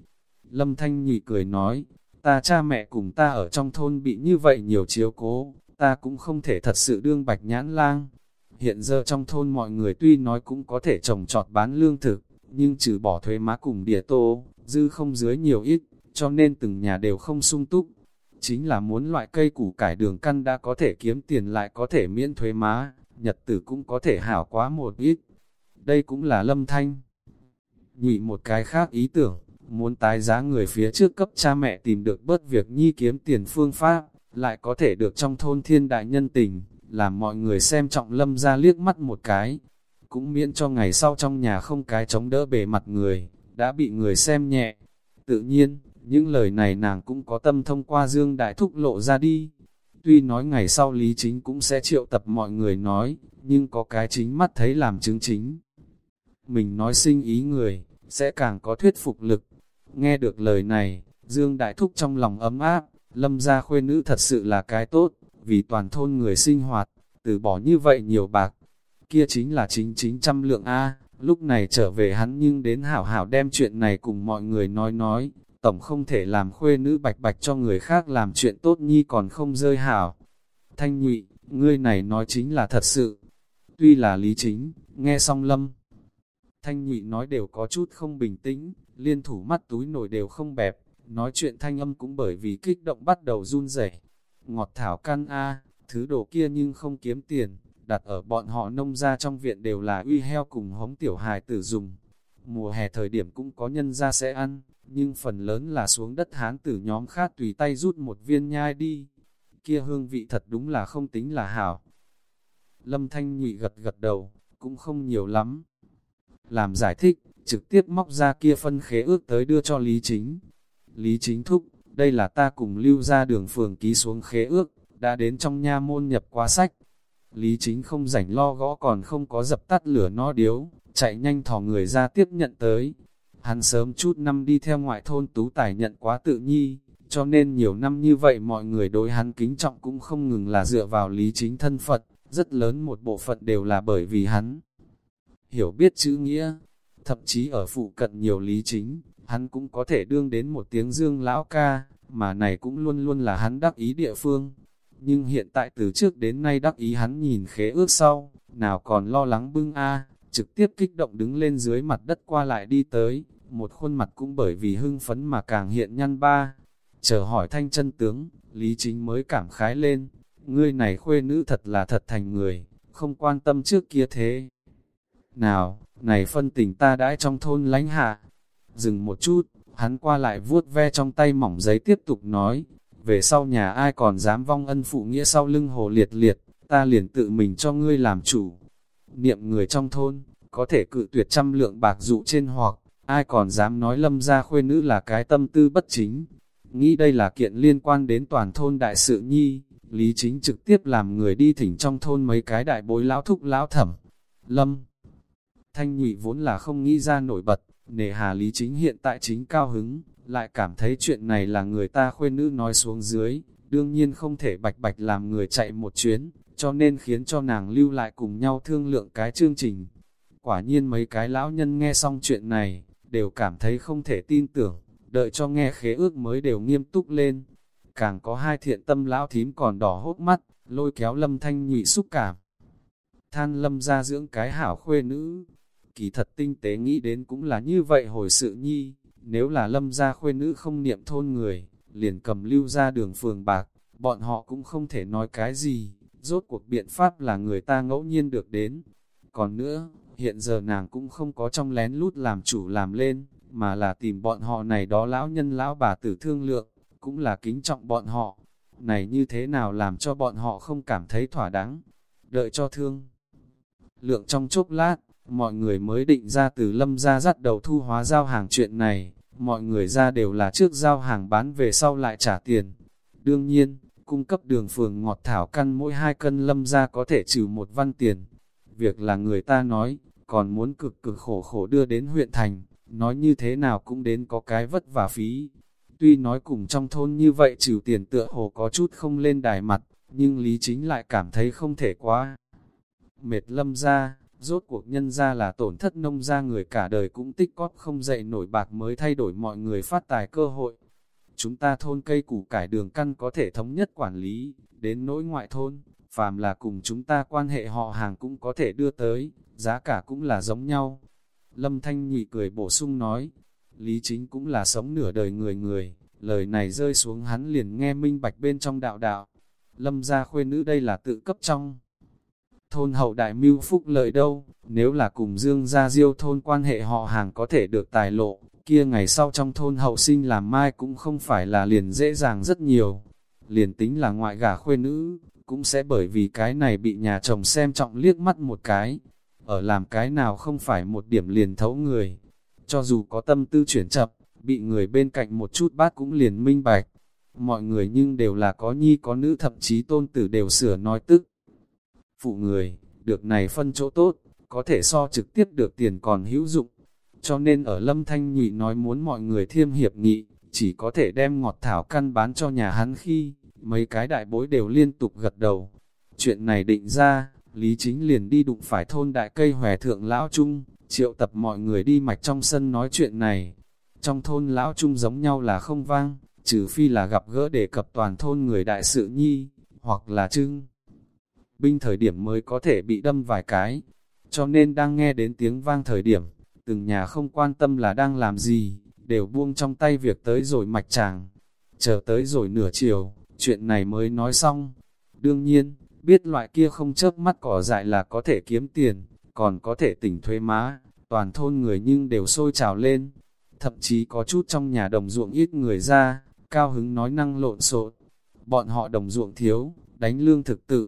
Lâm Thanh Nhị cười nói, ta cha mẹ cùng ta ở trong thôn bị như vậy nhiều chiếu cố, ta cũng không thể thật sự đương bạch nhãn lang. Hiện giờ trong thôn mọi người tuy nói cũng có thể trồng trọt bán lương thực, nhưng trừ bỏ thuế má cùng địa tô, dư không dưới nhiều ít, cho nên từng nhà đều không sung túc. Chính là muốn loại cây củ cải đường căn đã có thể kiếm tiền lại có thể miễn thuế má, nhật tử cũng có thể hảo quá một ít. Đây cũng là lâm thanh nhị một cái khác ý tưởng, muốn tái giá người phía trước cấp cha mẹ tìm được bớt việc nhi kiếm tiền phương pháp, lại có thể được trong thôn thiên đại nhân tình, làm mọi người xem trọng lâm ra liếc mắt một cái. Cũng miễn cho ngày sau trong nhà không cái chống đỡ bề mặt người, đã bị người xem nhẹ. Tự nhiên, những lời này nàng cũng có tâm thông qua Dương Đại Thúc lộ ra đi. Tuy nói ngày sau Lý Chính cũng sẽ triệu tập mọi người nói, nhưng có cái chính mắt thấy làm chứng chính. Mình nói sinh ý người, sẽ càng có thuyết phục lực. Nghe được lời này, Dương Đại Thúc trong lòng ấm áp, lâm gia khuê nữ thật sự là cái tốt, vì toàn thôn người sinh hoạt, từ bỏ như vậy nhiều bạc. Kia chính là chính chính trăm lượng A, lúc này trở về hắn nhưng đến hảo hảo đem chuyện này cùng mọi người nói nói, tổng không thể làm khuê nữ bạch bạch cho người khác làm chuyện tốt nhi còn không rơi hảo. Thanh nhụy, ngươi này nói chính là thật sự. Tuy là lý chính, nghe xong lâm. Thanh nhụy nói đều có chút không bình tĩnh, liên thủ mắt túi nổi đều không bẹp, nói chuyện thanh âm cũng bởi vì kích động bắt đầu run rẩy. Ngọt thảo căn A, thứ đồ kia nhưng không kiếm tiền, đặt ở bọn họ nông ra trong viện đều là uy heo cùng hống tiểu hài tử dùng. Mùa hè thời điểm cũng có nhân ra sẽ ăn, nhưng phần lớn là xuống đất hán tử nhóm khác tùy tay rút một viên nhai đi. Kia hương vị thật đúng là không tính là hảo. Lâm Thanh Nhụy gật gật đầu, cũng không nhiều lắm. Làm giải thích, trực tiếp móc ra kia phân khế ước tới đưa cho Lý Chính. Lý Chính thúc, đây là ta cùng lưu ra đường phường ký xuống khế ước, đã đến trong nha môn nhập qua sách. Lý Chính không rảnh lo gõ còn không có dập tắt lửa no điếu, chạy nhanh thò người ra tiếp nhận tới, Hắn sớm chút năm đi theo ngoại thôn tú tài nhận quá tự nhi, cho nên nhiều năm như vậy mọi người đối hắn kính trọng cũng không ngừng là dựa vào lý chính thân Phật, rất lớn một bộ phận đều là bởi vì hắn hiểu biết chữ nghĩa, thậm chí ở phụ cận nhiều lý chính, hắn cũng có thể đương đến một tiếng dương lão ca, mà này cũng luôn luôn là hắn đắc ý địa phương. Nhưng hiện tại từ trước đến nay đắc ý hắn nhìn khế ước sau, nào còn lo lắng bưng a trực tiếp kích động đứng lên dưới mặt đất qua lại đi tới, một khuôn mặt cũng bởi vì hưng phấn mà càng hiện nhăn ba. Chờ hỏi thanh chân tướng, Lý Chính mới cảm khái lên, ngươi này khuê nữ thật là thật thành người, không quan tâm trước kia thế. Nào, này phân tình ta đãi trong thôn lánh hạ. Dừng một chút, hắn qua lại vuốt ve trong tay mỏng giấy tiếp tục nói, về sau nhà ai còn dám vong ân phụ nghĩa sau lưng hồ liệt liệt, ta liền tự mình cho ngươi làm chủ. Niệm người trong thôn, có thể cự tuyệt trăm lượng bạc dụ trên hoặc, ai còn dám nói lâm gia khuê nữ là cái tâm tư bất chính. Nghĩ đây là kiện liên quan đến toàn thôn đại sự nhi, Lý Chính trực tiếp làm người đi thỉnh trong thôn mấy cái đại bối lão thúc lão thẩm. Lâm Thanh nhụy vốn là không nghĩ ra nổi bật, nề hà Lý Chính hiện tại chính cao hứng, lại cảm thấy chuyện này là người ta khuê nữ nói xuống dưới, đương nhiên không thể bạch bạch làm người chạy một chuyến, cho nên khiến cho nàng lưu lại cùng nhau thương lượng cái chương trình. Quả nhiên mấy cái lão nhân nghe xong chuyện này, đều cảm thấy không thể tin tưởng, đợi cho nghe khế ước mới đều nghiêm túc lên. Càng có hai thiện tâm lão thím còn đỏ hốt mắt, lôi kéo lâm thanh nhụy xúc cảm. Than lâm ra dưỡng cái hảo khuê nữ, kỳ thật tinh tế nghĩ đến cũng là như vậy hồi sự nhi, nếu là lâm gia khuê nữ không niệm thôn người, liền cầm lưu ra đường phường bạc, bọn họ cũng không thể nói cái gì, rốt cuộc biện pháp là người ta ngẫu nhiên được đến. Còn nữa, hiện giờ nàng cũng không có trong lén lút làm chủ làm lên, mà là tìm bọn họ này đó lão nhân lão bà tử thương lượng, cũng là kính trọng bọn họ. Này như thế nào làm cho bọn họ không cảm thấy thỏa đáng, đợi cho thương. Lượng trong chốc lát, mọi người mới định ra từ lâm ra dắt đầu thu hóa giao hàng chuyện này, mọi người ra đều là trước giao hàng bán về sau lại trả tiền. Đương nhiên, cung cấp đường phường ngọt thảo căn mỗi hai cân lâm ra có thể trừ một văn tiền. Việc là người ta nói, còn muốn cực cực khổ khổ đưa đến huyện thành, nói như thế nào cũng đến có cái vất vả phí. Tuy nói cùng trong thôn như vậy trừ tiền tựa hồ có chút không lên đài mặt, nhưng Lý Chính lại cảm thấy không thể quá. Mệt lâm ra, rốt cuộc nhân ra là tổn thất nông ra người cả đời cũng tích cóp không dậy nổi bạc mới thay đổi mọi người phát tài cơ hội. chúng ta thôn cây củ cải đường căn có thể thống nhất quản lý, đến nỗi ngoại thôn, phàm là cùng chúng ta quan hệ họ hàng cũng có thể đưa tới, giá cả cũng là giống nhau. Lâm Thanh nhị cười bổ sung nói, Lý Chính cũng là sống nửa đời người người, lời này rơi xuống hắn liền nghe minh bạch bên trong đạo đạo. Lâm gia khuê nữ đây là tự cấp trong. Thôn hậu đại mưu phúc lợi đâu, nếu là cùng Dương gia diêu thôn quan hệ họ hàng có thể được tài lộ, kia ngày sau trong thôn hậu sinh làm mai cũng không phải là liền dễ dàng rất nhiều. Liền tính là ngoại gả khuê nữ, cũng sẽ bởi vì cái này bị nhà chồng xem trọng liếc mắt một cái. Ở làm cái nào không phải một điểm liền thấu người. Cho dù có tâm tư chuyển chập, bị người bên cạnh một chút bát cũng liền minh bạch. Mọi người nhưng đều là có nhi có nữ thậm chí tôn tử đều sửa nói tức. Phụ người, được này phân chỗ tốt, có thể so trực tiếp được tiền còn hữu dụng. Cho nên ở Lâm Thanh Nhụy nói muốn mọi người thiêm hiệp nghị, chỉ có thể đem ngọt thảo căn bán cho nhà hắn khi, mấy cái đại bối đều liên tục gật đầu. Chuyện này định ra, Lý Chính liền đi đụng phải thôn đại cây hòe thượng lão trung, triệu tập mọi người đi mạch trong sân nói chuyện này. Trong thôn lão trung giống nhau là không vang, trừ phi là gặp gỡ đề cập toàn thôn người đại sự nhi, hoặc là trưng. Binh thời điểm mới có thể bị đâm vài cái, cho nên đang nghe đến tiếng vang thời điểm, từng nhà không quan tâm là đang làm gì, đều buông trong tay việc tới rồi mạch chàng. Chờ tới rồi nửa chiều, chuyện này mới nói xong. Đương nhiên, biết loại kia không chớp mắt cỏ dại là có thể kiếm tiền, còn có thể tỉnh thuê má, toàn thôn người nhưng đều sôi trào lên. Thậm chí có chút trong nhà đồng ruộng ít người ra, cao hứng nói năng lộn xộn. Bọn họ đồng ruộng thiếu, đánh lương thực tự.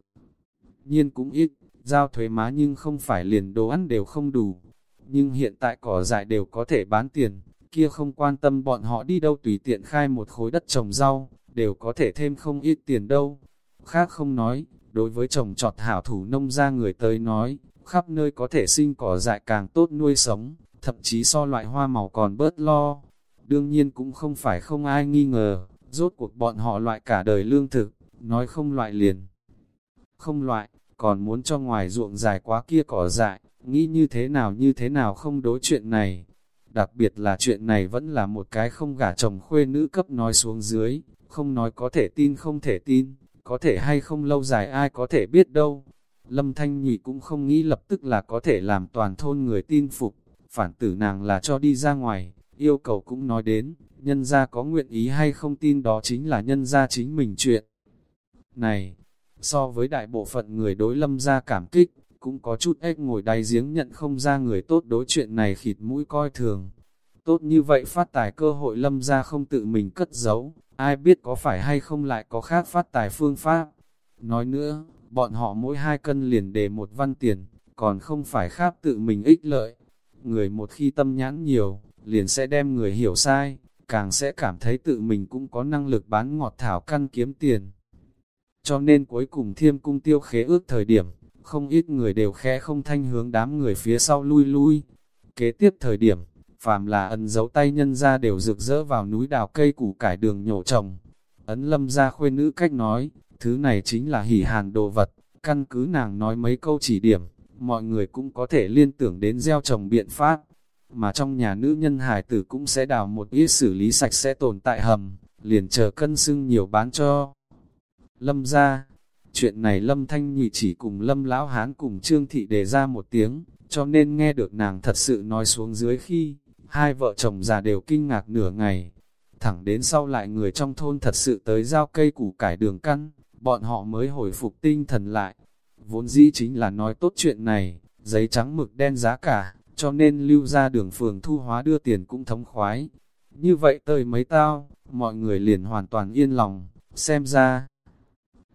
Nhiên cũng ít, giao thuế má nhưng không phải liền đồ ăn đều không đủ. Nhưng hiện tại cỏ dại đều có thể bán tiền, kia không quan tâm bọn họ đi đâu tùy tiện khai một khối đất trồng rau, đều có thể thêm không ít tiền đâu. Khác không nói, đối với trồng trọt hảo thủ nông ra người tới nói, khắp nơi có thể sinh cỏ dại càng tốt nuôi sống, thậm chí so loại hoa màu còn bớt lo. Đương nhiên cũng không phải không ai nghi ngờ, rốt cuộc bọn họ loại cả đời lương thực, nói không loại liền. Không loại, còn muốn cho ngoài ruộng dài quá kia cỏ dại, nghĩ như thế nào như thế nào không đối chuyện này. Đặc biệt là chuyện này vẫn là một cái không gả chồng khuê nữ cấp nói xuống dưới, không nói có thể tin không thể tin, có thể hay không lâu dài ai có thể biết đâu. Lâm Thanh Nhụy cũng không nghĩ lập tức là có thể làm toàn thôn người tin phục, phản tử nàng là cho đi ra ngoài, yêu cầu cũng nói đến, nhân gia có nguyện ý hay không tin đó chính là nhân gia chính mình chuyện. Này, so với đại bộ phận người đối lâm gia cảm kích, cũng có chút ếch ngồi đáy giếng nhận không ra người tốt đối chuyện này khịt mũi coi thường. Tốt như vậy phát tài cơ hội lâm gia không tự mình cất giấu, ai biết có phải hay không lại có khác phát tài phương pháp. Nói nữa, bọn họ mỗi hai cân liền để một văn tiền, còn không phải khác tự mình ích lợi. Người một khi tâm nhãn nhiều, liền sẽ đem người hiểu sai, càng sẽ cảm thấy tự mình cũng có năng lực bán ngọt thảo căn kiếm tiền. Cho nên cuối cùng thiêm cung tiêu khế ước thời điểm, không ít người đều khẽ không thanh hướng đám người phía sau lui lui. Kế tiếp thời điểm, phàm là ấn dấu tay nhân ra đều rực rỡ vào núi đào cây củ cải đường nhổ trồng. Ấn lâm ra khuê nữ cách nói, thứ này chính là hỉ hàn đồ vật, căn cứ nàng nói mấy câu chỉ điểm, mọi người cũng có thể liên tưởng đến gieo trồng biện pháp. Mà trong nhà nữ nhân hải tử cũng sẽ đào một ít xử lý sạch sẽ tồn tại hầm, liền chờ cân xưng nhiều bán cho. Lâm ra, chuyện này Lâm Thanh Nhụy chỉ cùng Lâm Lão Hán cùng Trương Thị đề ra một tiếng, cho nên nghe được nàng thật sự nói xuống dưới khi, hai vợ chồng già đều kinh ngạc nửa ngày. Thẳng đến sau lại người trong thôn thật sự tới giao cây củ cải đường căn, bọn họ mới hồi phục tinh thần lại. Vốn dĩ chính là nói tốt chuyện này, giấy trắng mực đen giá cả, cho nên lưu ra đường phường thu hóa đưa tiền cũng thống khoái. Như vậy tới mấy tao, mọi người liền hoàn toàn yên lòng, xem ra.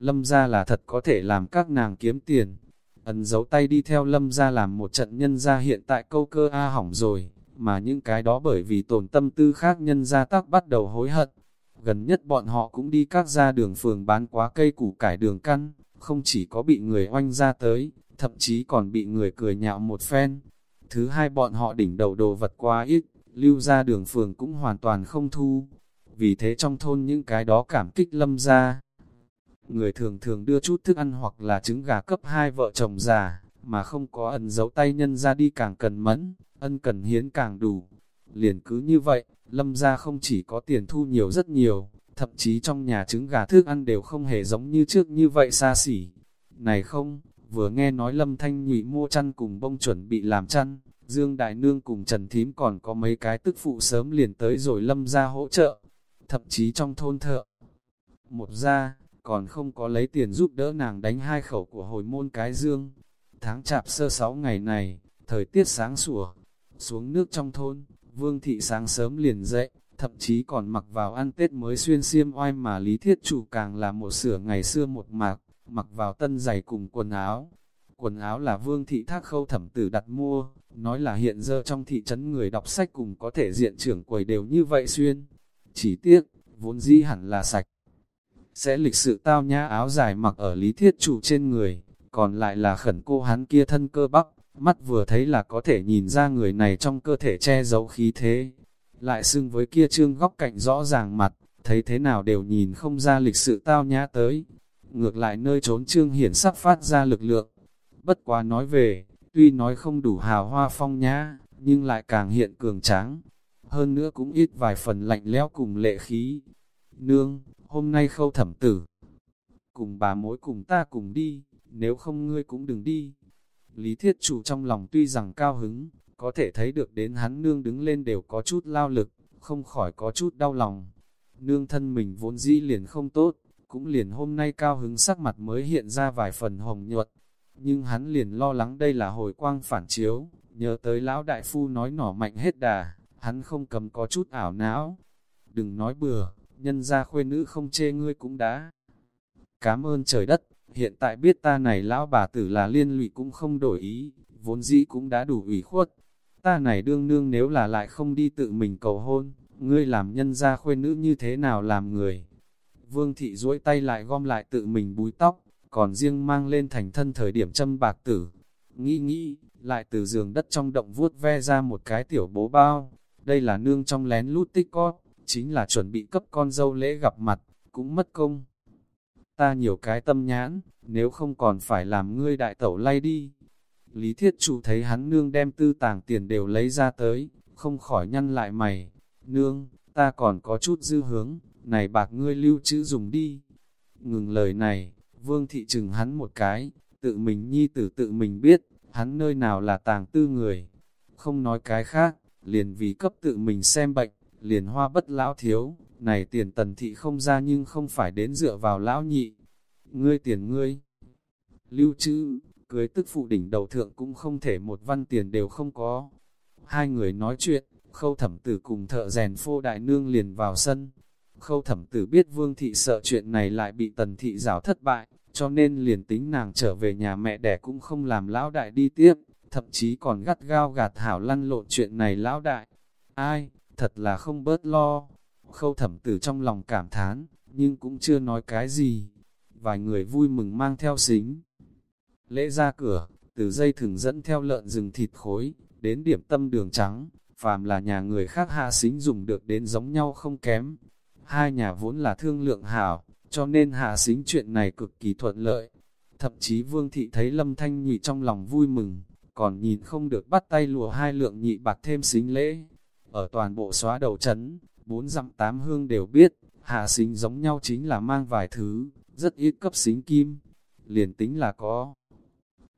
Lâm ra là thật có thể làm các nàng kiếm tiền. Ấn giấu tay đi theo lâm ra làm một trận nhân ra hiện tại câu cơ A hỏng rồi, mà những cái đó bởi vì tổn tâm tư khác nhân ra tác bắt đầu hối hận. Gần nhất bọn họ cũng đi các ra đường phường bán quá cây củ cải đường căn, không chỉ có bị người oanh ra tới, thậm chí còn bị người cười nhạo một phen. Thứ hai bọn họ đỉnh đầu đồ vật quá ít, lưu ra đường phường cũng hoàn toàn không thu. Vì thế trong thôn những cái đó cảm kích lâm ra. Người thường thường đưa chút thức ăn hoặc là trứng gà cấp hai vợ chồng già, mà không có ẩn giấu tay nhân ra đi càng cần mẫn, ân cần hiến càng đủ. Liền cứ như vậy, lâm ra không chỉ có tiền thu nhiều rất nhiều, thậm chí trong nhà trứng gà thức ăn đều không hề giống như trước như vậy xa xỉ. Này không, vừa nghe nói lâm thanh nhụy mua chăn cùng bông chuẩn bị làm chăn, Dương Đại Nương cùng Trần Thím còn có mấy cái tức phụ sớm liền tới rồi lâm ra hỗ trợ, thậm chí trong thôn thợ. Một ra, còn không có lấy tiền giúp đỡ nàng đánh hai khẩu của hồi môn cái dương. Tháng chạp sơ sáu ngày này, thời tiết sáng sủa, xuống nước trong thôn, vương thị sáng sớm liền dậy, thậm chí còn mặc vào ăn Tết mới xuyên xiêm oai mà lý thiết chủ càng là một sửa ngày xưa một mạc, mặc vào tân giày cùng quần áo. Quần áo là vương thị thác khâu thẩm tử đặt mua, nói là hiện giờ trong thị trấn người đọc sách cùng có thể diện trưởng quầy đều như vậy xuyên. Chỉ tiếc, vốn dĩ hẳn là sạch. Sẽ lịch sự tao nhã áo dài mặc ở lý thiết chủ trên người, còn lại là khẩn cô hắn kia thân cơ bắp, mắt vừa thấy là có thể nhìn ra người này trong cơ thể che giấu khí thế. Lại xưng với kia trương góc cạnh rõ ràng mặt, thấy thế nào đều nhìn không ra lịch sự tao nhã tới. Ngược lại nơi trốn trương hiển sắp phát ra lực lượng. Bất quá nói về, tuy nói không đủ hào hoa phong nhã, nhưng lại càng hiện cường tráng. Hơn nữa cũng ít vài phần lạnh lẽo cùng lệ khí. Nương, hôm nay khâu thẩm tử. Cùng bà mối cùng ta cùng đi, nếu không ngươi cũng đừng đi. Lý thiết chủ trong lòng tuy rằng cao hứng, có thể thấy được đến hắn nương đứng lên đều có chút lao lực, không khỏi có chút đau lòng. Nương thân mình vốn dĩ liền không tốt, cũng liền hôm nay cao hứng sắc mặt mới hiện ra vài phần hồng nhuận. Nhưng hắn liền lo lắng đây là hồi quang phản chiếu, nhớ tới lão đại phu nói nỏ mạnh hết đà, hắn không cầm có chút ảo não. Đừng nói bừa, nhân gia khuê nữ không chê ngươi cũng đã. Cảm ơn trời đất, hiện tại biết ta này lão bà tử là liên lụy cũng không đổi ý, vốn dĩ cũng đã đủ ủy khuất. Ta này đương nương nếu là lại không đi tự mình cầu hôn, ngươi làm nhân gia khuê nữ như thế nào làm người. Vương thị duỗi tay lại gom lại tự mình búi tóc, còn riêng mang lên thành thân thời điểm châm bạc tử. Nghĩ nghĩ, lại từ giường đất trong động vuốt ve ra một cái tiểu bố bao. Đây là nương trong lén lút tích cót, chính là chuẩn bị cấp con dâu lễ gặp mặt, cũng mất công. Ta nhiều cái tâm nhãn, nếu không còn phải làm ngươi đại tẩu lay đi. Lý thiết chủ thấy hắn nương đem tư tàng tiền đều lấy ra tới, không khỏi nhăn lại mày. Nương, ta còn có chút dư hướng, này bạc ngươi lưu trữ dùng đi. Ngừng lời này, vương thị trừng hắn một cái, tự mình nhi tử tự mình biết, hắn nơi nào là tàng tư người. Không nói cái khác, liền vì cấp tự mình xem bệnh, liền hoa bất lão thiếu, này tiền tần thị không ra nhưng không phải đến dựa vào lão nhị. Ngươi tiền ngươi, lưu trữ, cưới tức phụ đỉnh đầu thượng cũng không thể một văn tiền đều không có. Hai người nói chuyện, khâu thẩm tử cùng thợ rèn phô đại nương liền vào sân. Khâu thẩm tử biết vương thị sợ chuyện này lại bị tần thị rào thất bại, cho nên liền tính nàng trở về nhà mẹ đẻ cũng không làm lão đại đi tiếp, thậm chí còn gắt gao gạt hảo lăn lộn chuyện này lão đại. Ai, thật là không bớt lo. Khâu thẩm tử trong lòng cảm thán, nhưng cũng chưa nói cái gì. Vài người vui mừng mang theo xính. Lễ ra cửa, từ dây thừng dẫn theo lợn rừng thịt khối, đến điểm tâm đường trắng, phàm là nhà người khác hạ xính dùng được đến giống nhau không kém. Hai nhà vốn là thương lượng hảo, cho nên hạ xính chuyện này cực kỳ thuận lợi. Thậm chí vương thị thấy lâm thanh nhị trong lòng vui mừng, còn nhìn không được bắt tay lùa hai lượng nhị bạc thêm xính lễ. Ở toàn bộ xóa đầu chấn, bốn dặm tám hương đều biết, hạ xính giống nhau chính là mang vài thứ, rất ít cấp xính kim. Liền tính là có.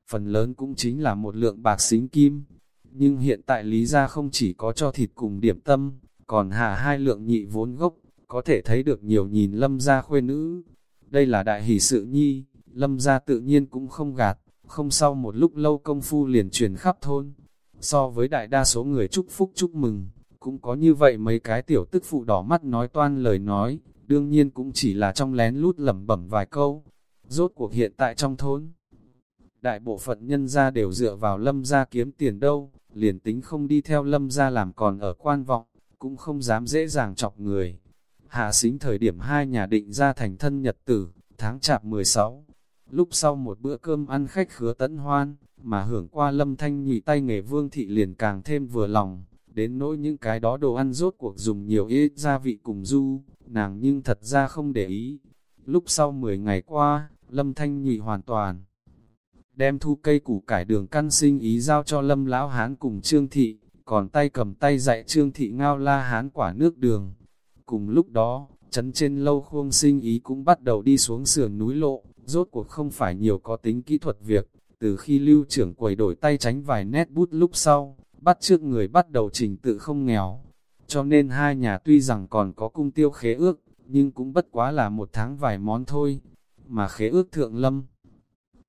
Phần lớn cũng chính là một lượng bạc xính kim. Nhưng hiện tại lý ra không chỉ có cho thịt cùng điểm tâm, còn hạ hai lượng nhị vốn gốc, có thể thấy được nhiều nhìn lâm gia khuê nữ. Đây là đại hỷ sự nhi, lâm gia tự nhiên cũng không gạt, không sau một lúc lâu công phu liền truyền khắp thôn. So với đại đa số người chúc phúc chúc mừng, cũng có như vậy mấy cái tiểu tức phụ đỏ mắt nói toan lời nói, đương nhiên cũng chỉ là trong lén lút lẩm bẩm vài câu. Rốt cuộc hiện tại trong thôn, đại bộ phận nhân gia đều dựa vào lâm gia kiếm tiền đâu, liền tính không đi theo lâm gia làm còn ở quan vọng, cũng không dám dễ dàng chọc người. Hạ xính thời điểm hai nhà định ra thành thân nhật tử, tháng chạp 16. Lúc sau một bữa cơm ăn khách khứa tấn hoan, mà hưởng qua lâm thanh nhị tay nghề vương thị liền càng thêm vừa lòng, đến nỗi những cái đó đồ ăn rốt cuộc dùng nhiều ít gia vị cùng du, nàng nhưng thật ra không để ý. Lúc sau 10 ngày qua, lâm thanh nhụy hoàn toàn đem thu cây củ cải đường căn sinh ý giao cho lâm lão hán cùng trương thị, còn tay cầm tay dạy Trương Thị Ngao la hán quả nước đường. Cùng lúc đó, chấn trên lâu khuông sinh ý cũng bắt đầu đi xuống sườn núi lộ, rốt cuộc không phải nhiều có tính kỹ thuật việc, từ khi lưu trưởng quầy đổi tay tránh vài nét bút lúc sau, bắt trước người bắt đầu trình tự không nghèo. Cho nên hai nhà tuy rằng còn có cung tiêu khế ước, nhưng cũng bất quá là một tháng vài món thôi, mà khế ước thượng lâm.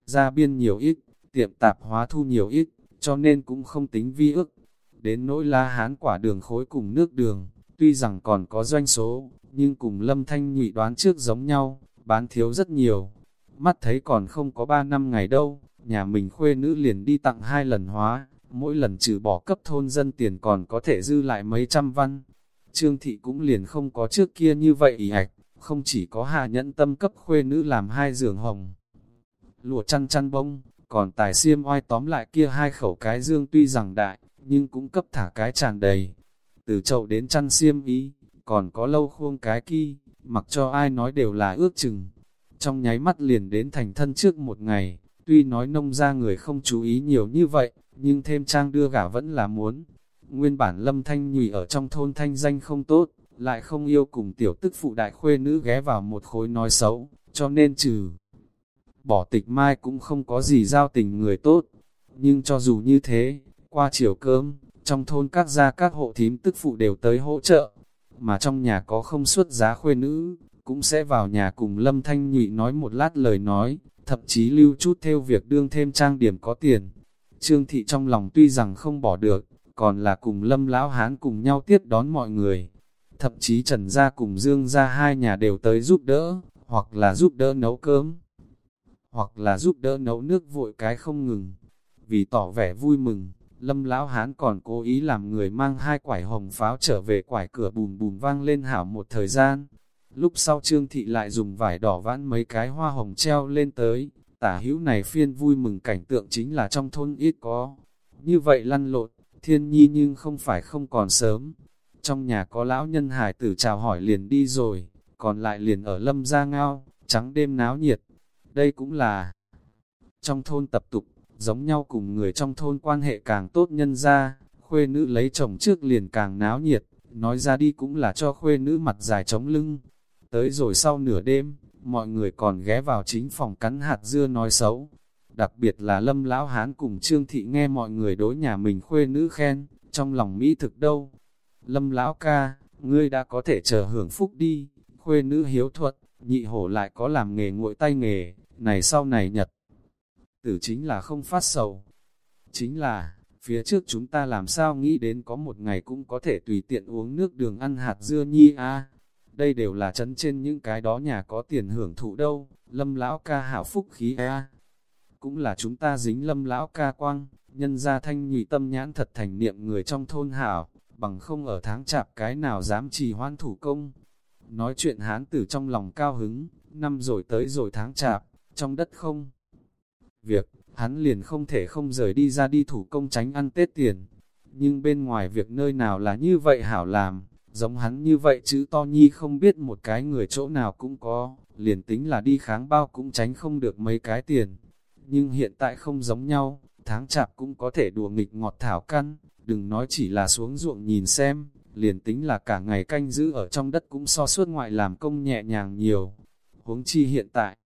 Ra biên nhiều ít, tiệm tạp hóa thu nhiều ít, cho nên cũng không tính vi ước. Đến nỗi lá hán quả đường khối cùng nước đường, tuy rằng còn có doanh số, nhưng cùng lâm thanh nhụy đoán trước giống nhau, bán thiếu rất nhiều. Mắt thấy còn không có ba năm ngày đâu, nhà mình khuê nữ liền đi tặng hai lần hóa, mỗi lần trừ bỏ cấp thôn dân tiền còn có thể dư lại mấy trăm văn. Trương thị cũng liền không có trước kia như vậy ý ạch, không chỉ có hạ nhẫn tâm cấp khuê nữ làm hai giường hồng. Lụa chăn chăn bông, còn tài xiêm oai tóm lại kia hai khẩu cái dương tuy rằng đại, nhưng cũng cấp thả cái tràn đầy. Từ chậu đến chăn xiêm ý, còn có lâu khuông cái kỳ, mặc cho ai nói đều là ước chừng. Trong nháy mắt liền đến thành thân trước một ngày, tuy nói nông ra người không chú ý nhiều như vậy, nhưng thêm trang đưa gả vẫn là muốn. Nguyên bản lâm thanh nhụy ở trong thôn thanh danh không tốt, lại không yêu cùng tiểu tức phụ đại khuê nữ ghé vào một khối nói xấu, cho nên trừ. Bỏ tịch mai cũng không có gì giao tình người tốt, nhưng cho dù như thế, qua chiều cơm, trong thôn các gia các hộ thím tức phụ đều tới hỗ trợ, mà trong nhà có không xuất giá khuê nữ, cũng sẽ vào nhà cùng lâm thanh nhụy nói một lát lời nói, thậm chí lưu chút theo việc đương thêm trang điểm có tiền. Trương thị trong lòng tuy rằng không bỏ được, còn là cùng lâm lão hán cùng nhau tiếp đón mọi người. Thậm chí Trần Gia cùng Dương Gia hai nhà đều tới giúp đỡ, hoặc là giúp đỡ nấu cơm, hoặc là giúp đỡ nấu nước vội cái không ngừng. Vì tỏ vẻ vui mừng, Lâm Lão Hán còn cố ý làm người mang hai quải hồng pháo trở về quải cửa bùm bùm vang lên hảo một thời gian. Lúc sau Trương Thị lại dùng vải đỏ vãn mấy cái hoa hồng treo lên tới, tả hữu này phiên vui mừng cảnh tượng chính là trong thôn ít có. Như vậy lăn lộn, thiên nhi nhưng không phải không còn sớm. Trong nhà có lão nhân hải tử chào hỏi liền đi rồi, còn lại liền ở lâm gia ngao, trắng đêm náo nhiệt. Đây cũng là trong thôn tập tục, giống nhau cùng người trong thôn quan hệ càng tốt nhân ra, khuê nữ lấy chồng trước liền càng náo nhiệt, nói ra đi cũng là cho khuê nữ mặt dài trống lưng. Tới rồi sau nửa đêm, mọi người còn ghé vào chính phòng cắn hạt dưa nói xấu. Đặc biệt là lâm lão hán cùng trương thị nghe mọi người đối nhà mình khuê nữ khen, trong lòng mỹ thực đâu. Lâm lão ca, ngươi đã có thể chờ hưởng phúc đi, khuê nữ hiếu thuật, nhị hổ lại có làm nghề nguội tay nghề, này sau này nhật. Tử chính là không phát sầu. Chính là, phía trước chúng ta làm sao nghĩ đến có một ngày cũng có thể tùy tiện uống nước đường ăn hạt dưa nhi a đây đều là chấn trên những cái đó nhà có tiền hưởng thụ đâu, lâm lão ca hảo phúc khí e a Cũng là chúng ta dính lâm lão ca quang, nhân gia thanh nhụy tâm nhãn thật thành niệm người trong thôn hảo, bằng không ở tháng chạp cái nào dám trì hoan thủ công. Nói chuyện hán tử trong lòng cao hứng, năm rồi tới rồi tháng chạp, trong đất không. Việc, hắn liền không thể không rời đi ra đi thủ công tránh ăn Tết tiền. Nhưng bên ngoài việc nơi nào là như vậy hảo làm, Giống hắn như vậy chữ to nhi không biết một cái người chỗ nào cũng có, liền tính là đi kháng bao cũng tránh không được mấy cái tiền. Nhưng hiện tại không giống nhau, tháng chạp cũng có thể đùa nghịch ngọt thảo căn, đừng nói chỉ là xuống ruộng nhìn xem, liền tính là cả ngày canh giữ ở trong đất cũng so suốt ngoại làm công nhẹ nhàng nhiều. Huống chi hiện tại,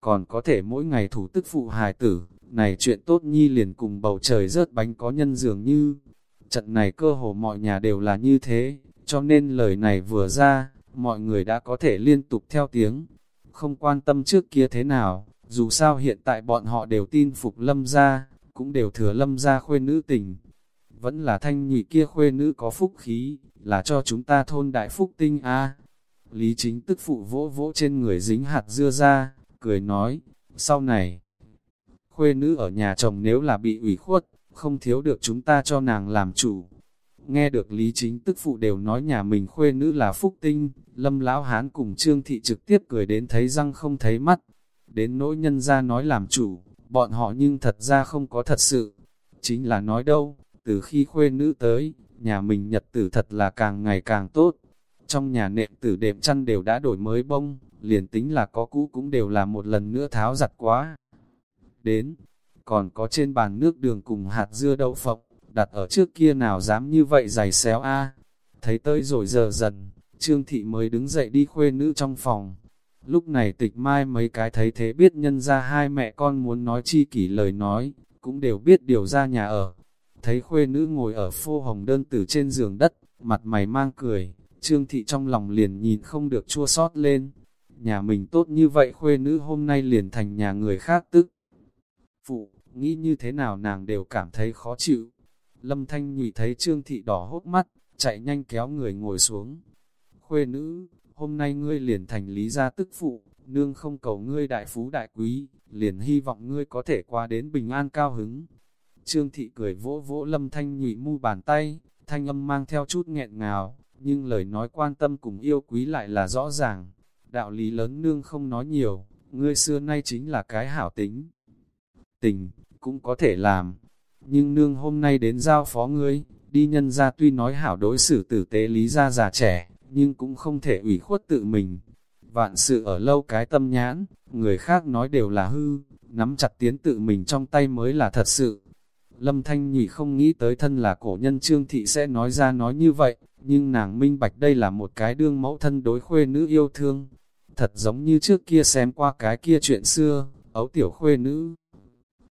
còn có thể mỗi ngày thủ tức phụ hài tử, này chuyện tốt nhi liền cùng bầu trời rớt bánh có nhân dường như. Trận này cơ hồ mọi nhà đều là như thế, cho nên lời này vừa ra, mọi người đã có thể liên tục theo tiếng. Không quan tâm trước kia thế nào, dù sao hiện tại bọn họ đều tin phục lâm gia, cũng đều thừa lâm gia khuê nữ tình. Vẫn là thanh nhụy kia khuê nữ có phúc khí, là cho chúng ta thôn đại phúc tinh a Lý chính tức phụ vỗ vỗ trên người dính hạt dưa ra, cười nói, sau này, khuê nữ ở nhà chồng nếu là bị ủy khuất, không thiếu được chúng ta cho nàng làm chủ, Nghe được Lý Chính tức phụ đều nói nhà mình khuê nữ là phúc tinh, lâm lão hán cùng trương thị trực tiếp cười đến thấy răng không thấy mắt. Đến nỗi nhân ra nói làm chủ, bọn họ nhưng thật ra không có thật sự. Chính là nói đâu, từ khi khuê nữ tới, nhà mình nhật tử thật là càng ngày càng tốt. Trong nhà nệm tử đệm chăn đều đã đổi mới bông, liền tính là có cũ cũng đều là một lần nữa tháo giặt quá. Đến, còn có trên bàn nước đường cùng hạt dưa đậu phộng, đặt ở trước kia nào dám như vậy giày xéo a Thấy tới rồi giờ dần, Trương Thị mới đứng dậy đi khuê nữ trong phòng. Lúc này tịch mai mấy cái thấy thế biết nhân ra hai mẹ con muốn nói chi kỷ lời nói, cũng đều biết điều ra nhà ở. Thấy khuê nữ ngồi ở phô hồng đơn tử trên giường đất, mặt mày mang cười, Trương Thị trong lòng liền nhìn không được chua sót lên. Nhà mình tốt như vậy khuê nữ hôm nay liền thành nhà người khác tức. Phụ, nghĩ như thế nào nàng đều cảm thấy khó chịu. Lâm Thanh nhụy thấy Trương Thị đỏ hốt mắt, chạy nhanh kéo người ngồi xuống. Khuê nữ, hôm nay ngươi liền thành lý gia tức phụ, nương không cầu ngươi đại phú đại quý, liền hy vọng ngươi có thể qua đến bình an cao hứng. Trương Thị cười vỗ vỗ Lâm Thanh nhụy mu bàn tay, thanh âm mang theo chút nghẹn ngào, nhưng lời nói quan tâm cùng yêu quý lại là rõ ràng. Đạo lý lớn nương không nói nhiều, ngươi xưa nay chính là cái hảo tính. Tình, cũng có thể làm, nhưng nương hôm nay đến giao phó ngươi, đi nhân ra tuy nói hảo đối xử tử tế lý ra già trẻ, nhưng cũng không thể ủy khuất tự mình. Vạn sự ở lâu cái tâm nhãn, người khác nói đều là hư, nắm chặt tiến tự mình trong tay mới là thật sự. Lâm Thanh Nhị không nghĩ tới thân là cổ nhân Trương Thị sẽ nói ra nói như vậy, nhưng nàng minh bạch đây là một cái đương mẫu thân đối khuê nữ yêu thương. Thật giống như trước kia xem qua cái kia chuyện xưa, ấu tiểu khuê nữ.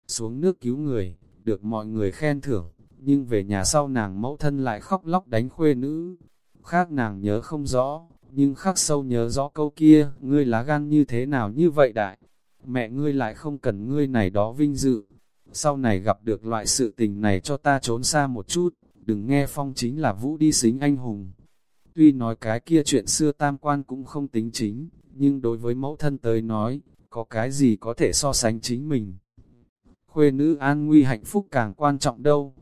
Xuống nước cứu người, được mọi người khen thưởng, nhưng về nhà sau nàng mẫu thân lại khóc lóc đánh khuê nữ. Khác nàng nhớ không rõ, nhưng khắc sâu nhớ rõ câu kia, ngươi lá gan như thế nào như vậy đại. Mẹ ngươi lại không cần ngươi này đó vinh dự. Sau này gặp được loại sự tình này cho ta trốn xa một chút, đừng nghe phong chính là vũ đi xính anh hùng. Tuy nói cái kia chuyện xưa tam quan cũng không tính chính, nhưng đối với mẫu thân tới nói, có cái gì có thể so sánh chính mình. Khuê nữ an nguy hạnh phúc càng quan trọng đâu.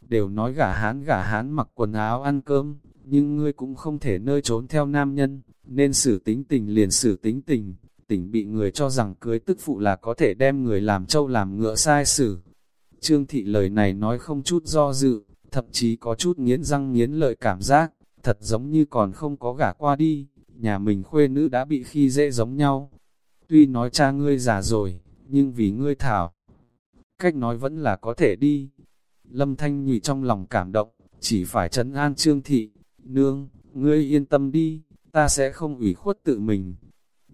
Đều nói gả hán gả hán mặc quần áo ăn cơm, nhưng ngươi cũng không thể nơi trốn theo nam nhân, nên xử tính tình liền xử tính tình, tỉnh bị người cho rằng cưới tức phụ là có thể đem người làm trâu làm ngựa sai xử. Trương thị lời này nói không chút do dự, thậm chí có chút nghiến răng nghiến lợi cảm giác, thật giống như còn không có gả qua đi, nhà mình khuê nữ đã bị khi dễ giống nhau. Tuy nói cha ngươi già rồi, nhưng vì ngươi thảo, cách nói vẫn là có thể đi. Lâm Thanh nhụy trong lòng cảm động, chỉ phải trấn an Trương Thị, nương, ngươi yên tâm đi, ta sẽ không ủy khuất tự mình.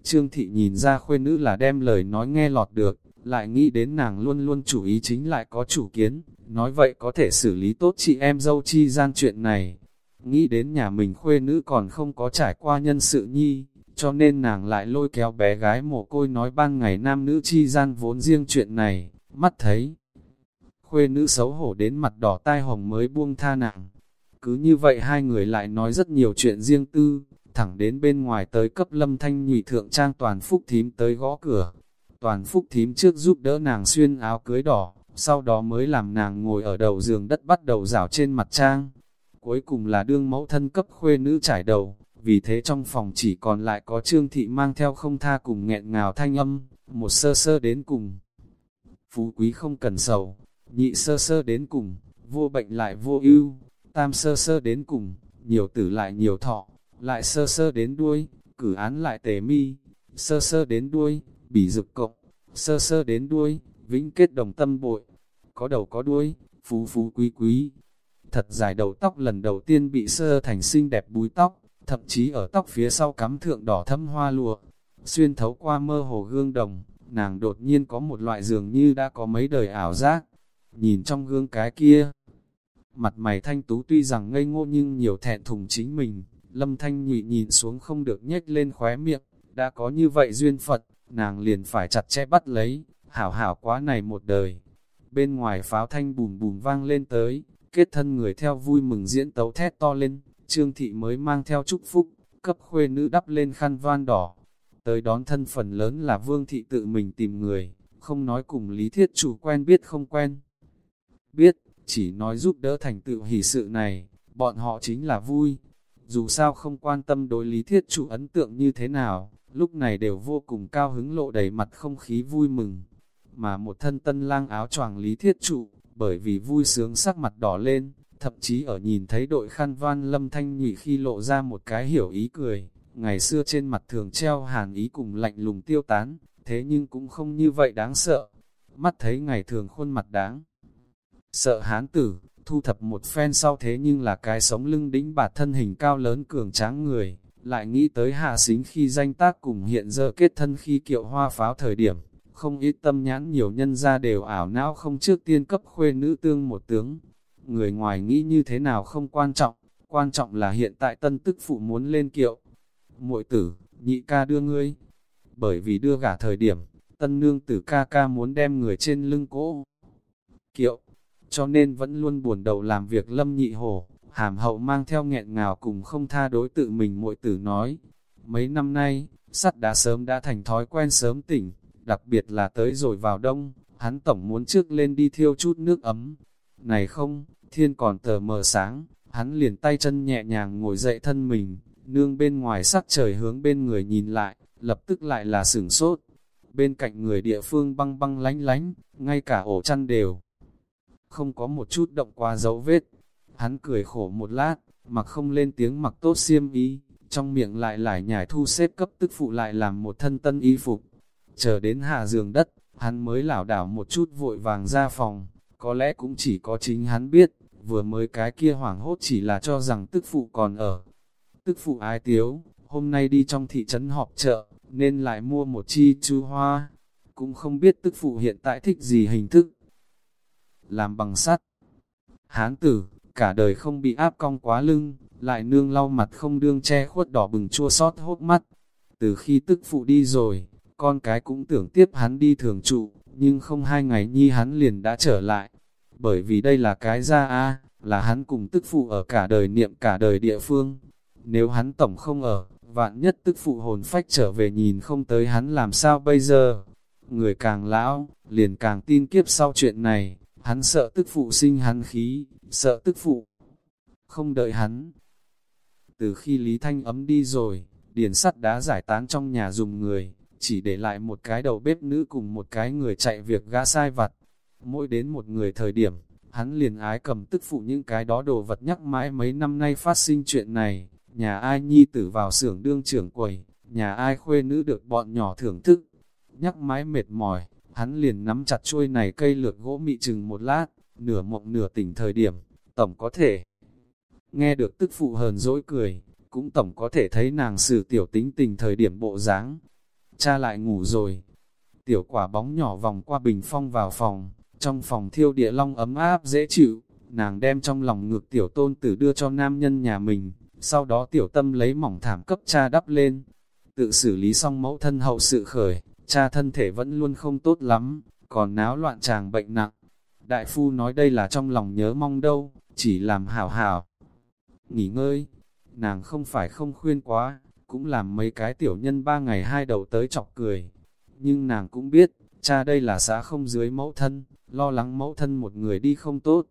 Trương Thị nhìn ra khuê nữ là đem lời nói nghe lọt được, lại nghĩ đến nàng luôn luôn chủ ý chính lại có chủ kiến, nói vậy có thể xử lý tốt chị em dâu chi gian chuyện này. Nghĩ đến nhà mình khuê nữ còn không có trải qua nhân sự nhi, cho nên nàng lại lôi kéo bé gái mồ côi nói ban ngày nam nữ chi gian vốn riêng chuyện này, mắt thấy. Khuê nữ xấu hổ đến mặt đỏ tai hồng mới buông tha nàng. Cứ như vậy hai người lại nói rất nhiều chuyện riêng tư, thẳng đến bên ngoài tới cấp lâm thanh nhụy thượng trang toàn phúc thím tới gõ cửa. Toàn phúc thím trước giúp đỡ nàng xuyên áo cưới đỏ, sau đó mới làm nàng ngồi ở đầu giường đất bắt đầu rảo trên mặt trang. Cuối cùng là đương mẫu thân cấp khuê nữ trải đầu, vì thế trong phòng chỉ còn lại có trương thị mang theo không tha cùng nghẹn ngào thanh âm, một sơ sơ đến cùng. Phú quý không cần sầu, nhị sơ sơ đến cùng, vô bệnh lại vô ưu, tam sơ sơ đến cùng, nhiều tử lại nhiều thọ, lại sơ sơ đến đuôi, cử án lại tề mi, sơ sơ đến đuôi, bỉ dục cộng, sơ sơ đến đuôi, vĩnh kết đồng tâm bội, có đầu có đuôi, phú phú quý quý. Thật dài đầu tóc lần đầu tiên bị sơ thành xinh đẹp búi tóc, thậm chí ở tóc phía sau cắm thượng đỏ thâm hoa lụa, xuyên thấu qua mơ hồ gương đồng, nàng đột nhiên có một loại dường như đã có mấy đời ảo giác, nhìn trong gương cái kia. Mặt mày thanh tú tuy rằng ngây ngô nhưng nhiều thẹn thùng chính mình, lâm thanh nhụy nhìn xuống không được nhếch lên khóe miệng, đã có như vậy duyên Phật, nàng liền phải chặt chẽ bắt lấy, hảo hảo quá này một đời. Bên ngoài pháo thanh bùm bùm vang lên tới, kết thân người theo vui mừng diễn tấu thét to lên, trương thị mới mang theo chúc phúc, cấp khuê nữ đắp lên khăn van đỏ. Tới đón thân phần lớn là vương thị tự mình tìm người, không nói cùng lý thiết chủ quen biết không quen. Biết, chỉ nói giúp đỡ thành tựu hỷ sự này, bọn họ chính là vui. Dù sao không quan tâm đối lý thiết chủ ấn tượng như thế nào, lúc này đều vô cùng cao hứng lộ đầy mặt không khí vui mừng. Mà một thân tân lang áo choàng lý thiết trụ, bởi vì vui sướng sắc mặt đỏ lên, thậm chí ở nhìn thấy đội khăn van lâm thanh nhụy khi lộ ra một cái hiểu ý cười, ngày xưa trên mặt thường treo hàn ý cùng lạnh lùng tiêu tán, thế nhưng cũng không như vậy đáng sợ. Mắt thấy ngày thường khuôn mặt đáng sợ hán tử, thu thập một phen sau thế nhưng là cái sống lưng đĩnh bạt thân hình cao lớn cường tráng người, lại nghĩ tới hạ xính khi danh tác cùng hiện giờ kết thân khi kiệu hoa pháo thời điểm, không ít tâm nhãn nhiều nhân ra đều ảo não không trước tiên cấp khuê nữ tương một tướng. Người ngoài nghĩ như thế nào không quan trọng, quan trọng là hiện tại tân tức phụ muốn lên kiệu muội tử, nhị ca đưa ngươi, bởi vì đưa gả thời điểm, tân nương tử ca ca muốn đem người trên lưng cỗ. Kiệu, cho nên vẫn luôn buồn đầu làm việc lâm nhị hồ, hàm hậu mang theo nghẹn ngào cùng không tha đối tự mình muội tử nói. Mấy năm nay, sắt đã sớm đã thành thói quen sớm tỉnh, đặc biệt là tới rồi vào đông, hắn tổng muốn trước lên đi thiêu chút nước ấm. Này không, thiên còn tờ mờ sáng, hắn liền tay chân nhẹ nhàng ngồi dậy thân mình, nương bên ngoài sắc trời hướng bên người nhìn lại, lập tức lại là sửng sốt. Bên cạnh người địa phương băng băng lánh lánh, ngay cả ổ chăn đều. Không có một chút động qua dấu vết. Hắn cười khổ một lát, mặc không lên tiếng mặc tốt xiêm ý, trong miệng lại lại nhảy thu xếp cấp tức phụ lại làm một thân tân y phục. Chờ đến hạ giường đất, hắn mới lảo đảo một chút vội vàng ra phòng, có lẽ cũng chỉ có chính hắn biết, vừa mới cái kia hoảng hốt chỉ là cho rằng tức phụ còn ở. Tức phụ ái tiếu, hôm nay đi trong thị trấn họp chợ, nên lại mua một chi chu hoa, cũng không biết tức phụ hiện tại thích gì hình thức. Làm bằng sắt. Hán tử, cả đời không bị áp cong quá lưng, lại nương lau mặt không đương che khuất đỏ bừng chua sót hốt mắt. Từ khi tức phụ đi rồi, con cái cũng tưởng tiếp hắn đi thường trụ, nhưng không hai ngày nhi hắn liền đã trở lại. Bởi vì đây là cái ra a là hắn cùng tức phụ ở cả đời niệm cả đời địa phương. Nếu hắn tổng không ở, vạn nhất tức phụ hồn phách trở về nhìn không tới hắn làm sao bây giờ. Người càng lão, liền càng tin kiếp sau chuyện này, hắn sợ tức phụ sinh hắn khí, sợ tức phụ. Không đợi hắn. Từ khi Lý Thanh ấm đi rồi, điền sắt đá giải tán trong nhà dùng người, chỉ để lại một cái đầu bếp nữ cùng một cái người chạy việc gã sai vặt. Mỗi đến một người thời điểm, hắn liền ái cầm tức phụ những cái đó đồ vật nhắc mãi mấy năm nay phát sinh chuyện này, nhà ai nhi tử vào xưởng đương trưởng quầy, nhà ai khuê nữ được bọn nhỏ thưởng thức. Nhắc mái mệt mỏi, hắn liền nắm chặt chuôi này cây lược gỗ mị chừng một lát, nửa mộng nửa tỉnh thời điểm, tổng có thể nghe được tức phụ hờn dỗi cười, cũng tổng có thể thấy nàng xử tiểu tính tình thời điểm bộ dáng. Cha lại ngủ rồi. Tiểu quả bóng nhỏ vòng qua bình phong vào phòng, trong phòng thiêu địa long ấm áp dễ chịu, nàng đem trong lòng ngược tiểu tôn tử đưa cho nam nhân nhà mình, sau đó tiểu tâm lấy mỏng thảm cấp cha đắp lên. Tự xử lý xong mẫu thân hậu sự khởi, cha thân thể vẫn luôn không tốt lắm, còn náo loạn chàng bệnh nặng. Đại phu nói đây là trong lòng nhớ mong đâu, chỉ làm hảo hảo. Nghỉ ngơi, nàng không phải không khuyên quá, cũng làm mấy cái tiểu nhân ba ngày hai đầu tới chọc cười. Nhưng nàng cũng biết, cha đây là xã không dưới mẫu thân, lo lắng mẫu thân một người đi không tốt.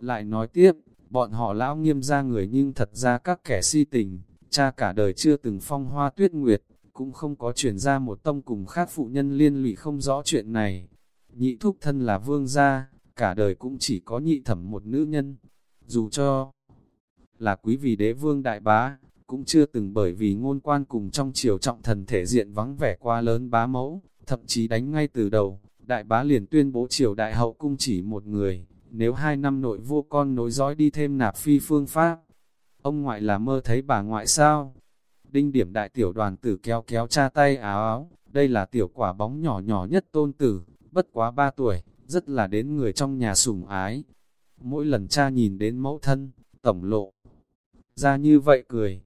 Lại nói tiếp, bọn họ lão nghiêm ra người nhưng thật ra các kẻ si tình, cha cả đời chưa từng phong hoa tuyết nguyệt, cũng không có chuyển ra một tông cùng khác phụ nhân liên lụy không rõ chuyện này. Nhị thúc thân là vương gia, cả đời cũng chỉ có nhị thẩm một nữ nhân, dù cho là quý vị đế vương đại bá, cũng chưa từng bởi vì ngôn quan cùng trong triều trọng thần thể diện vắng vẻ quá lớn bá mẫu, thậm chí đánh ngay từ đầu, đại bá liền tuyên bố triều đại hậu cung chỉ một người, nếu hai năm nội vô con nối dõi đi thêm nạp phi phương pháp. Ông ngoại là mơ thấy bà ngoại sao? Đinh điểm đại tiểu đoàn tử kéo kéo cha tay áo áo, đây là tiểu quả bóng nhỏ nhỏ nhất tôn tử, bất quá ba tuổi, rất là đến người trong nhà sủng ái. Mỗi lần cha nhìn đến mẫu thân, tổng lộ, ra như vậy cười.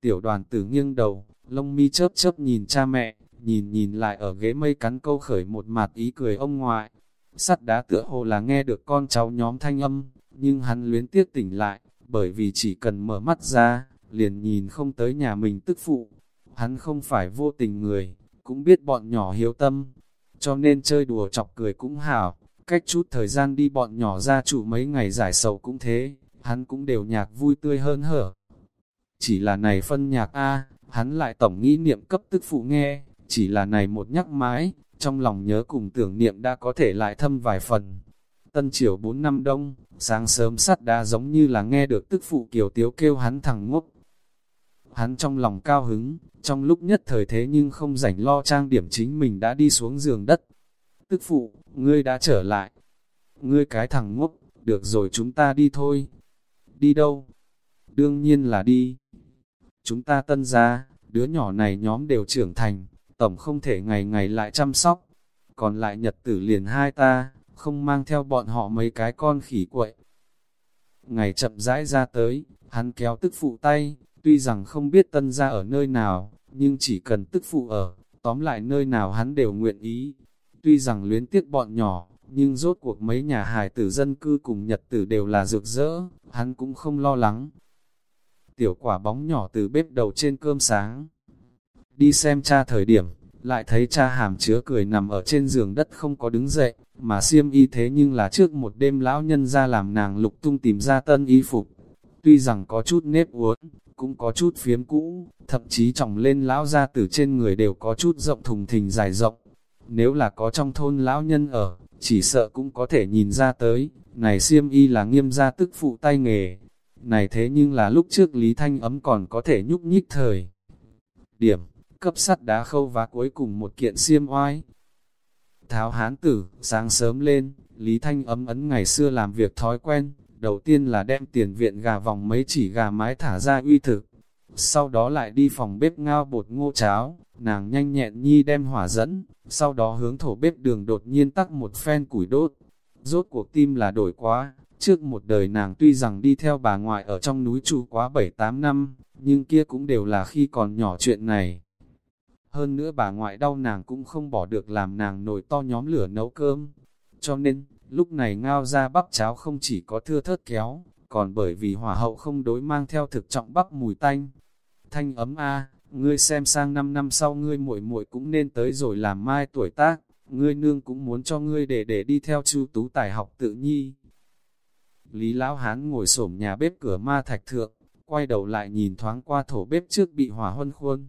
Tiểu đoàn tử nghiêng đầu, lông mi chớp chớp nhìn cha mẹ, nhìn nhìn lại ở ghế mây cắn câu khởi một mặt ý cười ông ngoại. Sắt đá tựa hồ là nghe được con cháu nhóm thanh âm, nhưng hắn luyến tiếc tỉnh lại, bởi vì chỉ cần mở mắt ra, liền nhìn không tới nhà mình tức phụ. Hắn không phải vô tình người, cũng biết bọn nhỏ hiếu tâm, cho nên chơi đùa chọc cười cũng hảo, cách chút thời gian đi bọn nhỏ ra chủ mấy ngày giải sầu cũng thế, hắn cũng đều nhạc vui tươi hơn hở. Chỉ là này phân nhạc A, hắn lại tổng nghĩ niệm cấp tức phụ nghe, chỉ là này một nhắc mãi, trong lòng nhớ cùng tưởng niệm đã có thể lại thâm vài phần. Tân triều 4 năm đông, sáng sớm sắt đá giống như là nghe được tức phụ kiều tiếu kêu hắn thẳng ngốc. Hắn trong lòng cao hứng, trong lúc nhất thời thế nhưng không rảnh lo trang điểm chính mình đã đi xuống giường đất. Tức phụ, ngươi đã trở lại. Ngươi cái thằng ngốc, được rồi chúng ta đi thôi. Đi đâu? Đương nhiên là đi. Chúng ta tân ra, đứa nhỏ này nhóm đều trưởng thành, tổng không thể ngày ngày lại chăm sóc. Còn lại nhật tử liền hai ta, không mang theo bọn họ mấy cái con khỉ quậy. Ngày chậm rãi ra tới, hắn kéo tức phụ tay, tuy rằng không biết tân ra ở nơi nào, nhưng chỉ cần tức phụ ở, tóm lại nơi nào hắn đều nguyện ý. Tuy rằng luyến tiếc bọn nhỏ, nhưng rốt cuộc mấy nhà hài tử dân cư cùng nhật tử đều là rực rỡ, hắn cũng không lo lắng. Tiểu quả bóng nhỏ từ bếp đầu trên cơm sáng. Đi xem cha thời điểm, lại thấy cha hàm chứa cười nằm ở trên giường đất không có đứng dậy, mà siêm y thế nhưng là trước một đêm lão nhân ra làm nàng lục tung tìm ra tân y phục. Tuy rằng có chút nếp uốn, cũng có chút phiếm cũ, thậm chí trọng lên lão ra từ trên người đều có chút rộng thùng thình dài rộng. Nếu là có trong thôn lão nhân ở, chỉ sợ cũng có thể nhìn ra tới, này siêm y là nghiêm gia tức phụ tay nghề. Này thế nhưng là lúc trước Lý Thanh ấm còn có thể nhúc nhích thời. Điểm, cấp sắt đá khâu và cuối cùng một kiện xiêm oai. Tháo hán tử, sáng sớm lên, Lý Thanh ấm ấn ngày xưa làm việc thói quen, đầu tiên là đem tiền viện gà vòng mấy chỉ gà mái thả ra uy thực. Sau đó lại đi phòng bếp ngao bột ngô cháo, nàng nhanh nhẹn nhi đem hỏa dẫn, sau đó hướng thổ bếp đường đột nhiên tắc một phen củi đốt. Rốt cuộc tim là đổi quá, trước một đời nàng tuy rằng đi theo bà ngoại ở trong núi trụ quá 7-8 năm, nhưng kia cũng đều là khi còn nhỏ chuyện này. Hơn nữa bà ngoại đau nàng cũng không bỏ được làm nàng nổi to nhóm lửa nấu cơm. Cho nên, lúc này ngao ra bắp cháo không chỉ có thưa thớt kéo, còn bởi vì hỏa hậu không đối mang theo thực trọng bắp mùi tanh. Thanh ấm a ngươi xem sang 5 năm sau ngươi muội muội cũng nên tới rồi làm mai tuổi tác, ngươi nương cũng muốn cho ngươi để để đi theo chu tú tài học tự nhi. Lý Lão Hán ngồi xổm nhà bếp cửa ma thạch thượng, quay đầu lại nhìn thoáng qua thổ bếp trước bị hỏa huân khuôn.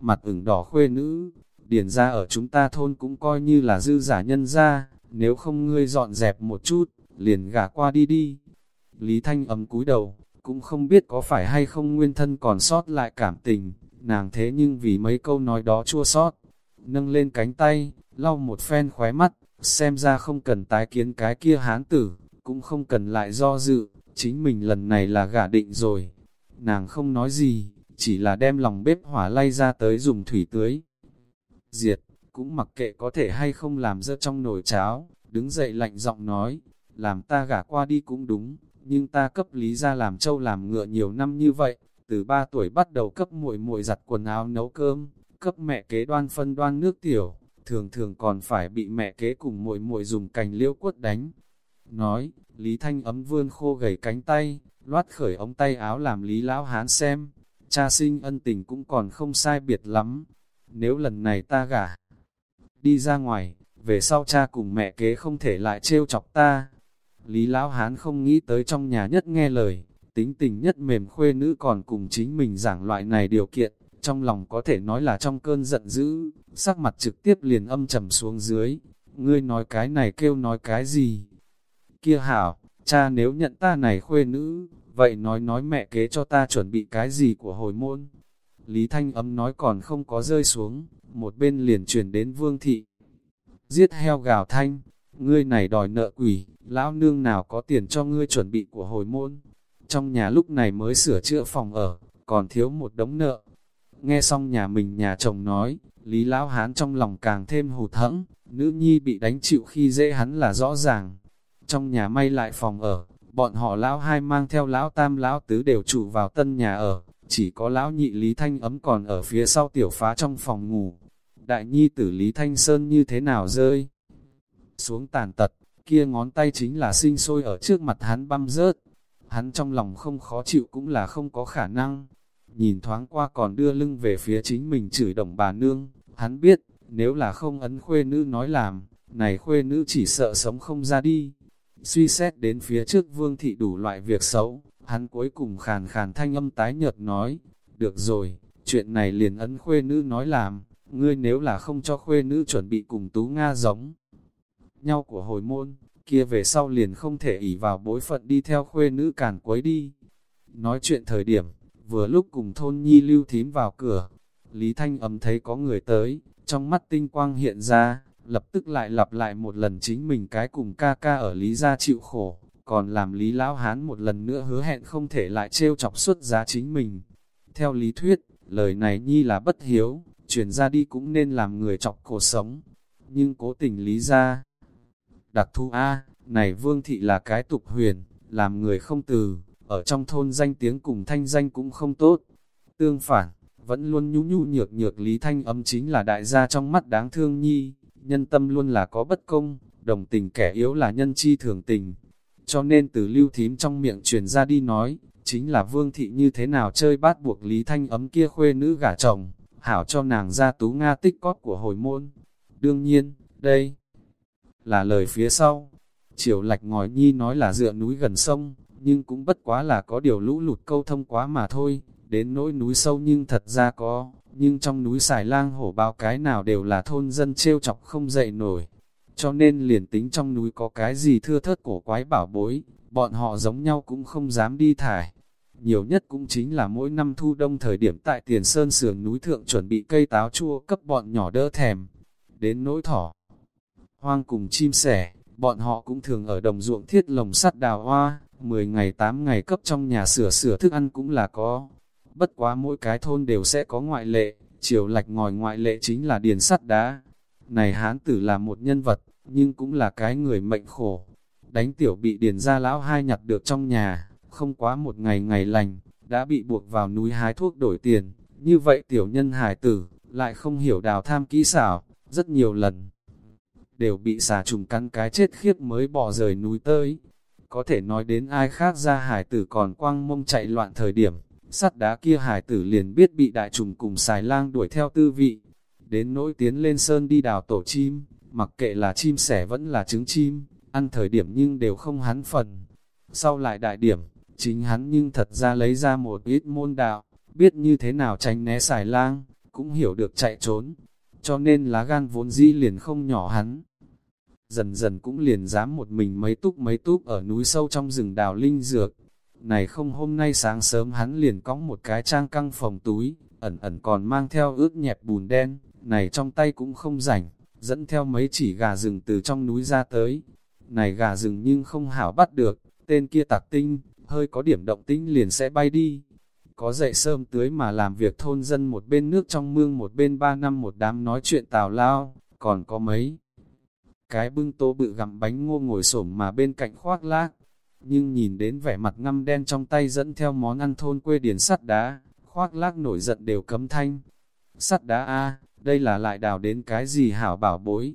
Mặt ửng đỏ khuê nữ, điển ra ở chúng ta thôn cũng coi như là dư giả nhân ra, nếu không ngươi dọn dẹp một chút, liền gả qua đi đi. Lý Thanh ấm cúi đầu, cũng không biết có phải hay không nguyên thân còn sót lại cảm tình, nàng thế nhưng vì mấy câu nói đó chua sót, nâng lên cánh tay, lau một phen khóe mắt, xem ra không cần tái kiến cái kia hán tử, cũng không cần lại do dự, chính mình lần này là gả định rồi. Nàng không nói gì, chỉ là đem lòng bếp hỏa lay ra tới dùng thủy tưới. Diệt, cũng mặc kệ có thể hay không làm dơ trong nồi cháo, đứng dậy lạnh giọng nói, làm ta gả qua đi cũng đúng, nhưng ta cấp lý ra làm trâu làm ngựa nhiều năm như vậy, từ 3 tuổi bắt đầu cấp muội muội giặt quần áo nấu cơm, cấp mẹ kế đoan phân đoan nước tiểu, thường thường còn phải bị mẹ kế cùng muội muội dùng cành liễu quất đánh. Nói, Lý Thanh ấm vươn khô gầy cánh tay, loát khởi ống tay áo làm Lý Lão Hán xem, cha sinh ân tình cũng còn không sai biệt lắm. Nếu lần này ta gả đi ra ngoài, về sau cha cùng mẹ kế không thể lại trêu chọc ta. Lý Lão Hán không nghĩ tới trong nhà nhất nghe lời, tính tình nhất mềm khuê nữ còn cùng chính mình giảng loại này điều kiện, trong lòng có thể nói là trong cơn giận dữ, sắc mặt trực tiếp liền âm trầm xuống dưới, ngươi nói cái này kêu nói cái gì? Kia hảo, cha nếu nhận ta này khuê nữ, vậy nói nói mẹ kế cho ta chuẩn bị cái gì của hồi môn? Lý Thanh ấm nói còn không có rơi xuống, một bên liền chuyển đến vương thị. Giết heo gào thanh, ngươi này đòi nợ quỷ, lão nương nào có tiền cho ngươi chuẩn bị của hồi môn? Trong nhà lúc này mới sửa chữa phòng ở, còn thiếu một đống nợ. Nghe xong nhà mình nhà chồng nói, Lý Lão Hán trong lòng càng thêm hụt hẫng, nữ nhi bị đánh chịu khi dễ hắn là rõ ràng. Trong nhà may lại phòng ở, bọn họ Lão hai mang theo Lão tam Lão tứ đều trụ vào tân nhà ở, chỉ có Lão nhị Lý Thanh ấm còn ở phía sau tiểu phá trong phòng ngủ. Đại nhi tử Lý Thanh Sơn như thế nào rơi? Xuống tàn tật, kia ngón tay chính là sinh sôi ở trước mặt hắn băm rớt, hắn trong lòng không khó chịu cũng là không có khả năng. Nhìn thoáng qua còn đưa lưng về phía chính mình chửi đồng bà nương, hắn biết, nếu là không ấn khuê nữ nói làm, này khuê nữ chỉ sợ sống không ra đi. Suy xét đến phía trước vương thị đủ loại việc xấu, hắn cuối cùng khàn khàn thanh âm tái nhợt nói, được rồi, chuyện này liền ấn khuê nữ nói làm, ngươi nếu là không cho khuê nữ chuẩn bị cùng tú Nga giống nhau của hồi môn, kia về sau liền không thể ỷ vào bối phận đi theo khuê nữ càn quấy đi. Nói chuyện thời điểm, vừa lúc cùng thôn nhi lưu thím vào cửa, Lý Thanh ấm thấy có người tới, trong mắt tinh quang hiện ra, lập tức lại lặp lại một lần chính mình cái cùng ca ca ở Lý gia chịu khổ, còn làm Lý Lão Hán một lần nữa hứa hẹn không thể lại trêu chọc xuất giá chính mình. Theo lý thuyết, lời này nhi là bất hiếu, truyền ra đi cũng nên làm người chọc cổ sống, nhưng cố tình lý gia Đặc thu A, này vương thị là cái tục huyền, làm người không từ, ở trong thôn danh tiếng cùng thanh danh cũng không tốt. Tương phản, vẫn luôn nhu nhu nhược nhược Lý Thanh âm chính là đại gia trong mắt đáng thương nhi, nhân tâm luôn là có bất công, đồng tình kẻ yếu là nhân chi thường tình. Cho nên từ lưu thím trong miệng truyền ra đi nói, chính là vương thị như thế nào chơi bát buộc Lý Thanh ấm kia khuê nữ gả chồng, hảo cho nàng ra tú Nga tích cót của hồi môn. Đương nhiên, đây là lời phía sau. Triều lạch ngòi nhi nói là dựa núi gần sông, nhưng cũng bất quá là có điều lũ lụt câu thông quá mà thôi, đến nỗi núi sâu nhưng thật ra có, nhưng trong núi xài lang hổ bao cái nào đều là thôn dân trêu chọc không dậy nổi. Cho nên liền tính trong núi có cái gì thưa thớt cổ quái bảo bối, bọn họ giống nhau cũng không dám đi thải. Nhiều nhất cũng chính là mỗi năm thu đông thời điểm tại tiền sơn sườn núi thượng chuẩn bị cây táo chua cấp bọn nhỏ đỡ thèm. Đến nỗi thỏ, hoang cùng chim sẻ, bọn họ cũng thường ở đồng ruộng thiết lồng sắt đào hoa, 10 ngày 8 ngày cấp trong nhà sửa sửa thức ăn cũng là có. Bất quá mỗi cái thôn đều sẽ có ngoại lệ, chiều lạch ngòi ngoại lệ chính là điền sắt đá. Này hán tử là một nhân vật, nhưng cũng là cái người mệnh khổ. Đánh tiểu bị điền ra lão hai nhặt được trong nhà, không quá một ngày ngày lành, đã bị buộc vào núi hái thuốc đổi tiền. Như vậy tiểu nhân hải tử, lại không hiểu đào tham kỹ xảo, rất nhiều lần. Đều bị xà trùng cắn cái chết khiếp mới bỏ rời núi tới. Có thể nói đến ai khác ra hải tử còn quăng mông chạy loạn thời điểm, sắt đá kia hải tử liền biết bị đại trùng cùng xài lang đuổi theo tư vị. Đến nỗi tiến lên sơn đi đào tổ chim, mặc kệ là chim sẻ vẫn là trứng chim, ăn thời điểm nhưng đều không hắn phần. Sau lại đại điểm, chính hắn nhưng thật ra lấy ra một ít môn đạo, biết như thế nào tránh né xài lang, cũng hiểu được chạy trốn, cho nên lá gan vốn dĩ liền không nhỏ hắn. Dần dần cũng liền dám một mình mấy túc mấy túc ở núi sâu trong rừng đào linh dược. Này không hôm nay sáng sớm hắn liền cõng một cái trang căng phòng túi, ẩn ẩn còn mang theo ướt nhẹp bùn đen, này trong tay cũng không rảnh, dẫn theo mấy chỉ gà rừng từ trong núi ra tới. Này gà rừng nhưng không hảo bắt được, tên kia tạc tinh, hơi có điểm động tĩnh liền sẽ bay đi. Có dậy sơm tưới mà làm việc thôn dân một bên nước trong mương một bên ba năm một đám nói chuyện tào lao, còn có mấy. Cái bưng tô bự gặm bánh ngô ngồi xổm mà bên cạnh khoác lác, nhưng nhìn đến vẻ mặt ngăm đen trong tay dẫn theo món ăn thôn quê điển sắt đá, khoác lác nổi giận đều cấm thanh. Sắt đá a đây là lại đào đến cái gì hảo bảo bối.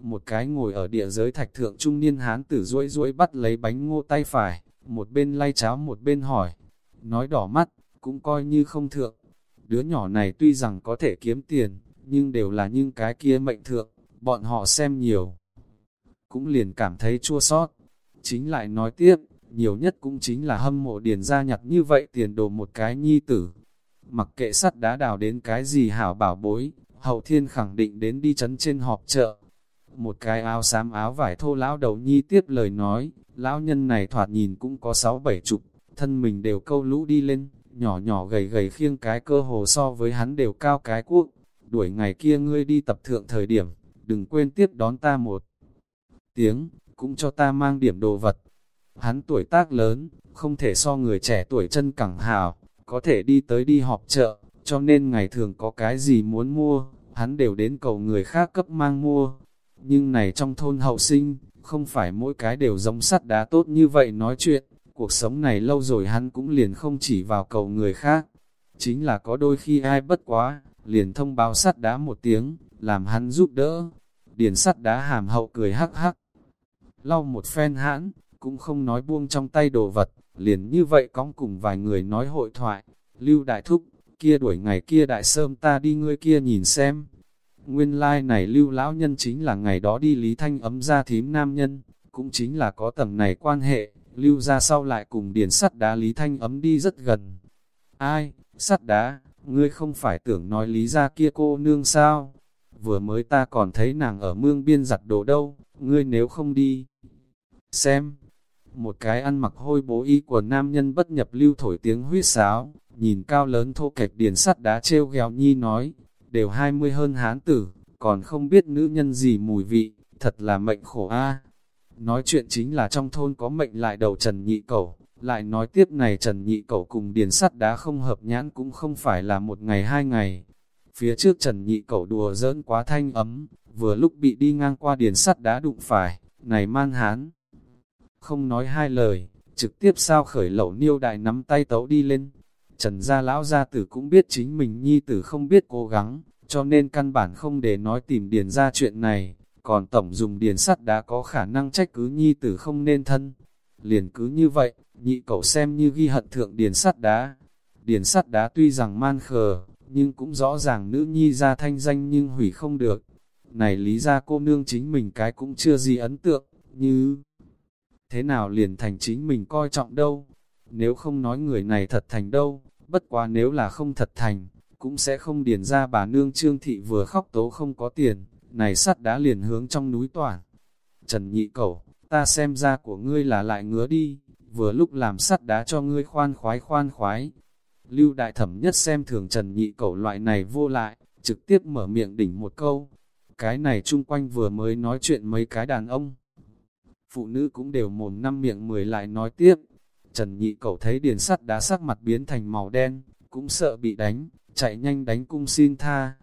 Một cái ngồi ở địa giới thạch thượng trung niên hán tử ruỗi ruỗi bắt lấy bánh ngô tay phải, một bên lay cháo một bên hỏi, nói đỏ mắt, cũng coi như không thượng. Đứa nhỏ này tuy rằng có thể kiếm tiền, nhưng đều là những cái kia mệnh thượng, bọn họ xem nhiều. Cũng liền cảm thấy chua sót. Chính lại nói tiếp, nhiều nhất cũng chính là hâm mộ điền gia nhặt như vậy tiền đồ một cái nhi tử. Mặc kệ sắt đá đào đến cái gì hảo bảo bối, hậu thiên khẳng định đến đi chấn trên họp chợ. Một cái áo xám áo vải thô lão đầu nhi tiếp lời nói, lão nhân này thoạt nhìn cũng có sáu bảy chục, thân mình đều câu lũ đi lên, nhỏ nhỏ gầy gầy khiêng cái cơ hồ so với hắn đều cao cái cuốc Đuổi ngày kia ngươi đi tập thượng thời điểm, đừng quên tiếp đón ta một tiếng, cũng cho ta mang điểm đồ vật. Hắn tuổi tác lớn, không thể so người trẻ tuổi chân cẳng hào, có thể đi tới đi họp chợ, cho nên ngày thường có cái gì muốn mua, hắn đều đến cầu người khác cấp mang mua. Nhưng này trong thôn hậu sinh, không phải mỗi cái đều giống sắt đá tốt như vậy nói chuyện, cuộc sống này lâu rồi hắn cũng liền không chỉ vào cầu người khác. Chính là có đôi khi ai bất quá, liền thông báo sắt đá một tiếng, làm hắn giúp đỡ. Điền sắt đá hàm hậu cười hắc hắc. Lau một phen hãn, cũng không nói buông trong tay đồ vật, liền như vậy cóng cùng vài người nói hội thoại. Lưu đại thúc, kia đuổi ngày kia đại sơm ta đi ngươi kia nhìn xem. Nguyên lai like này lưu lão nhân chính là ngày đó đi Lý Thanh ấm ra thím nam nhân, cũng chính là có tầng này quan hệ, lưu ra sau lại cùng điền sắt đá Lý Thanh ấm đi rất gần. Ai, sắt đá, ngươi không phải tưởng nói lý ra kia cô nương sao? Vừa mới ta còn thấy nàng ở mương biên giặt đồ đâu, ngươi nếu không đi. Xem, một cái ăn mặc hôi bố y của nam nhân bất nhập lưu thổi tiếng huyết sáo, nhìn cao lớn thô kệch điền sắt đá treo gheo nhi nói, đều hai mươi hơn hán tử, còn không biết nữ nhân gì mùi vị, thật là mệnh khổ a Nói chuyện chính là trong thôn có mệnh lại đầu Trần Nhị Cẩu, lại nói tiếp này Trần Nhị Cẩu cùng điền sắt đá không hợp nhãn cũng không phải là một ngày hai ngày. Phía trước Trần Nhị Cẩu đùa giỡn quá thanh ấm, vừa lúc bị đi ngang qua điền sắt đá đụng phải, này man hán. Không nói hai lời, trực tiếp sao khởi lẩu niêu đại nắm tay tấu đi lên. Trần gia lão gia tử cũng biết chính mình nhi tử không biết cố gắng, cho nên căn bản không để nói tìm điền ra chuyện này, còn tổng dùng điền sắt đá có khả năng trách cứ nhi tử không nên thân. Liền cứ như vậy, nhị cậu xem như ghi hận thượng điền sắt đá. Điền sắt đá tuy rằng man khờ, nhưng cũng rõ ràng nữ nhi ra thanh danh nhưng hủy không được. Này lý ra cô nương chính mình cái cũng chưa gì ấn tượng, như thế nào liền thành chính mình coi trọng đâu. Nếu không nói người này thật thành đâu, bất quá nếu là không thật thành, cũng sẽ không điền ra bà nương trương thị vừa khóc tố không có tiền, này sắt đá liền hướng trong núi toàn. Trần nhị cẩu, ta xem ra của ngươi là lại ngứa đi, vừa lúc làm sắt đá cho ngươi khoan khoái khoan khoái. Lưu đại thẩm nhất xem thường Trần nhị cẩu loại này vô lại, trực tiếp mở miệng đỉnh một câu. Cái này chung quanh vừa mới nói chuyện mấy cái đàn ông. Phụ nữ cũng đều mồm năm miệng mười lại nói tiếp. Trần nhị cẩu thấy điền sắt đá sắc mặt biến thành màu đen, cũng sợ bị đánh, chạy nhanh đánh cung xin tha.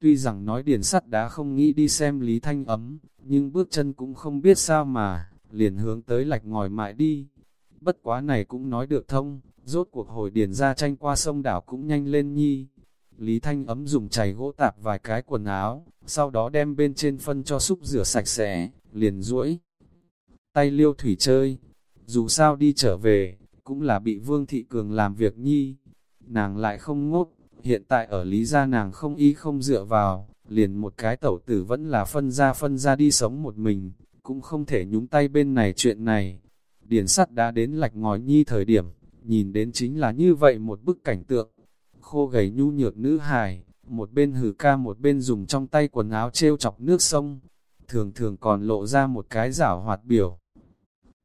Tuy rằng nói điền sắt đá không nghĩ đi xem Lý Thanh ấm, nhưng bước chân cũng không biết sao mà, liền hướng tới lạch ngòi mại đi. Bất quá này cũng nói được thông, rốt cuộc hồi điền ra tranh qua sông đảo cũng nhanh lên nhi. Lý Thanh ấm dùng chày gỗ tạp vài cái quần áo, sau đó đem bên trên phân cho súc rửa sạch sẽ, liền duỗi tay liêu thủy chơi. Dù sao đi trở về, cũng là bị Vương Thị Cường làm việc nhi. Nàng lại không ngốc, hiện tại ở Lý Gia nàng không ý không dựa vào, liền một cái tẩu tử vẫn là phân ra phân ra đi sống một mình, cũng không thể nhúng tay bên này chuyện này. điển sắt đã đến lạch ngòi nhi thời điểm, nhìn đến chính là như vậy một bức cảnh tượng. Khô gầy nhu nhược nữ hài, một bên hử ca một bên dùng trong tay quần áo treo chọc nước sông, thường thường còn lộ ra một cái giả hoạt biểu.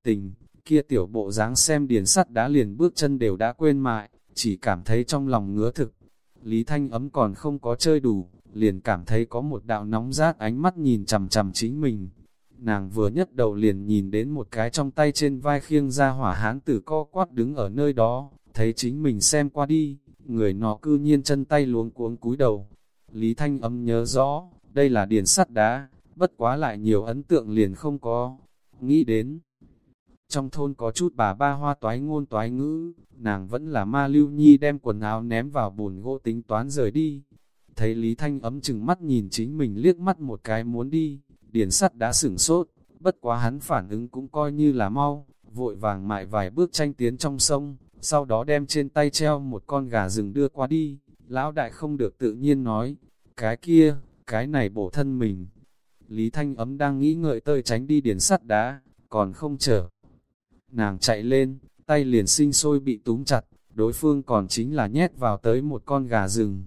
Tình, kia tiểu bộ dáng xem điền sắt đã liền bước chân đều đã quên mại, chỉ cảm thấy trong lòng ngứa thực. Lý Thanh ấm còn không có chơi đủ, liền cảm thấy có một đạo nóng rát ánh mắt nhìn chằm chằm chính mình. Nàng vừa nhất đầu liền nhìn đến một cái trong tay trên vai khiêng ra hỏa hán tử co quát đứng ở nơi đó, thấy chính mình xem qua đi, người nó cư nhiên chân tay luống cuống cúi đầu. Lý Thanh ấm nhớ rõ, đây là điền sắt đá, bất quá lại nhiều ấn tượng liền không có. Nghĩ đến, trong thôn có chút bà ba hoa toái ngôn toái ngữ, nàng vẫn là ma lưu nhi đem quần áo ném vào bùn gỗ tính toán rời đi. Thấy Lý Thanh ấm chừng mắt nhìn chính mình liếc mắt một cái muốn đi, điển sắt đã sửng sốt, bất quá hắn phản ứng cũng coi như là mau, vội vàng mại vài bước tranh tiến trong sông, sau đó đem trên tay treo một con gà rừng đưa qua đi, lão đại không được tự nhiên nói, cái kia, cái này bổ thân mình. Lý Thanh ấm đang nghĩ ngợi tơi tránh đi điển sắt đá, còn không chờ. Nàng chạy lên, tay liền sinh sôi bị túm chặt, đối phương còn chính là nhét vào tới một con gà rừng.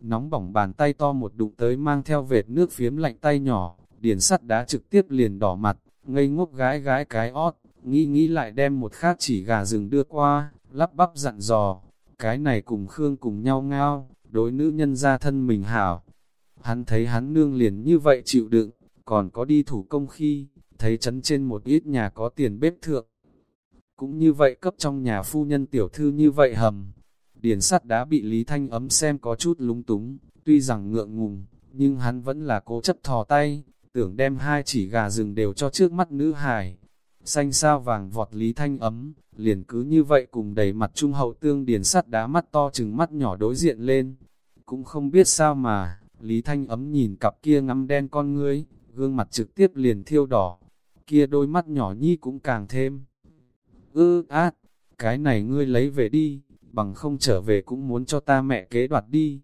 Nóng bỏng bàn tay to một đụng tới mang theo vệt nước phiếm lạnh tay nhỏ, điền sắt đá trực tiếp liền đỏ mặt, ngây ngốc gái gái cái ót, nghĩ nghĩ lại đem một khác chỉ gà rừng đưa qua, lắp bắp dặn dò, cái này cùng Khương cùng nhau ngao, đối nữ nhân ra thân mình hảo. Hắn thấy hắn nương liền như vậy chịu đựng, còn có đi thủ công khi, thấy chấn trên một ít nhà có tiền bếp thượng, cũng như vậy cấp trong nhà phu nhân tiểu thư như vậy hầm. Điền sắt đã bị Lý Thanh ấm xem có chút lúng túng, tuy rằng ngượng ngùng, nhưng hắn vẫn là cố chấp thò tay, tưởng đem hai chỉ gà rừng đều cho trước mắt nữ hài. Xanh sao vàng vọt Lý Thanh ấm, liền cứ như vậy cùng đầy mặt trung hậu tương điền sắt đá mắt to chừng mắt nhỏ đối diện lên. Cũng không biết sao mà, Lý Thanh ấm nhìn cặp kia ngắm đen con ngươi, gương mặt trực tiếp liền thiêu đỏ. Kia đôi mắt nhỏ nhi cũng càng thêm ư át, cái này ngươi lấy về đi, bằng không trở về cũng muốn cho ta mẹ kế đoạt đi.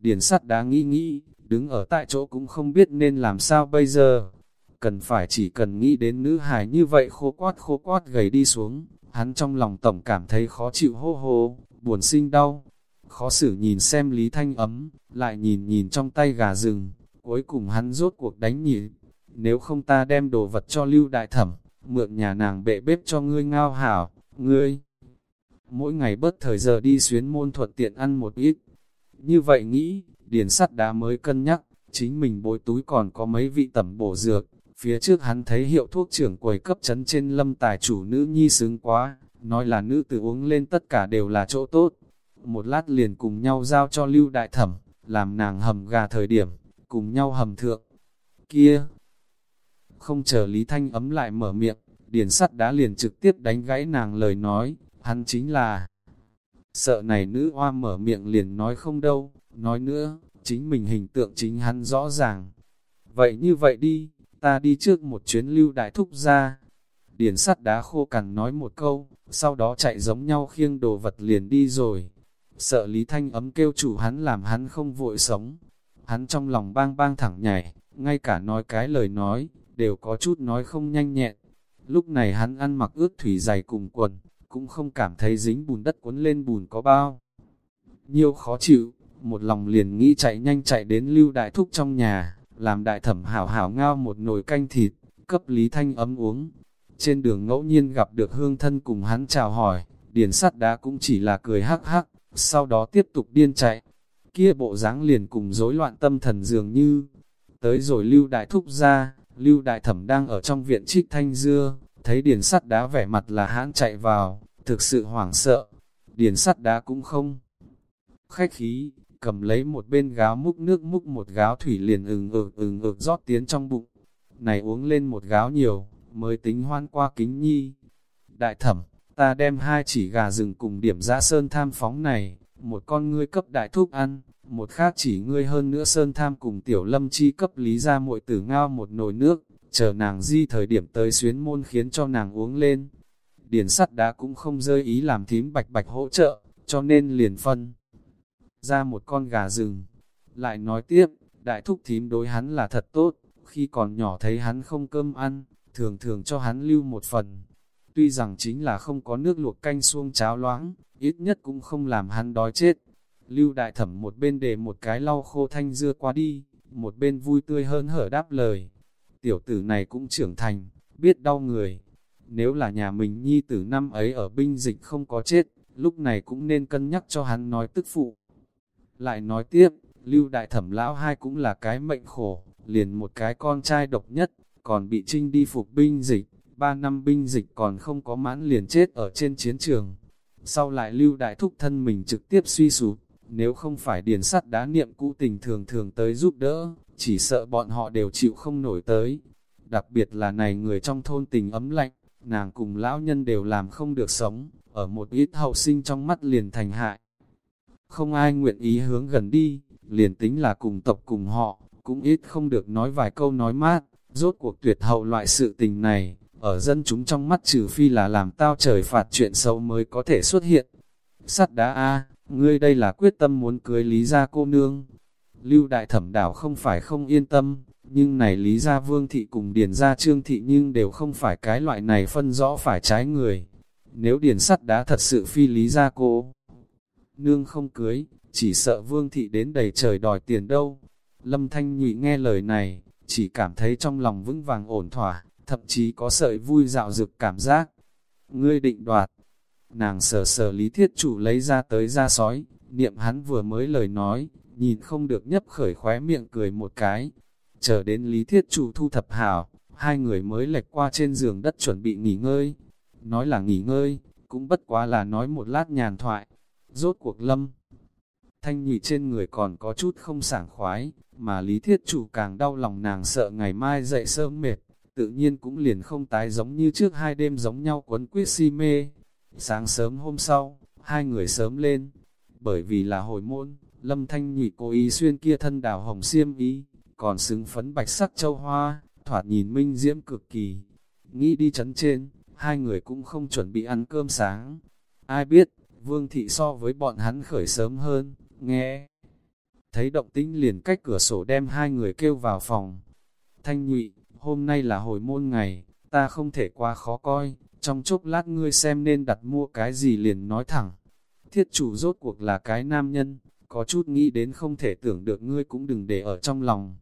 Điền sắt đá nghĩ nghĩ, đứng ở tại chỗ cũng không biết nên làm sao bây giờ. Cần phải chỉ cần nghĩ đến nữ hài như vậy khô quát khô quát gầy đi xuống, hắn trong lòng tổng cảm thấy khó chịu hô hô, buồn sinh đau. Khó xử nhìn xem Lý Thanh ấm, lại nhìn nhìn trong tay gà rừng, cuối cùng hắn rốt cuộc đánh nhị. Nếu không ta đem đồ vật cho lưu đại thẩm, mượn nhà nàng bệ bếp cho ngươi ngao hảo, ngươi. Mỗi ngày bớt thời giờ đi xuyến môn thuận tiện ăn một ít. Như vậy nghĩ, điền sắt đá mới cân nhắc, chính mình bối túi còn có mấy vị tẩm bổ dược, Phía trước hắn thấy hiệu thuốc trưởng quầy cấp chấn trên lâm tài chủ nữ nhi sướng quá, nói là nữ tử uống lên tất cả đều là chỗ tốt. Một lát liền cùng nhau giao cho lưu đại thẩm, làm nàng hầm gà thời điểm, cùng nhau hầm thượng. Kia! Không chờ Lý Thanh ấm lại mở miệng, điển sắt đã liền trực tiếp đánh gãy nàng lời nói, hắn chính là... Sợ này nữ hoa mở miệng liền nói không đâu, nói nữa, chính mình hình tượng chính hắn rõ ràng. Vậy như vậy đi, ta đi trước một chuyến lưu đại thúc ra. Điển sắt đá khô cằn nói một câu, sau đó chạy giống nhau khiêng đồ vật liền đi rồi. Sợ Lý Thanh ấm kêu chủ hắn làm hắn không vội sống. Hắn trong lòng bang bang thẳng nhảy, ngay cả nói cái lời nói, đều có chút nói không nhanh nhẹn. Lúc này hắn ăn mặc ướt thủy dày cùng quần, cũng không cảm thấy dính bùn đất cuốn lên bùn có bao. Nhiều khó chịu, một lòng liền nghĩ chạy nhanh chạy đến lưu đại thúc trong nhà, làm đại thẩm hảo hảo ngao một nồi canh thịt, cấp Lý Thanh ấm uống. Trên đường ngẫu nhiên gặp được hương thân cùng hắn chào hỏi, điền sắt đá cũng chỉ là cười hắc hắc, sau đó tiếp tục điên chạy. Kia bộ dáng liền cùng rối loạn tâm thần dường như. Tới rồi lưu đại thúc ra, lưu đại thẩm đang ở trong viện trích thanh dưa, thấy điền sắt đá vẻ mặt là hãn chạy vào, thực sự hoảng sợ. Điền sắt đá cũng không khách khí, cầm lấy một bên gáo múc nước múc một gáo thủy liền ừng ực ừng ực rót tiến trong bụng. Này uống lên một gáo nhiều, mới tính hoan qua kính nhi. Đại thẩm, ta đem hai chỉ gà rừng cùng điểm giã sơn tham phóng này, một con ngươi cấp đại thúc ăn, một khác chỉ ngươi hơn nữa sơn tham cùng tiểu lâm chi cấp lý ra muội tử ngao một nồi nước, chờ nàng di thời điểm tới xuyến môn khiến cho nàng uống lên. Điển sắt đá cũng không rơi ý làm thím bạch bạch hỗ trợ, cho nên liền phân ra một con gà rừng. Lại nói tiếp, đại thúc thím đối hắn là thật tốt, khi còn nhỏ thấy hắn không cơm ăn, thường thường cho hắn lưu một phần. Tuy rằng chính là không có nước luộc canh xuông cháo loãng, ít nhất cũng không làm hắn đói chết. Lưu đại thẩm một bên để một cái lau khô thanh dưa qua đi, một bên vui tươi hơn hở đáp lời. Tiểu tử này cũng trưởng thành, biết đau người. Nếu là nhà mình nhi tử năm ấy ở binh dịch không có chết, lúc này cũng nên cân nhắc cho hắn nói tức phụ. Lại nói tiếp, lưu đại thẩm lão hai cũng là cái mệnh khổ, liền một cái con trai độc nhất, còn bị trinh đi phục binh dịch, ba năm binh dịch còn không có mãn liền chết ở trên chiến trường. Sau lại lưu đại thúc thân mình trực tiếp suy sụp, nếu không phải điền sắt đá niệm cũ tình thường thường tới giúp đỡ, chỉ sợ bọn họ đều chịu không nổi tới. Đặc biệt là này người trong thôn tình ấm lạnh, nàng cùng lão nhân đều làm không được sống, ở một ít hậu sinh trong mắt liền thành hại. Không ai nguyện ý hướng gần đi, liền tính là cùng tộc cùng họ, cũng ít không được nói vài câu nói mát, rốt cuộc tuyệt hậu loại sự tình này, ở dân chúng trong mắt trừ phi là làm tao trời phạt chuyện xấu mới có thể xuất hiện. Sắt đá A, ngươi đây là quyết tâm muốn cưới lý gia cô nương. Lưu đại thẩm đảo không phải không yên tâm, nhưng này lý gia vương thị cùng điền gia trương thị nhưng đều không phải cái loại này phân rõ phải trái người. Nếu điền sắt đá thật sự phi lý gia cô, nương không cưới, chỉ sợ vương thị đến đầy trời đòi tiền đâu. Lâm Thanh Nhụy nghe lời này, chỉ cảm thấy trong lòng vững vàng ổn thỏa, thậm chí có sợi vui dạo dực cảm giác. Ngươi định đoạt, nàng sờ sờ lý thiết chủ lấy ra tới ra sói, niệm hắn vừa mới lời nói, nhìn không được nhấp khởi khóe miệng cười một cái. Chờ đến lý thiết chủ thu thập hảo, hai người mới lệch qua trên giường đất chuẩn bị nghỉ ngơi. Nói là nghỉ ngơi, cũng bất quá là nói một lát nhàn thoại, Rốt cuộc lâm, thanh nhụy trên người còn có chút không sảng khoái, mà lý thiết chủ càng đau lòng nàng sợ ngày mai dậy sớm mệt, tự nhiên cũng liền không tái giống như trước hai đêm giống nhau quấn quyết si mê. Sáng sớm hôm sau, hai người sớm lên, bởi vì là hồi môn, lâm thanh nhụy cố ý xuyên kia thân đào hồng xiêm ý, còn xứng phấn bạch sắc châu hoa, thoạt nhìn minh diễm cực kỳ. Nghĩ đi chấn trên, hai người cũng không chuẩn bị ăn cơm sáng. Ai biết, Vương thị so với bọn hắn khởi sớm hơn, nghe. Thấy động tĩnh liền cách cửa sổ đem hai người kêu vào phòng. Thanh nhụy, hôm nay là hồi môn ngày, ta không thể qua khó coi, trong chốc lát ngươi xem nên đặt mua cái gì liền nói thẳng. Thiết chủ rốt cuộc là cái nam nhân, có chút nghĩ đến không thể tưởng được ngươi cũng đừng để ở trong lòng.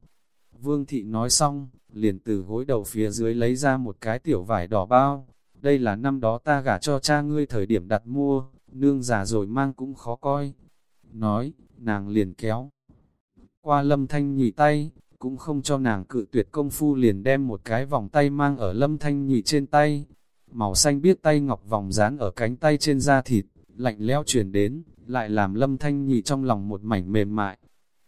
Vương thị nói xong, liền từ gối đầu phía dưới lấy ra một cái tiểu vải đỏ bao. Đây là năm đó ta gả cho cha ngươi thời điểm đặt mua, nương già rồi mang cũng khó coi. Nói, nàng liền kéo. Qua lâm thanh nhụy tay, cũng không cho nàng cự tuyệt công phu liền đem một cái vòng tay mang ở lâm thanh nhụy trên tay. Màu xanh biết tay ngọc vòng dán ở cánh tay trên da thịt, lạnh lẽo truyền đến, lại làm lâm thanh nhụy trong lòng một mảnh mềm mại.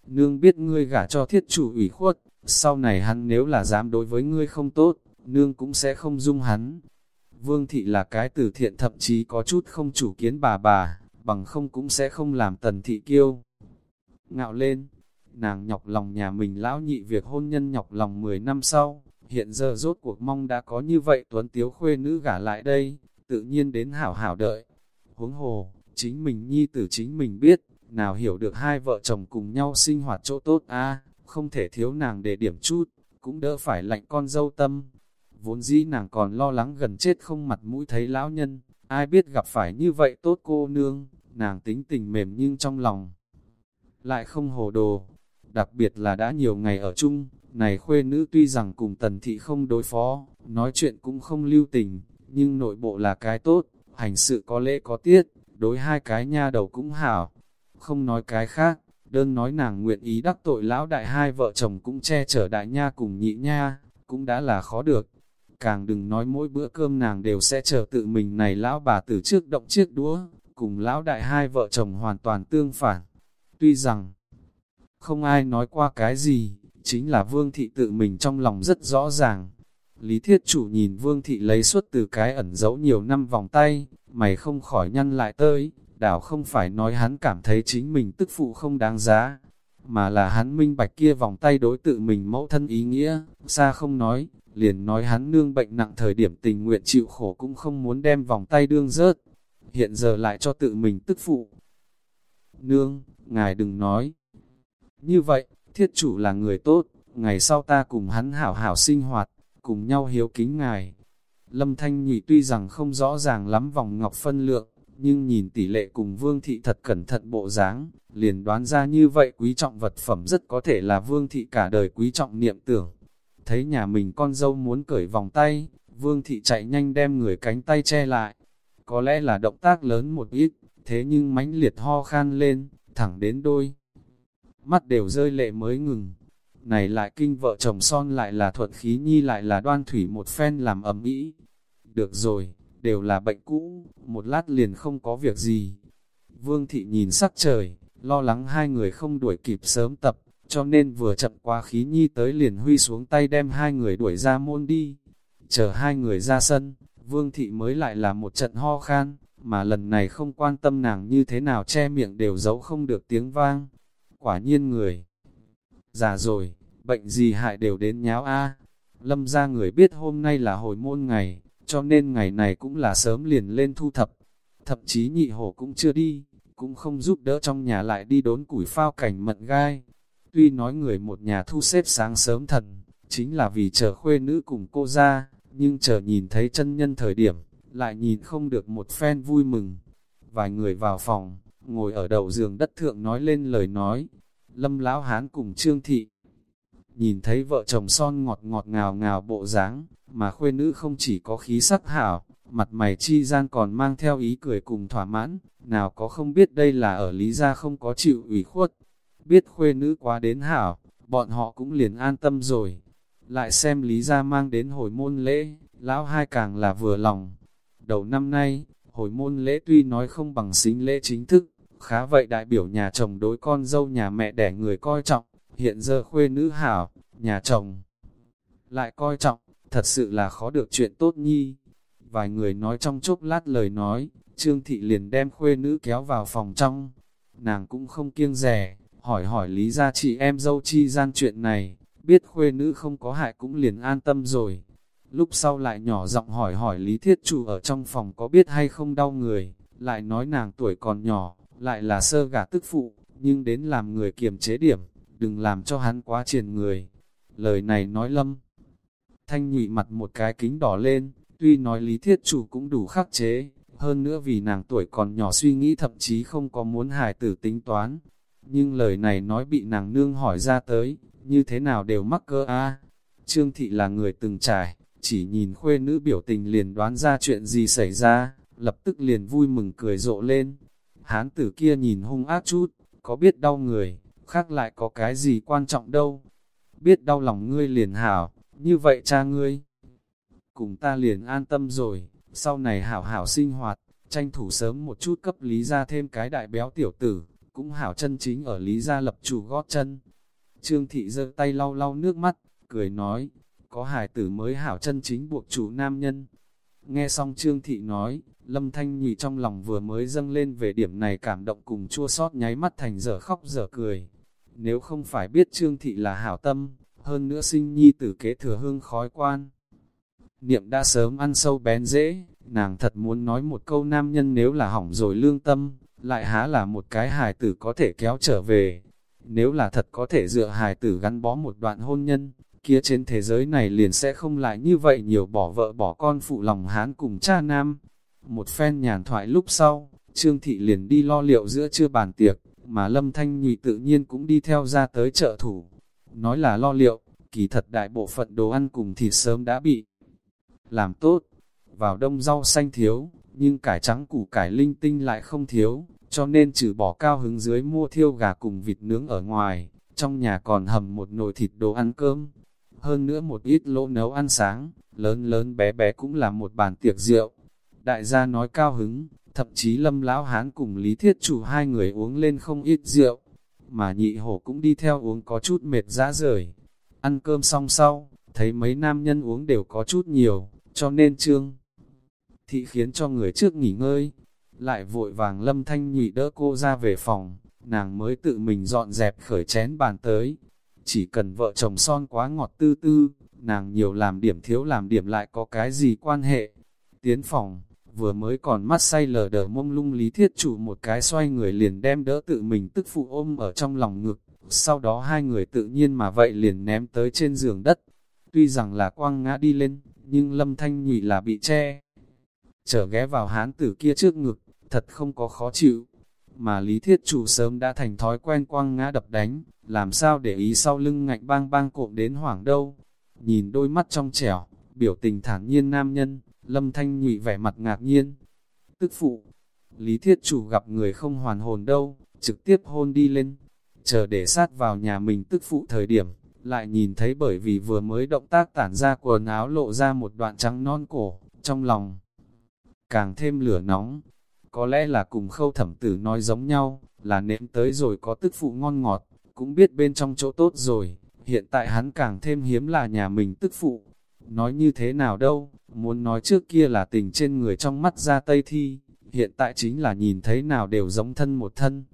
Nương biết ngươi gả cho thiết chủ ủy khuất, sau này hắn nếu là dám đối với ngươi không tốt, nương cũng sẽ không dung hắn. Vương thị là cái từ thiện thậm chí có chút không chủ kiến bà bà, bằng không cũng sẽ không làm tần thị kiêu. Ngạo lên, nàng nhọc lòng nhà mình lão nhị việc hôn nhân nhọc lòng 10 năm sau, hiện giờ rốt cuộc mong đã có như vậy tuấn tiếu khuê nữ gả lại đây, tự nhiên đến hảo hảo đợi. Huống hồ, chính mình nhi tử chính mình biết, nào hiểu được hai vợ chồng cùng nhau sinh hoạt chỗ tốt a không thể thiếu nàng để điểm chút, cũng đỡ phải lạnh con dâu tâm. Vốn dĩ nàng còn lo lắng gần chết không mặt mũi thấy lão nhân, ai biết gặp phải như vậy tốt cô nương, nàng tính tình mềm nhưng trong lòng lại không hồ đồ. Đặc biệt là đã nhiều ngày ở chung, này khuê nữ tuy rằng cùng tần thị không đối phó, nói chuyện cũng không lưu tình, nhưng nội bộ là cái tốt, hành sự có lễ có tiết, đối hai cái nha đầu cũng hảo. Không nói cái khác, đơn nói nàng nguyện ý đắc tội lão đại hai vợ chồng cũng che chở đại nha cùng nhị nha, cũng đã là khó được. Càng đừng nói mỗi bữa cơm nàng đều sẽ chờ tự mình này lão bà từ trước động chiếc đũa, cùng lão đại hai vợ chồng hoàn toàn tương phản. Tuy rằng, không ai nói qua cái gì, chính là vương thị tự mình trong lòng rất rõ ràng. Lý thiết chủ nhìn vương thị lấy suất từ cái ẩn giấu nhiều năm vòng tay, mày không khỏi nhăn lại tới, đảo không phải nói hắn cảm thấy chính mình tức phụ không đáng giá, mà là hắn minh bạch kia vòng tay đối tự mình mẫu thân ý nghĩa, xa không nói, liền nói hắn nương bệnh nặng thời điểm tình nguyện chịu khổ cũng không muốn đem vòng tay đương rớt, hiện giờ lại cho tự mình tức phụ. Nương, ngài đừng nói. Như vậy, thiết chủ là người tốt, ngày sau ta cùng hắn hảo hảo sinh hoạt, cùng nhau hiếu kính ngài. Lâm Thanh Nhụy tuy rằng không rõ ràng lắm vòng ngọc phân lượng, nhưng nhìn tỷ lệ cùng vương thị thật cẩn thận bộ dáng, liền đoán ra như vậy quý trọng vật phẩm rất có thể là vương thị cả đời quý trọng niệm tưởng. Thấy nhà mình con dâu muốn cởi vòng tay, vương thị chạy nhanh đem người cánh tay che lại. Có lẽ là động tác lớn một ít, thế nhưng mãnh liệt ho khan lên, thẳng đến đôi. Mắt đều rơi lệ mới ngừng. Này lại kinh vợ chồng son lại là thuận khí nhi lại là đoan thủy một phen làm ẩm ý. Được rồi, đều là bệnh cũ, một lát liền không có việc gì. Vương thị nhìn sắc trời, lo lắng hai người không đuổi kịp sớm tập, cho nên vừa chậm qua khí nhi tới liền huy xuống tay đem hai người đuổi ra môn đi. Chờ hai người ra sân, vương thị mới lại là một trận ho khan, mà lần này không quan tâm nàng như thế nào che miệng đều giấu không được tiếng vang. Quả nhiên người già rồi, bệnh gì hại đều đến nháo a. Lâm ra người biết hôm nay là hồi môn ngày, cho nên ngày này cũng là sớm liền lên thu thập. Thậm chí nhị hổ cũng chưa đi, cũng không giúp đỡ trong nhà lại đi đốn củi phao cảnh mận gai. Tuy nói người một nhà thu xếp sáng sớm thần, chính là vì chờ khuê nữ cùng cô ra, nhưng chờ nhìn thấy chân nhân thời điểm, lại nhìn không được một phen vui mừng. Vài người vào phòng, ngồi ở đầu giường đất thượng nói lên lời nói. Lâm lão hán cùng Trương Thị, nhìn thấy vợ chồng son ngọt ngọt ngào ngào bộ dáng, mà khuê nữ không chỉ có khí sắc hảo, mặt mày chi gian còn mang theo ý cười cùng thỏa mãn, nào có không biết đây là ở lý gia không có chịu ủy khuất. Biết khuê nữ quá đến hảo, bọn họ cũng liền an tâm rồi. Lại xem lý gia mang đến hồi môn lễ, lão hai càng là vừa lòng. Đầu năm nay, hồi môn lễ tuy nói không bằng xính lễ chính thức, khá vậy đại biểu nhà chồng đối con dâu nhà mẹ đẻ người coi trọng, hiện giờ khuê nữ hảo, nhà chồng lại coi trọng, thật sự là khó được chuyện tốt nhi. Vài người nói trong chốc lát lời nói, Trương Thị liền đem khuê nữ kéo vào phòng trong. Nàng cũng không kiêng rẻ, hỏi hỏi lý ra chị em dâu chi gian chuyện này, biết khuê nữ không có hại cũng liền an tâm rồi. Lúc sau lại nhỏ giọng hỏi hỏi lý thiết chủ ở trong phòng có biết hay không đau người, lại nói nàng tuổi còn nhỏ, lại là sơ gả tức phụ, nhưng đến làm người kiềm chế điểm, đừng làm cho hắn quá triền người. Lời này nói lâm. Thanh nhụy mặt một cái kính đỏ lên, tuy nói lý thiết chủ cũng đủ khắc chế, hơn nữa vì nàng tuổi còn nhỏ suy nghĩ thậm chí không có muốn hài tử tính toán. Nhưng lời này nói bị nàng nương hỏi ra tới, như thế nào đều mắc cơ a Trương thị là người từng trải, chỉ nhìn khuê nữ biểu tình liền đoán ra chuyện gì xảy ra, lập tức liền vui mừng cười rộ lên. Hán tử kia nhìn hung ác chút, có biết đau người, khác lại có cái gì quan trọng đâu. biết đau lòng ngươi liền hảo, như vậy cha ngươi. Cùng ta liền an tâm rồi, sau này hảo hảo sinh hoạt, tranh thủ sớm một chút cấp lý ra thêm cái đại béo tiểu tử, cũng hảo chân chính ở lý gia lập chủ gót chân. Trương thị giơ tay lau lau nước mắt, cười nói, có hài tử mới hảo chân chính buộc chủ nam nhân. Nghe xong Trương thị nói, Lâm Thanh Nhụy trong lòng vừa mới dâng lên về điểm này cảm động cùng chua sót nháy mắt thành giờ khóc giờ cười. Nếu không phải biết Trương thị là hảo tâm, hơn nữa sinh nhi tử kế thừa hương khói quan. Niệm đã sớm ăn sâu bén dễ, nàng thật muốn nói một câu nam nhân nếu là hỏng rồi lương tâm, lại há là một cái hài tử có thể kéo trở về. Nếu là thật có thể dựa hài tử gắn bó một đoạn hôn nhân, kia trên thế giới này liền sẽ không lại như vậy nhiều bỏ vợ bỏ con phụ lòng hán cùng cha nam. Một phen nhàn thoại lúc sau, Trương Thị liền đi lo liệu giữa trưa bàn tiệc, mà Lâm Thanh Nhụy tự nhiên cũng đi theo ra tới chợ thủ. Nói là lo liệu, kỳ thật đại bộ phận đồ ăn cùng thịt sớm đã bị làm tốt. Vào đông rau xanh thiếu, nhưng cải trắng củ cải linh tinh lại không thiếu, cho nên trừ bỏ cao hứng dưới mua thiêu gà cùng vịt nướng ở ngoài, trong nhà còn hầm một nồi thịt đồ ăn cơm. Hơn nữa một ít lỗ nấu ăn sáng, lớn lớn bé bé cũng là một bàn tiệc rượu. Đại gia nói cao hứng, thậm chí lâm lão hán cùng lý thiết chủ hai người uống lên không ít rượu, mà nhị hổ cũng đi theo uống có chút mệt dã rời. Ăn cơm xong sau, thấy mấy nam nhân uống đều có chút nhiều, cho nên trương thị khiến cho người trước nghỉ ngơi, lại vội vàng lâm thanh nhụy đỡ cô ra về phòng, nàng mới tự mình dọn dẹp khởi chén bàn tới. Chỉ cần vợ chồng son quá ngọt tư tư, nàng nhiều làm điểm thiếu làm điểm lại có cái gì quan hệ. Tiến phòng, vừa mới còn mắt say lờ đờ mông lung lý thiết chủ một cái xoay người liền đem đỡ tự mình tức phụ ôm ở trong lòng ngực, sau đó hai người tự nhiên mà vậy liền ném tới trên giường đất. Tuy rằng là quăng ngã đi lên, nhưng lâm thanh nhụy là bị che trở ghé vào hán tử kia trước ngực, thật không có khó chịu. Mà lý thiết chủ sớm đã thành thói quen quăng ngã đập đánh, làm sao để ý sau lưng ngạnh bang bang cộm đến hoảng đâu. Nhìn đôi mắt trong trẻo, biểu tình thản nhiên nam nhân, lâm thanh nhụy vẻ mặt ngạc nhiên. Tức phụ, lý thiết chủ gặp người không hoàn hồn đâu, trực tiếp hôn đi lên, chờ để sát vào nhà mình tức phụ thời điểm, lại nhìn thấy bởi vì vừa mới động tác tản ra quần áo lộ ra một đoạn trắng non cổ, trong lòng càng thêm lửa nóng. Có lẽ là cùng khâu thẩm tử nói giống nhau, là nếm tới rồi có tức phụ ngon ngọt, cũng biết bên trong chỗ tốt rồi, hiện tại hắn càng thêm hiếm là nhà mình tức phụ. Nói như thế nào đâu, muốn nói trước kia là tình trên người trong mắt ra tây thi, hiện tại chính là nhìn thấy nào đều giống thân một thân.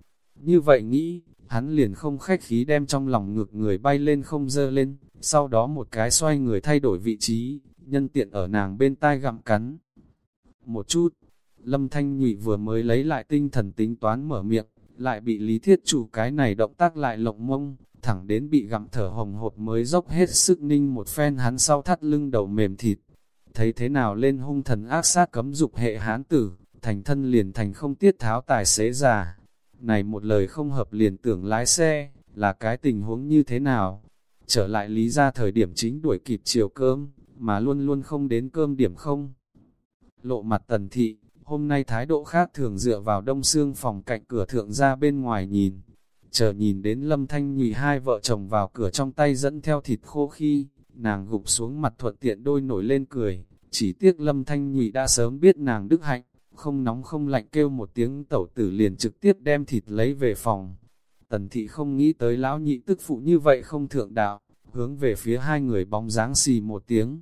Như vậy nghĩ, hắn liền không khách khí đem trong lòng ngược người bay lên không dơ lên, sau đó một cái xoay người thay đổi vị trí, nhân tiện ở nàng bên tai gặm cắn một chút. Lâm Thanh Nhụy vừa mới lấy lại tinh thần tính toán mở miệng, lại bị lý thiết chủ cái này động tác lại lộng mông, thẳng đến bị gặm thở hồng hộp mới dốc hết sức ninh một phen hắn sau thắt lưng đầu mềm thịt. Thấy thế nào lên hung thần ác sát cấm dục hệ hán tử, thành thân liền thành không tiết tháo tài xế già. Này một lời không hợp liền tưởng lái xe, là cái tình huống như thế nào? Trở lại lý ra thời điểm chính đuổi kịp chiều cơm, mà luôn luôn không đến cơm điểm không lộ mặt tần thị, hôm nay thái độ khác thường dựa vào đông xương phòng cạnh cửa thượng ra bên ngoài nhìn. Chờ nhìn đến lâm thanh nhụy hai vợ chồng vào cửa trong tay dẫn theo thịt khô khi, nàng gục xuống mặt thuận tiện đôi nổi lên cười, chỉ tiếc lâm thanh nhụy đã sớm biết nàng đức hạnh, không nóng không lạnh kêu một tiếng tẩu tử liền trực tiếp đem thịt lấy về phòng. Tần thị không nghĩ tới lão nhị tức phụ như vậy không thượng đạo, hướng về phía hai người bóng dáng xì một tiếng.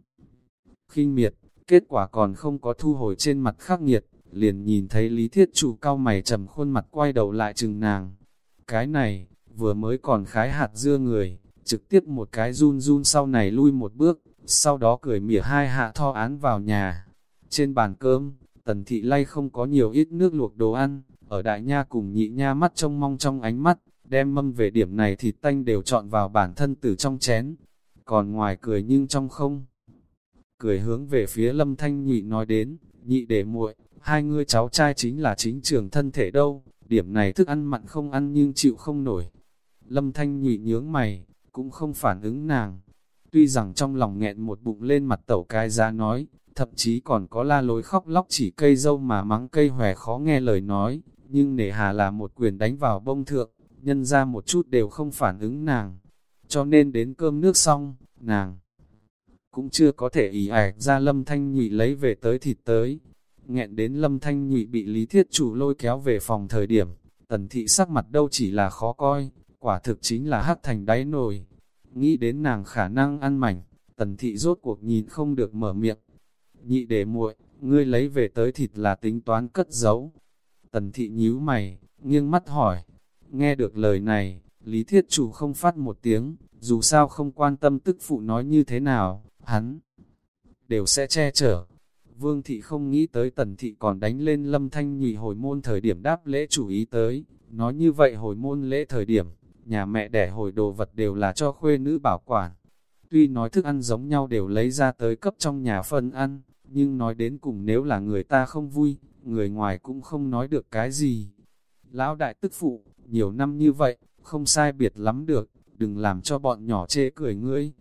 khinh miệt, kết quả còn không có thu hồi trên mặt khắc nghiệt, liền nhìn thấy lý thiết chủ cao mày trầm khuôn mặt quay đầu lại chừng nàng. Cái này, vừa mới còn khái hạt dưa người, trực tiếp một cái run run sau này lui một bước, sau đó cười mỉa hai hạ tho án vào nhà. Trên bàn cơm, tần thị lay không có nhiều ít nước luộc đồ ăn, ở đại nha cùng nhị nha mắt trông mong trong ánh mắt, đem mâm về điểm này thịt tanh đều chọn vào bản thân từ trong chén. Còn ngoài cười nhưng trong không cười hướng về phía lâm thanh nhị nói đến, nhị để muội, hai ngươi cháu trai chính là chính trường thân thể đâu, điểm này thức ăn mặn không ăn nhưng chịu không nổi. Lâm thanh nhị nhướng mày, cũng không phản ứng nàng. Tuy rằng trong lòng nghẹn một bụng lên mặt tẩu cai ra nói, thậm chí còn có la lối khóc lóc chỉ cây dâu mà mắng cây hòe khó nghe lời nói, nhưng nể hà là một quyền đánh vào bông thượng, nhân ra một chút đều không phản ứng nàng. cho nên đến cơm nước xong, nàng cũng chưa có thể ý ạch ra lâm thanh nhụy lấy về tới thịt tới. Nghẹn đến lâm thanh nhụy bị lý thiết chủ lôi kéo về phòng thời điểm, tần thị sắc mặt đâu chỉ là khó coi, quả thực chính là hắc thành đáy nồi. Nghĩ đến nàng khả năng ăn mảnh, tần thị rốt cuộc nhìn không được mở miệng. Nhị để muội, ngươi lấy về tới thịt là tính toán cất giấu. Tần thị nhíu mày, nghiêng mắt hỏi. Nghe được lời này, Lý Thiết Chủ không phát một tiếng, dù sao không quan tâm tức phụ nói như thế nào, hắn đều sẽ che chở. Vương thị không nghĩ tới tần thị còn đánh lên lâm thanh nhụy hồi môn thời điểm đáp lễ chủ ý tới, nói như vậy hồi môn lễ thời điểm, nhà mẹ đẻ hồi đồ vật đều là cho khuê nữ bảo quản. Tuy nói thức ăn giống nhau đều lấy ra tới cấp trong nhà phân ăn, nhưng nói đến cùng nếu là người ta không vui, người ngoài cũng không nói được cái gì. Lão đại tức phụ, nhiều năm như vậy, không sai biệt lắm được, đừng làm cho bọn nhỏ chê cười ngươi.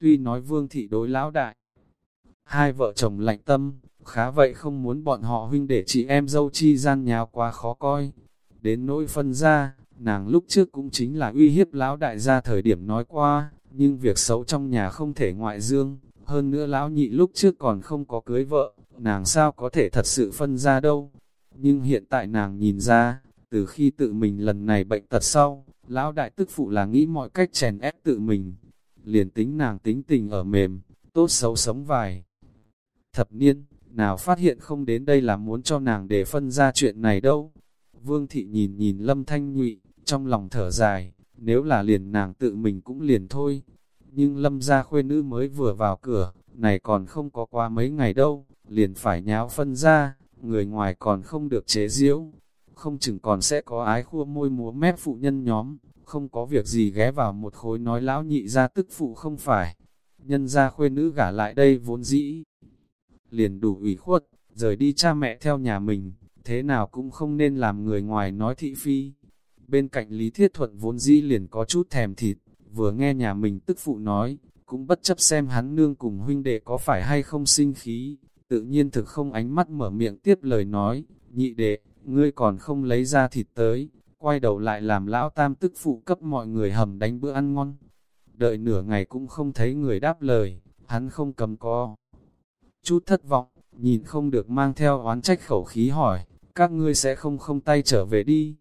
Tuy nói vương thị đối lão đại, hai vợ chồng lạnh tâm, khá vậy không muốn bọn họ huynh để chị em dâu chi gian nhào quá khó coi. Đến nỗi phân ra, nàng lúc trước cũng chính là uy hiếp lão đại gia thời điểm nói qua, nhưng việc xấu trong nhà không thể ngoại dương, hơn nữa lão nhị lúc trước còn không có cưới vợ, nàng sao có thể thật sự phân ra đâu. Nhưng hiện tại nàng nhìn ra, từ khi tự mình lần này bệnh tật sau, lão đại tức phụ là nghĩ mọi cách chèn ép tự mình. Liền tính nàng tính tình ở mềm, tốt xấu sống vài. Thập niên, nào phát hiện không đến đây là muốn cho nàng để phân ra chuyện này đâu. Vương thị nhìn nhìn lâm thanh nhụy, trong lòng thở dài, nếu là liền nàng tự mình cũng liền thôi. Nhưng lâm gia khuê nữ mới vừa vào cửa, này còn không có qua mấy ngày đâu, liền phải nháo phân ra, người ngoài còn không được chế diễu. Không chừng còn sẽ có ái khua môi múa mép phụ nhân nhóm, không có việc gì ghé vào một khối nói lão nhị ra tức phụ không phải. Nhân gia khuê nữ gả lại đây vốn dĩ. Liền đủ ủy khuất, rời đi cha mẹ theo nhà mình, thế nào cũng không nên làm người ngoài nói thị phi. Bên cạnh Lý Thiết Thuận vốn dĩ liền có chút thèm thịt, vừa nghe nhà mình tức phụ nói, cũng bất chấp xem hắn nương cùng huynh đệ có phải hay không sinh khí, tự nhiên thực không ánh mắt mở miệng tiếp lời nói, nhị đệ, ngươi còn không lấy ra thịt tới, quay đầu lại làm lão tam tức phụ cấp mọi người hầm đánh bữa ăn ngon. Đợi nửa ngày cũng không thấy người đáp lời, hắn không cầm co. Chút thất vọng, nhìn không được mang theo oán trách khẩu khí hỏi, các ngươi sẽ không không tay trở về đi.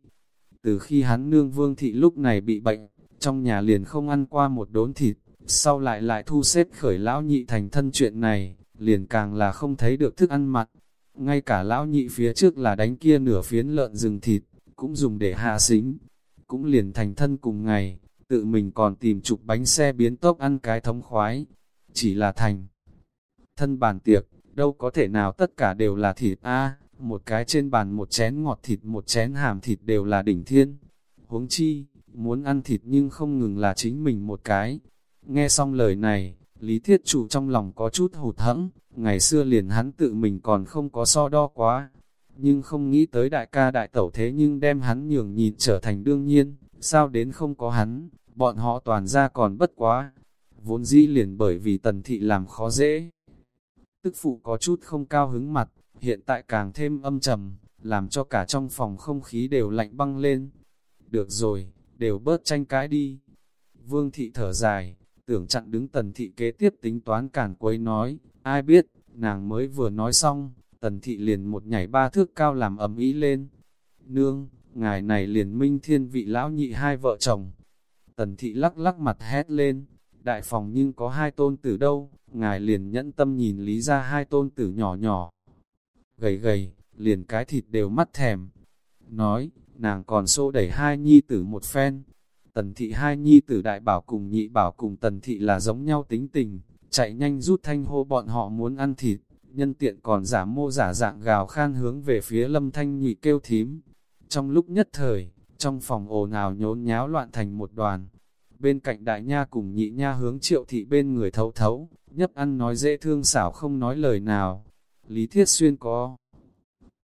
Từ khi hắn nương vương thị lúc này bị bệnh, trong nhà liền không ăn qua một đốn thịt, sau lại lại thu xếp khởi lão nhị thành thân chuyện này, liền càng là không thấy được thức ăn mặt Ngay cả lão nhị phía trước là đánh kia nửa phiến lợn rừng thịt, cũng dùng để hạ xính, cũng liền thành thân cùng ngày, tự mình còn tìm chục bánh xe biến tốc ăn cái thống khoái, chỉ là thành. Thân bàn tiệc, đâu có thể nào tất cả đều là thịt a một cái trên bàn một chén ngọt thịt một chén hàm thịt đều là đỉnh thiên. Huống chi, muốn ăn thịt nhưng không ngừng là chính mình một cái. Nghe xong lời này, Lý Thiết Chủ trong lòng có chút hụt hẫng, ngày xưa liền hắn tự mình còn không có so đo quá. Nhưng không nghĩ tới đại ca đại tẩu thế nhưng đem hắn nhường nhìn trở thành đương nhiên, sao đến không có hắn, bọn họ toàn ra còn bất quá. Vốn dĩ liền bởi vì tần thị làm khó dễ. Tức phụ có chút không cao hứng mặt, hiện tại càng thêm âm trầm, làm cho cả trong phòng không khí đều lạnh băng lên. Được rồi, đều bớt tranh cãi đi. Vương thị thở dài, tưởng chặn đứng tần thị kế tiếp tính toán cản quấy nói, ai biết, nàng mới vừa nói xong, tần thị liền một nhảy ba thước cao làm ầm ý lên. Nương, ngài này liền minh thiên vị lão nhị hai vợ chồng. Tần thị lắc lắc mặt hét lên, đại phòng nhưng có hai tôn tử đâu, ngài liền nhẫn tâm nhìn lý ra hai tôn tử nhỏ nhỏ. Gầy gầy, liền cái thịt đều mắt thèm. Nói, nàng còn xô đẩy hai nhi tử một phen. Tần thị hai nhi tử đại bảo cùng nhị bảo cùng tần thị là giống nhau tính tình, chạy nhanh rút thanh hô bọn họ muốn ăn thịt, nhân tiện còn giả mô giả dạng gào khan hướng về phía lâm thanh nhị kêu thím. Trong lúc nhất thời, trong phòng ồn ào nhốn nháo loạn thành một đoàn, bên cạnh đại nha cùng nhị nha hướng triệu thị bên người thấu thấu, nhấp ăn nói dễ thương xảo không nói lời nào. Lý Thiết Xuyên có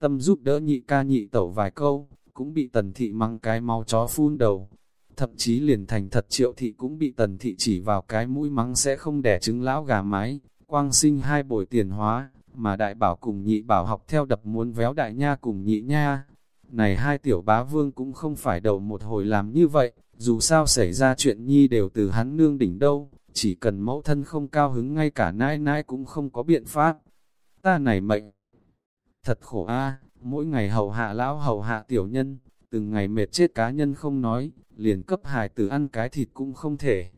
tâm giúp đỡ nhị ca nhị tẩu vài câu, cũng bị tần thị mang cái mau chó phun đầu. Thậm chí liền thành thật triệu thị cũng bị tần thị chỉ vào cái mũi mắng sẽ không đẻ trứng lão gà mái, quang sinh hai bồi tiền hóa, mà đại bảo cùng nhị bảo học theo đập muốn véo đại nha cùng nhị nha. Này hai tiểu bá vương cũng không phải đầu một hồi làm như vậy, dù sao xảy ra chuyện nhi đều từ hắn nương đỉnh đâu, chỉ cần mẫu thân không cao hứng ngay cả nãi nãi cũng không có biện pháp. Ta này mệnh, thật khổ a mỗi ngày hầu hạ lão hầu hạ tiểu nhân, từng ngày mệt chết cá nhân không nói, liền cấp hài tử ăn cái thịt cũng không thể.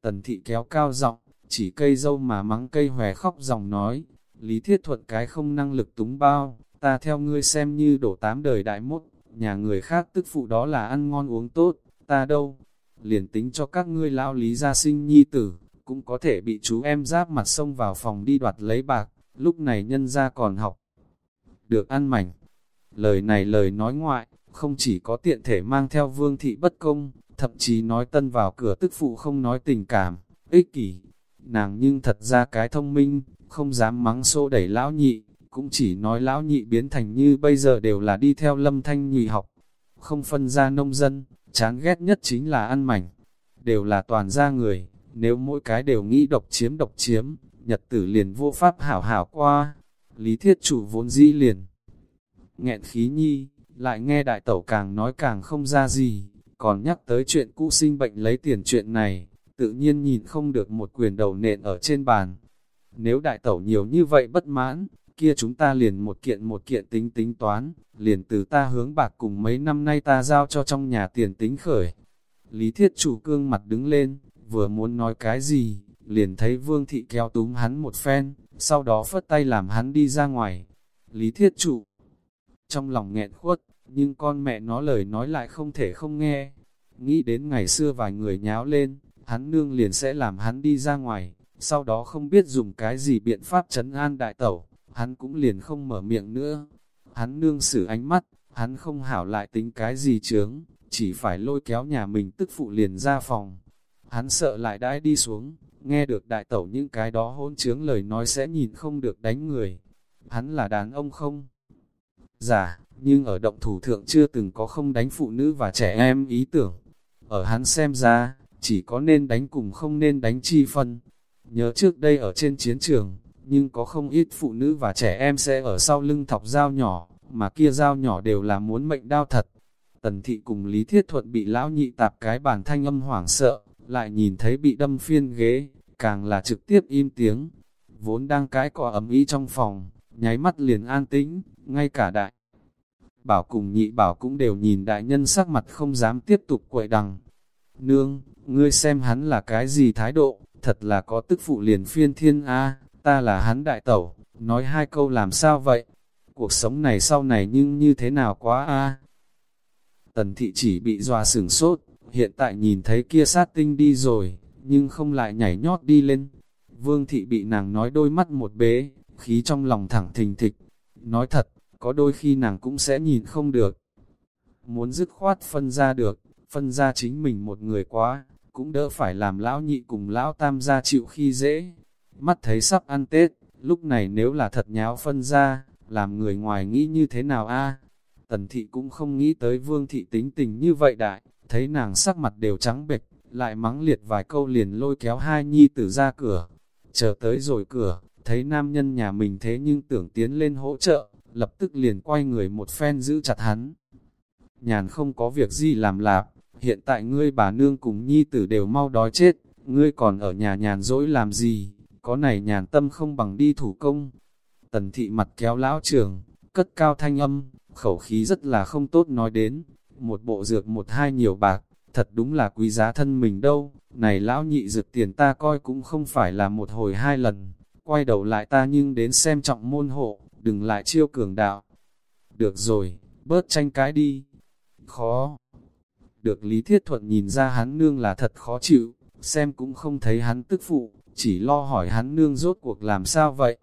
Tần thị kéo cao giọng, chỉ cây dâu mà mắng cây hòe khóc dòng nói, Lý Thiết Thuận cái không năng lực túng bao, ta theo ngươi xem như đổ tám đời đại mốt, nhà người khác tức phụ đó là ăn ngon uống tốt, ta đâu, liền tính cho các ngươi lão lý gia sinh nhi tử, cũng có thể bị chú em giáp mặt sông vào phòng đi đoạt lấy bạc, lúc này nhân ra còn học, được ăn mảnh. Lời này lời nói ngoại, không chỉ có tiện thể mang theo vương thị bất công, thậm chí nói tân vào cửa tức phụ không nói tình cảm, ích kỷ. Nàng nhưng thật ra cái thông minh, không dám mắng xô đẩy lão nhị, cũng chỉ nói lão nhị biến thành như bây giờ đều là đi theo lâm thanh nhị học. Không phân ra nông dân, chán ghét nhất chính là ăn mảnh. Đều là toàn gia người, nếu mỗi cái đều nghĩ độc chiếm độc chiếm, nhật tử liền vô pháp hảo hảo qua. Lý thiết chủ vốn dĩ liền. Nghẹn khí nhi, lại nghe đại tẩu càng nói càng không ra gì, còn nhắc tới chuyện cũ sinh bệnh lấy tiền chuyện này, tự nhiên nhìn không được một quyền đầu nện ở trên bàn. Nếu đại tẩu nhiều như vậy bất mãn, kia chúng ta liền một kiện một kiện tính tính toán, liền từ ta hướng bạc cùng mấy năm nay ta giao cho trong nhà tiền tính khởi. Lý thiết chủ cương mặt đứng lên, vừa muốn nói cái gì, liền thấy vương thị kéo túm hắn một phen, sau đó phất tay làm hắn đi ra ngoài. Lý thiết chủ, trong lòng nghẹn khuất, nhưng con mẹ nó lời nói lại không thể không nghe. Nghĩ đến ngày xưa vài người nháo lên, hắn nương liền sẽ làm hắn đi ra ngoài, sau đó không biết dùng cái gì biện pháp chấn an đại tẩu, hắn cũng liền không mở miệng nữa. Hắn nương xử ánh mắt, hắn không hảo lại tính cái gì chướng, chỉ phải lôi kéo nhà mình tức phụ liền ra phòng. Hắn sợ lại đãi đi xuống, nghe được đại tẩu những cái đó hôn chướng lời nói sẽ nhìn không được đánh người. Hắn là đàn ông không? Giả, nhưng ở động thủ thượng chưa từng có không đánh phụ nữ và trẻ em ý tưởng. Ở hắn xem ra, chỉ có nên đánh cùng không nên đánh chi phân. Nhớ trước đây ở trên chiến trường, nhưng có không ít phụ nữ và trẻ em sẽ ở sau lưng thọc dao nhỏ, mà kia dao nhỏ đều là muốn mệnh đau thật. Tần thị cùng Lý Thiết Thuận bị lão nhị tạp cái bàn thanh âm hoảng sợ, lại nhìn thấy bị đâm phiên ghế, càng là trực tiếp im tiếng. Vốn đang cái cọ ấm ý trong phòng, nháy mắt liền an tĩnh, ngay cả đại. Bảo cùng nhị bảo cũng đều nhìn đại nhân sắc mặt không dám tiếp tục quậy đằng. Nương, ngươi xem hắn là cái gì thái độ, thật là có tức phụ liền phiên thiên A, ta là hắn đại tẩu, nói hai câu làm sao vậy? Cuộc sống này sau này nhưng như thế nào quá A? Tần thị chỉ bị dọa sửng sốt, hiện tại nhìn thấy kia sát tinh đi rồi, nhưng không lại nhảy nhót đi lên. Vương thị bị nàng nói đôi mắt một bế, khí trong lòng thẳng thình thịch. Nói thật, có đôi khi nàng cũng sẽ nhìn không được. Muốn dứt khoát phân ra được, phân ra chính mình một người quá, cũng đỡ phải làm lão nhị cùng lão tam gia chịu khi dễ. Mắt thấy sắp ăn Tết, lúc này nếu là thật nháo phân ra, làm người ngoài nghĩ như thế nào a Tần thị cũng không nghĩ tới vương thị tính tình như vậy đại, thấy nàng sắc mặt đều trắng bệch, lại mắng liệt vài câu liền lôi kéo hai nhi tử ra cửa. Chờ tới rồi cửa, thấy nam nhân nhà mình thế nhưng tưởng tiến lên hỗ trợ, lập tức liền quay người một phen giữ chặt hắn. Nhàn không có việc gì làm lạp, hiện tại ngươi bà nương cùng nhi tử đều mau đói chết, ngươi còn ở nhà nhàn dỗi làm gì, có này nhàn tâm không bằng đi thủ công. Tần thị mặt kéo lão trường, cất cao thanh âm, khẩu khí rất là không tốt nói đến, một bộ dược một hai nhiều bạc, thật đúng là quý giá thân mình đâu, này lão nhị dược tiền ta coi cũng không phải là một hồi hai lần, quay đầu lại ta nhưng đến xem trọng môn hộ, đừng lại chiêu cường đạo. Được rồi, bớt tranh cái đi. Khó. Được Lý Thiết Thuận nhìn ra hắn nương là thật khó chịu, xem cũng không thấy hắn tức phụ, chỉ lo hỏi hắn nương rốt cuộc làm sao vậy.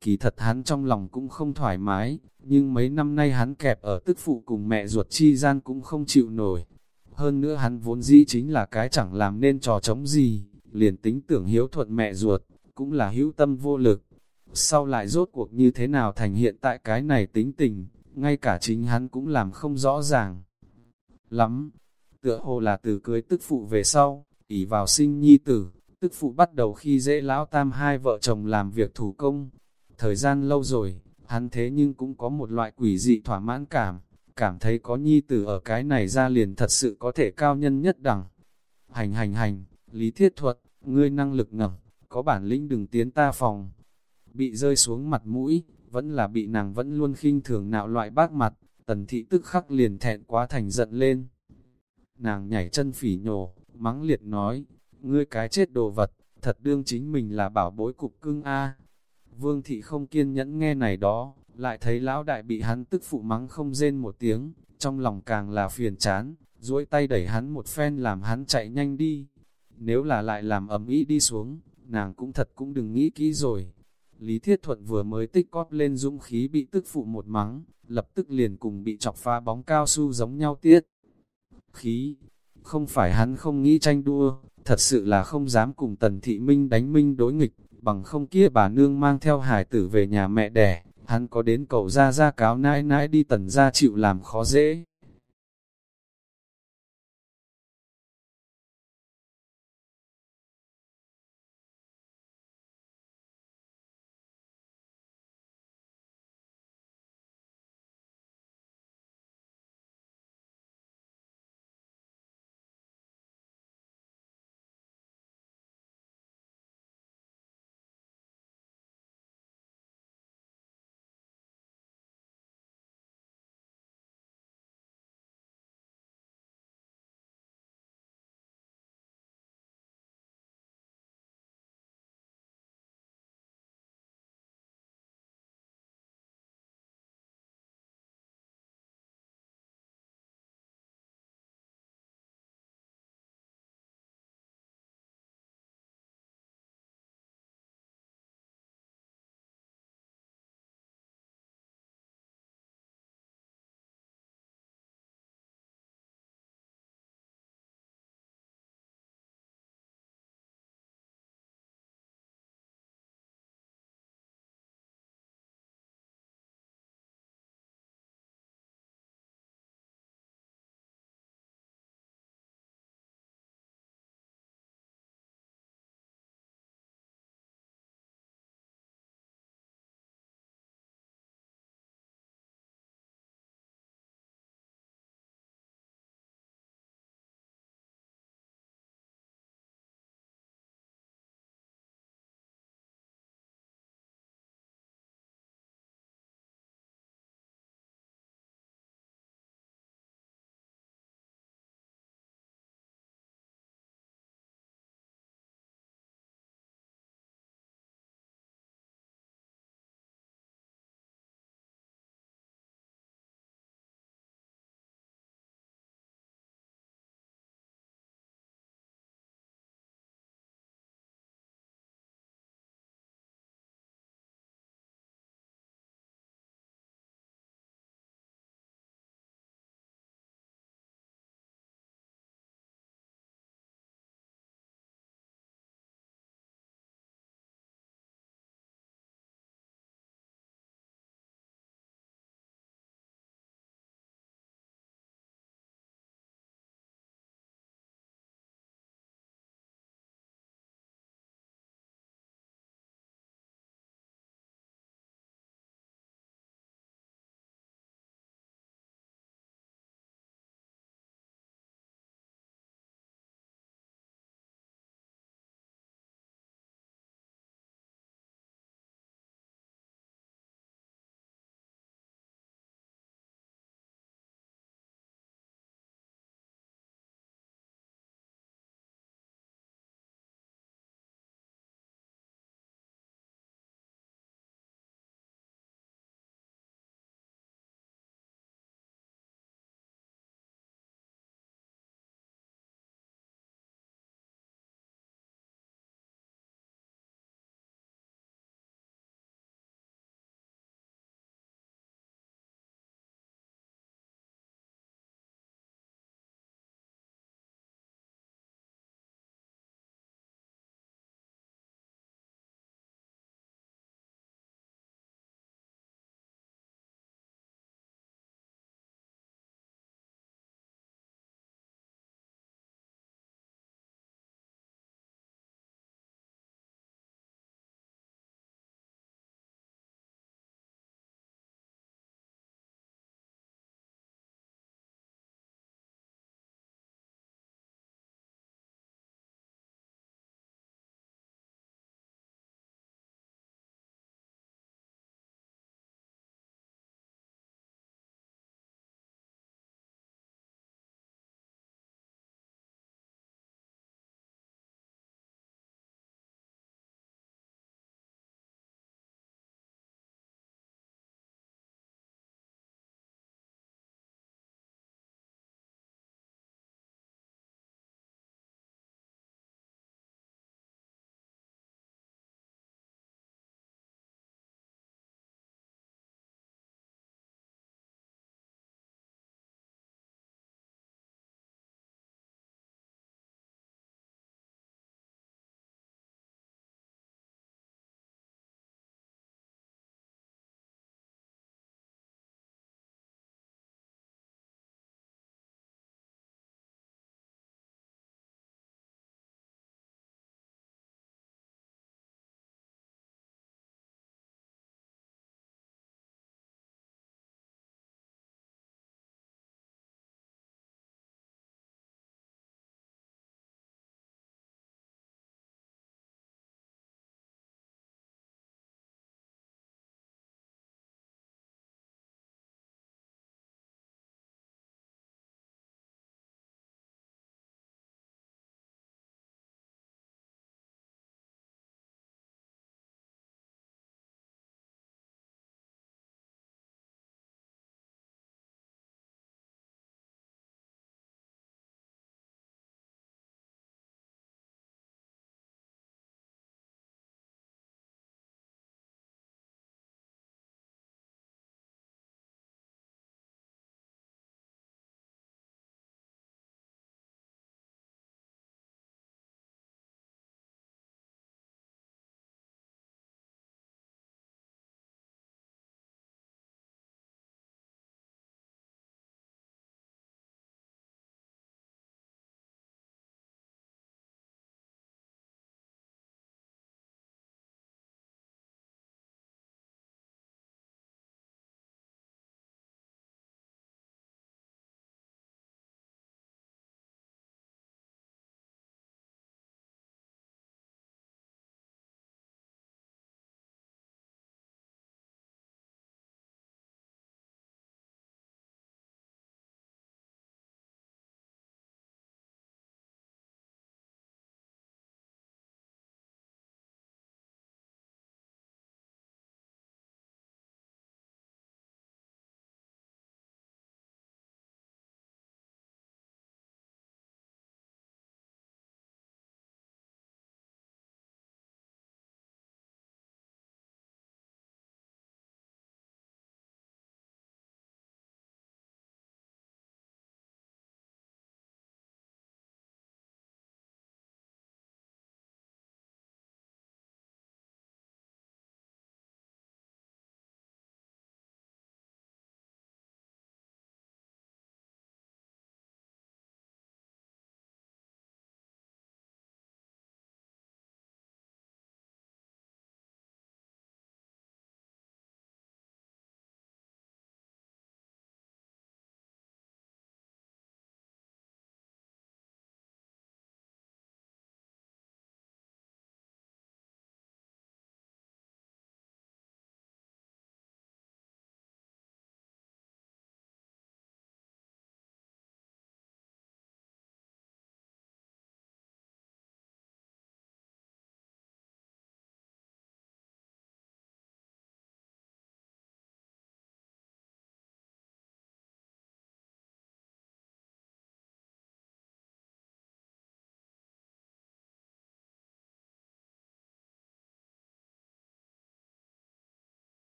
Kỳ thật hắn trong lòng cũng không thoải mái, nhưng mấy năm nay hắn kẹp ở tức phụ cùng mẹ ruột chi gian cũng không chịu nổi. Hơn nữa hắn vốn dĩ chính là cái chẳng làm nên trò chống gì, liền tính tưởng hiếu thuận mẹ ruột, cũng là hữu tâm vô lực. Sau lại rốt cuộc như thế nào thành hiện tại cái này tính tình, ngay cả chính hắn cũng làm không rõ ràng. Lắm, tựa hồ là từ cưới tức phụ về sau, ỉ vào sinh nhi tử, tức phụ bắt đầu khi dễ lão tam hai vợ chồng làm việc thủ công. Thời gian lâu rồi, hắn thế nhưng cũng có một loại quỷ dị thỏa mãn cảm, cảm thấy có nhi tử ở cái này ra liền thật sự có thể cao nhân nhất đẳng. Hành hành hành, Lý Thiết Thuật, ngươi năng lực ngầm, có bản lĩnh đừng tiến ta phòng. Bị rơi xuống mặt mũi, vẫn là bị nàng vẫn luôn khinh thường nạo loại bác mặt, tần thị tức khắc liền thẹn quá thành giận lên. Nàng nhảy chân phỉ nhổ, mắng liệt nói, ngươi cái chết đồ vật, thật đương chính mình là bảo bối cục cưng A. Vương thị không kiên nhẫn nghe này đó, lại thấy lão đại bị hắn tức phụ mắng không rên một tiếng, trong lòng càng là phiền chán, duỗi tay đẩy hắn một phen làm hắn chạy nhanh đi. Nếu là lại làm ầm ĩ đi xuống, nàng cũng thật cũng đừng nghĩ kỹ rồi. Lý Thiết Thuận vừa mới tích cóp lên dũng khí bị tức phụ một mắng, lập tức liền cùng bị chọc phá bóng cao su giống nhau tiết. Khí, không phải hắn không nghĩ tranh đua, thật sự là không dám cùng Tần Thị Minh đánh minh đối nghịch, bằng không kia bà nương mang theo hải tử về nhà mẹ đẻ, hắn có đến cầu ra ra cáo nãi nãi đi tần ra chịu làm khó dễ.